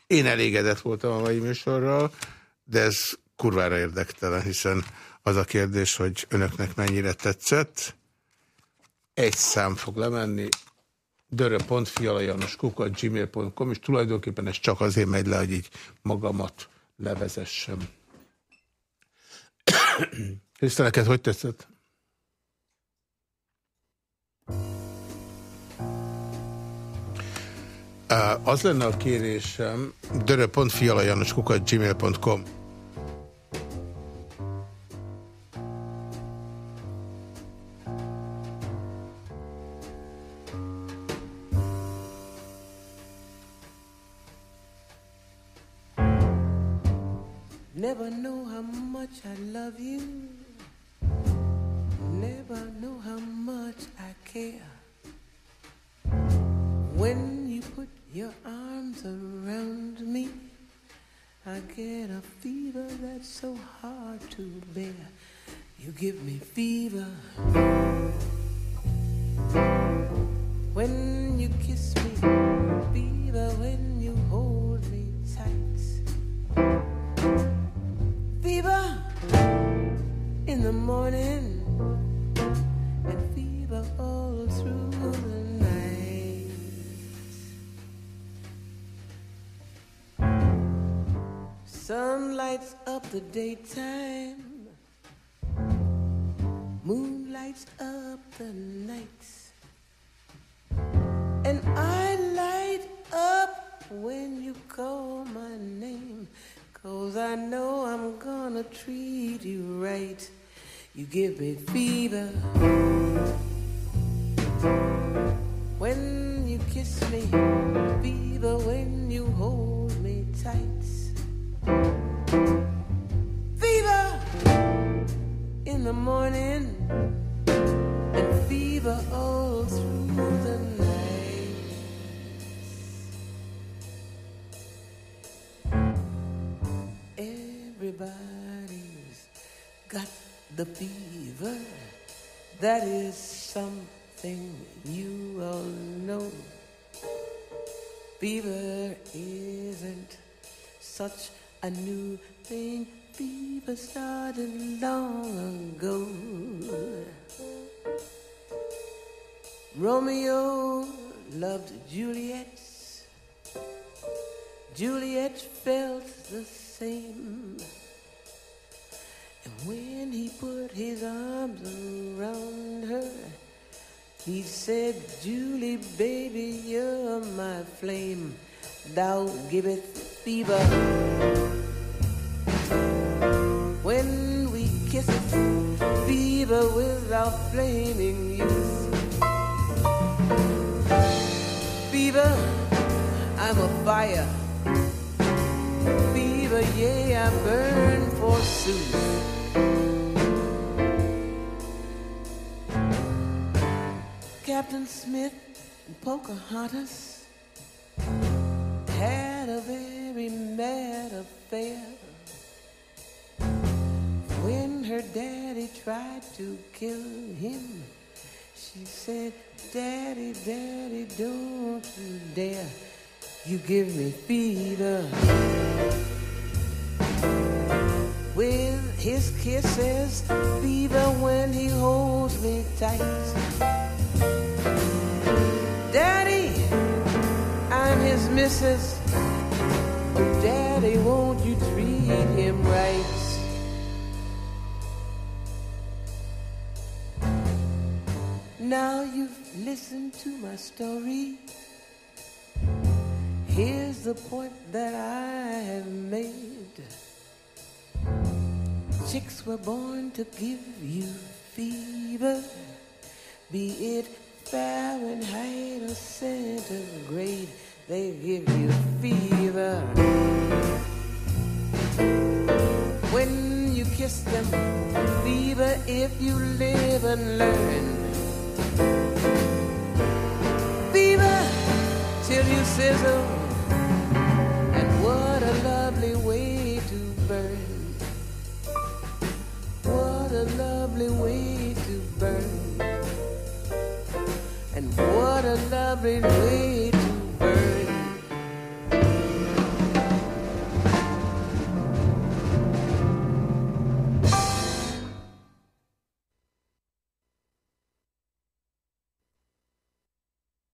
Én elégedett voltam a mai műsorral, de ez kurvára érdektelen, hiszen az a kérdés, hogy önöknek mennyire tetszett. Egy szám fog lemenni, gmail.com, és tulajdonképpen ez csak azért megy le, hogy így magamat levezessem. Kriszta, neked hogy tetszett? Az lenne a kérésem, dörö.fialajanoskukat gmail.com Never know how much I love you. Never know how much I care. When you put your arms around me, I get a fever that's so hard to bear. You give me fever. When you kiss me, fever when you hold me tight. Fever in the morning Sun lights up the daytime, moon lights up the nights, and I light up when you call my name. Cause I know I'm gonna treat you right. You give me fever when you kiss me, fever when you hold me tight. Fever in the morning and fever all through the night. Everybody's got the fever. That is something you all know. Fever isn't such a new thing. people started long ago. Romeo loved Juliet. Juliet felt the same. And when he put his arms around her, he said, Julie, baby, you're my flame. Thou giveth fever. When we kiss fever without flaming youth. Fever, I'm a fire. Fever, yeah, I burn forsooth. Captain Smith and Pocahontas had a very mad affair. When her daddy tried to kill him, she said, Daddy, Daddy, don't you dare. You give me fever. With his kisses, fever when he holds me tight. Daddy, I'm his missus. Oh, Daddy, won't you treat him right? Now you've listened to my story. Here's the point that I have made. Chicks were born to give you fever, be it Fahrenheit or centigrade, they give you fever. When you kiss them, fever if you live and learn. Fever till you sizzle, and what a lovely way to burn. What a lovely way to burn. And what a lovely way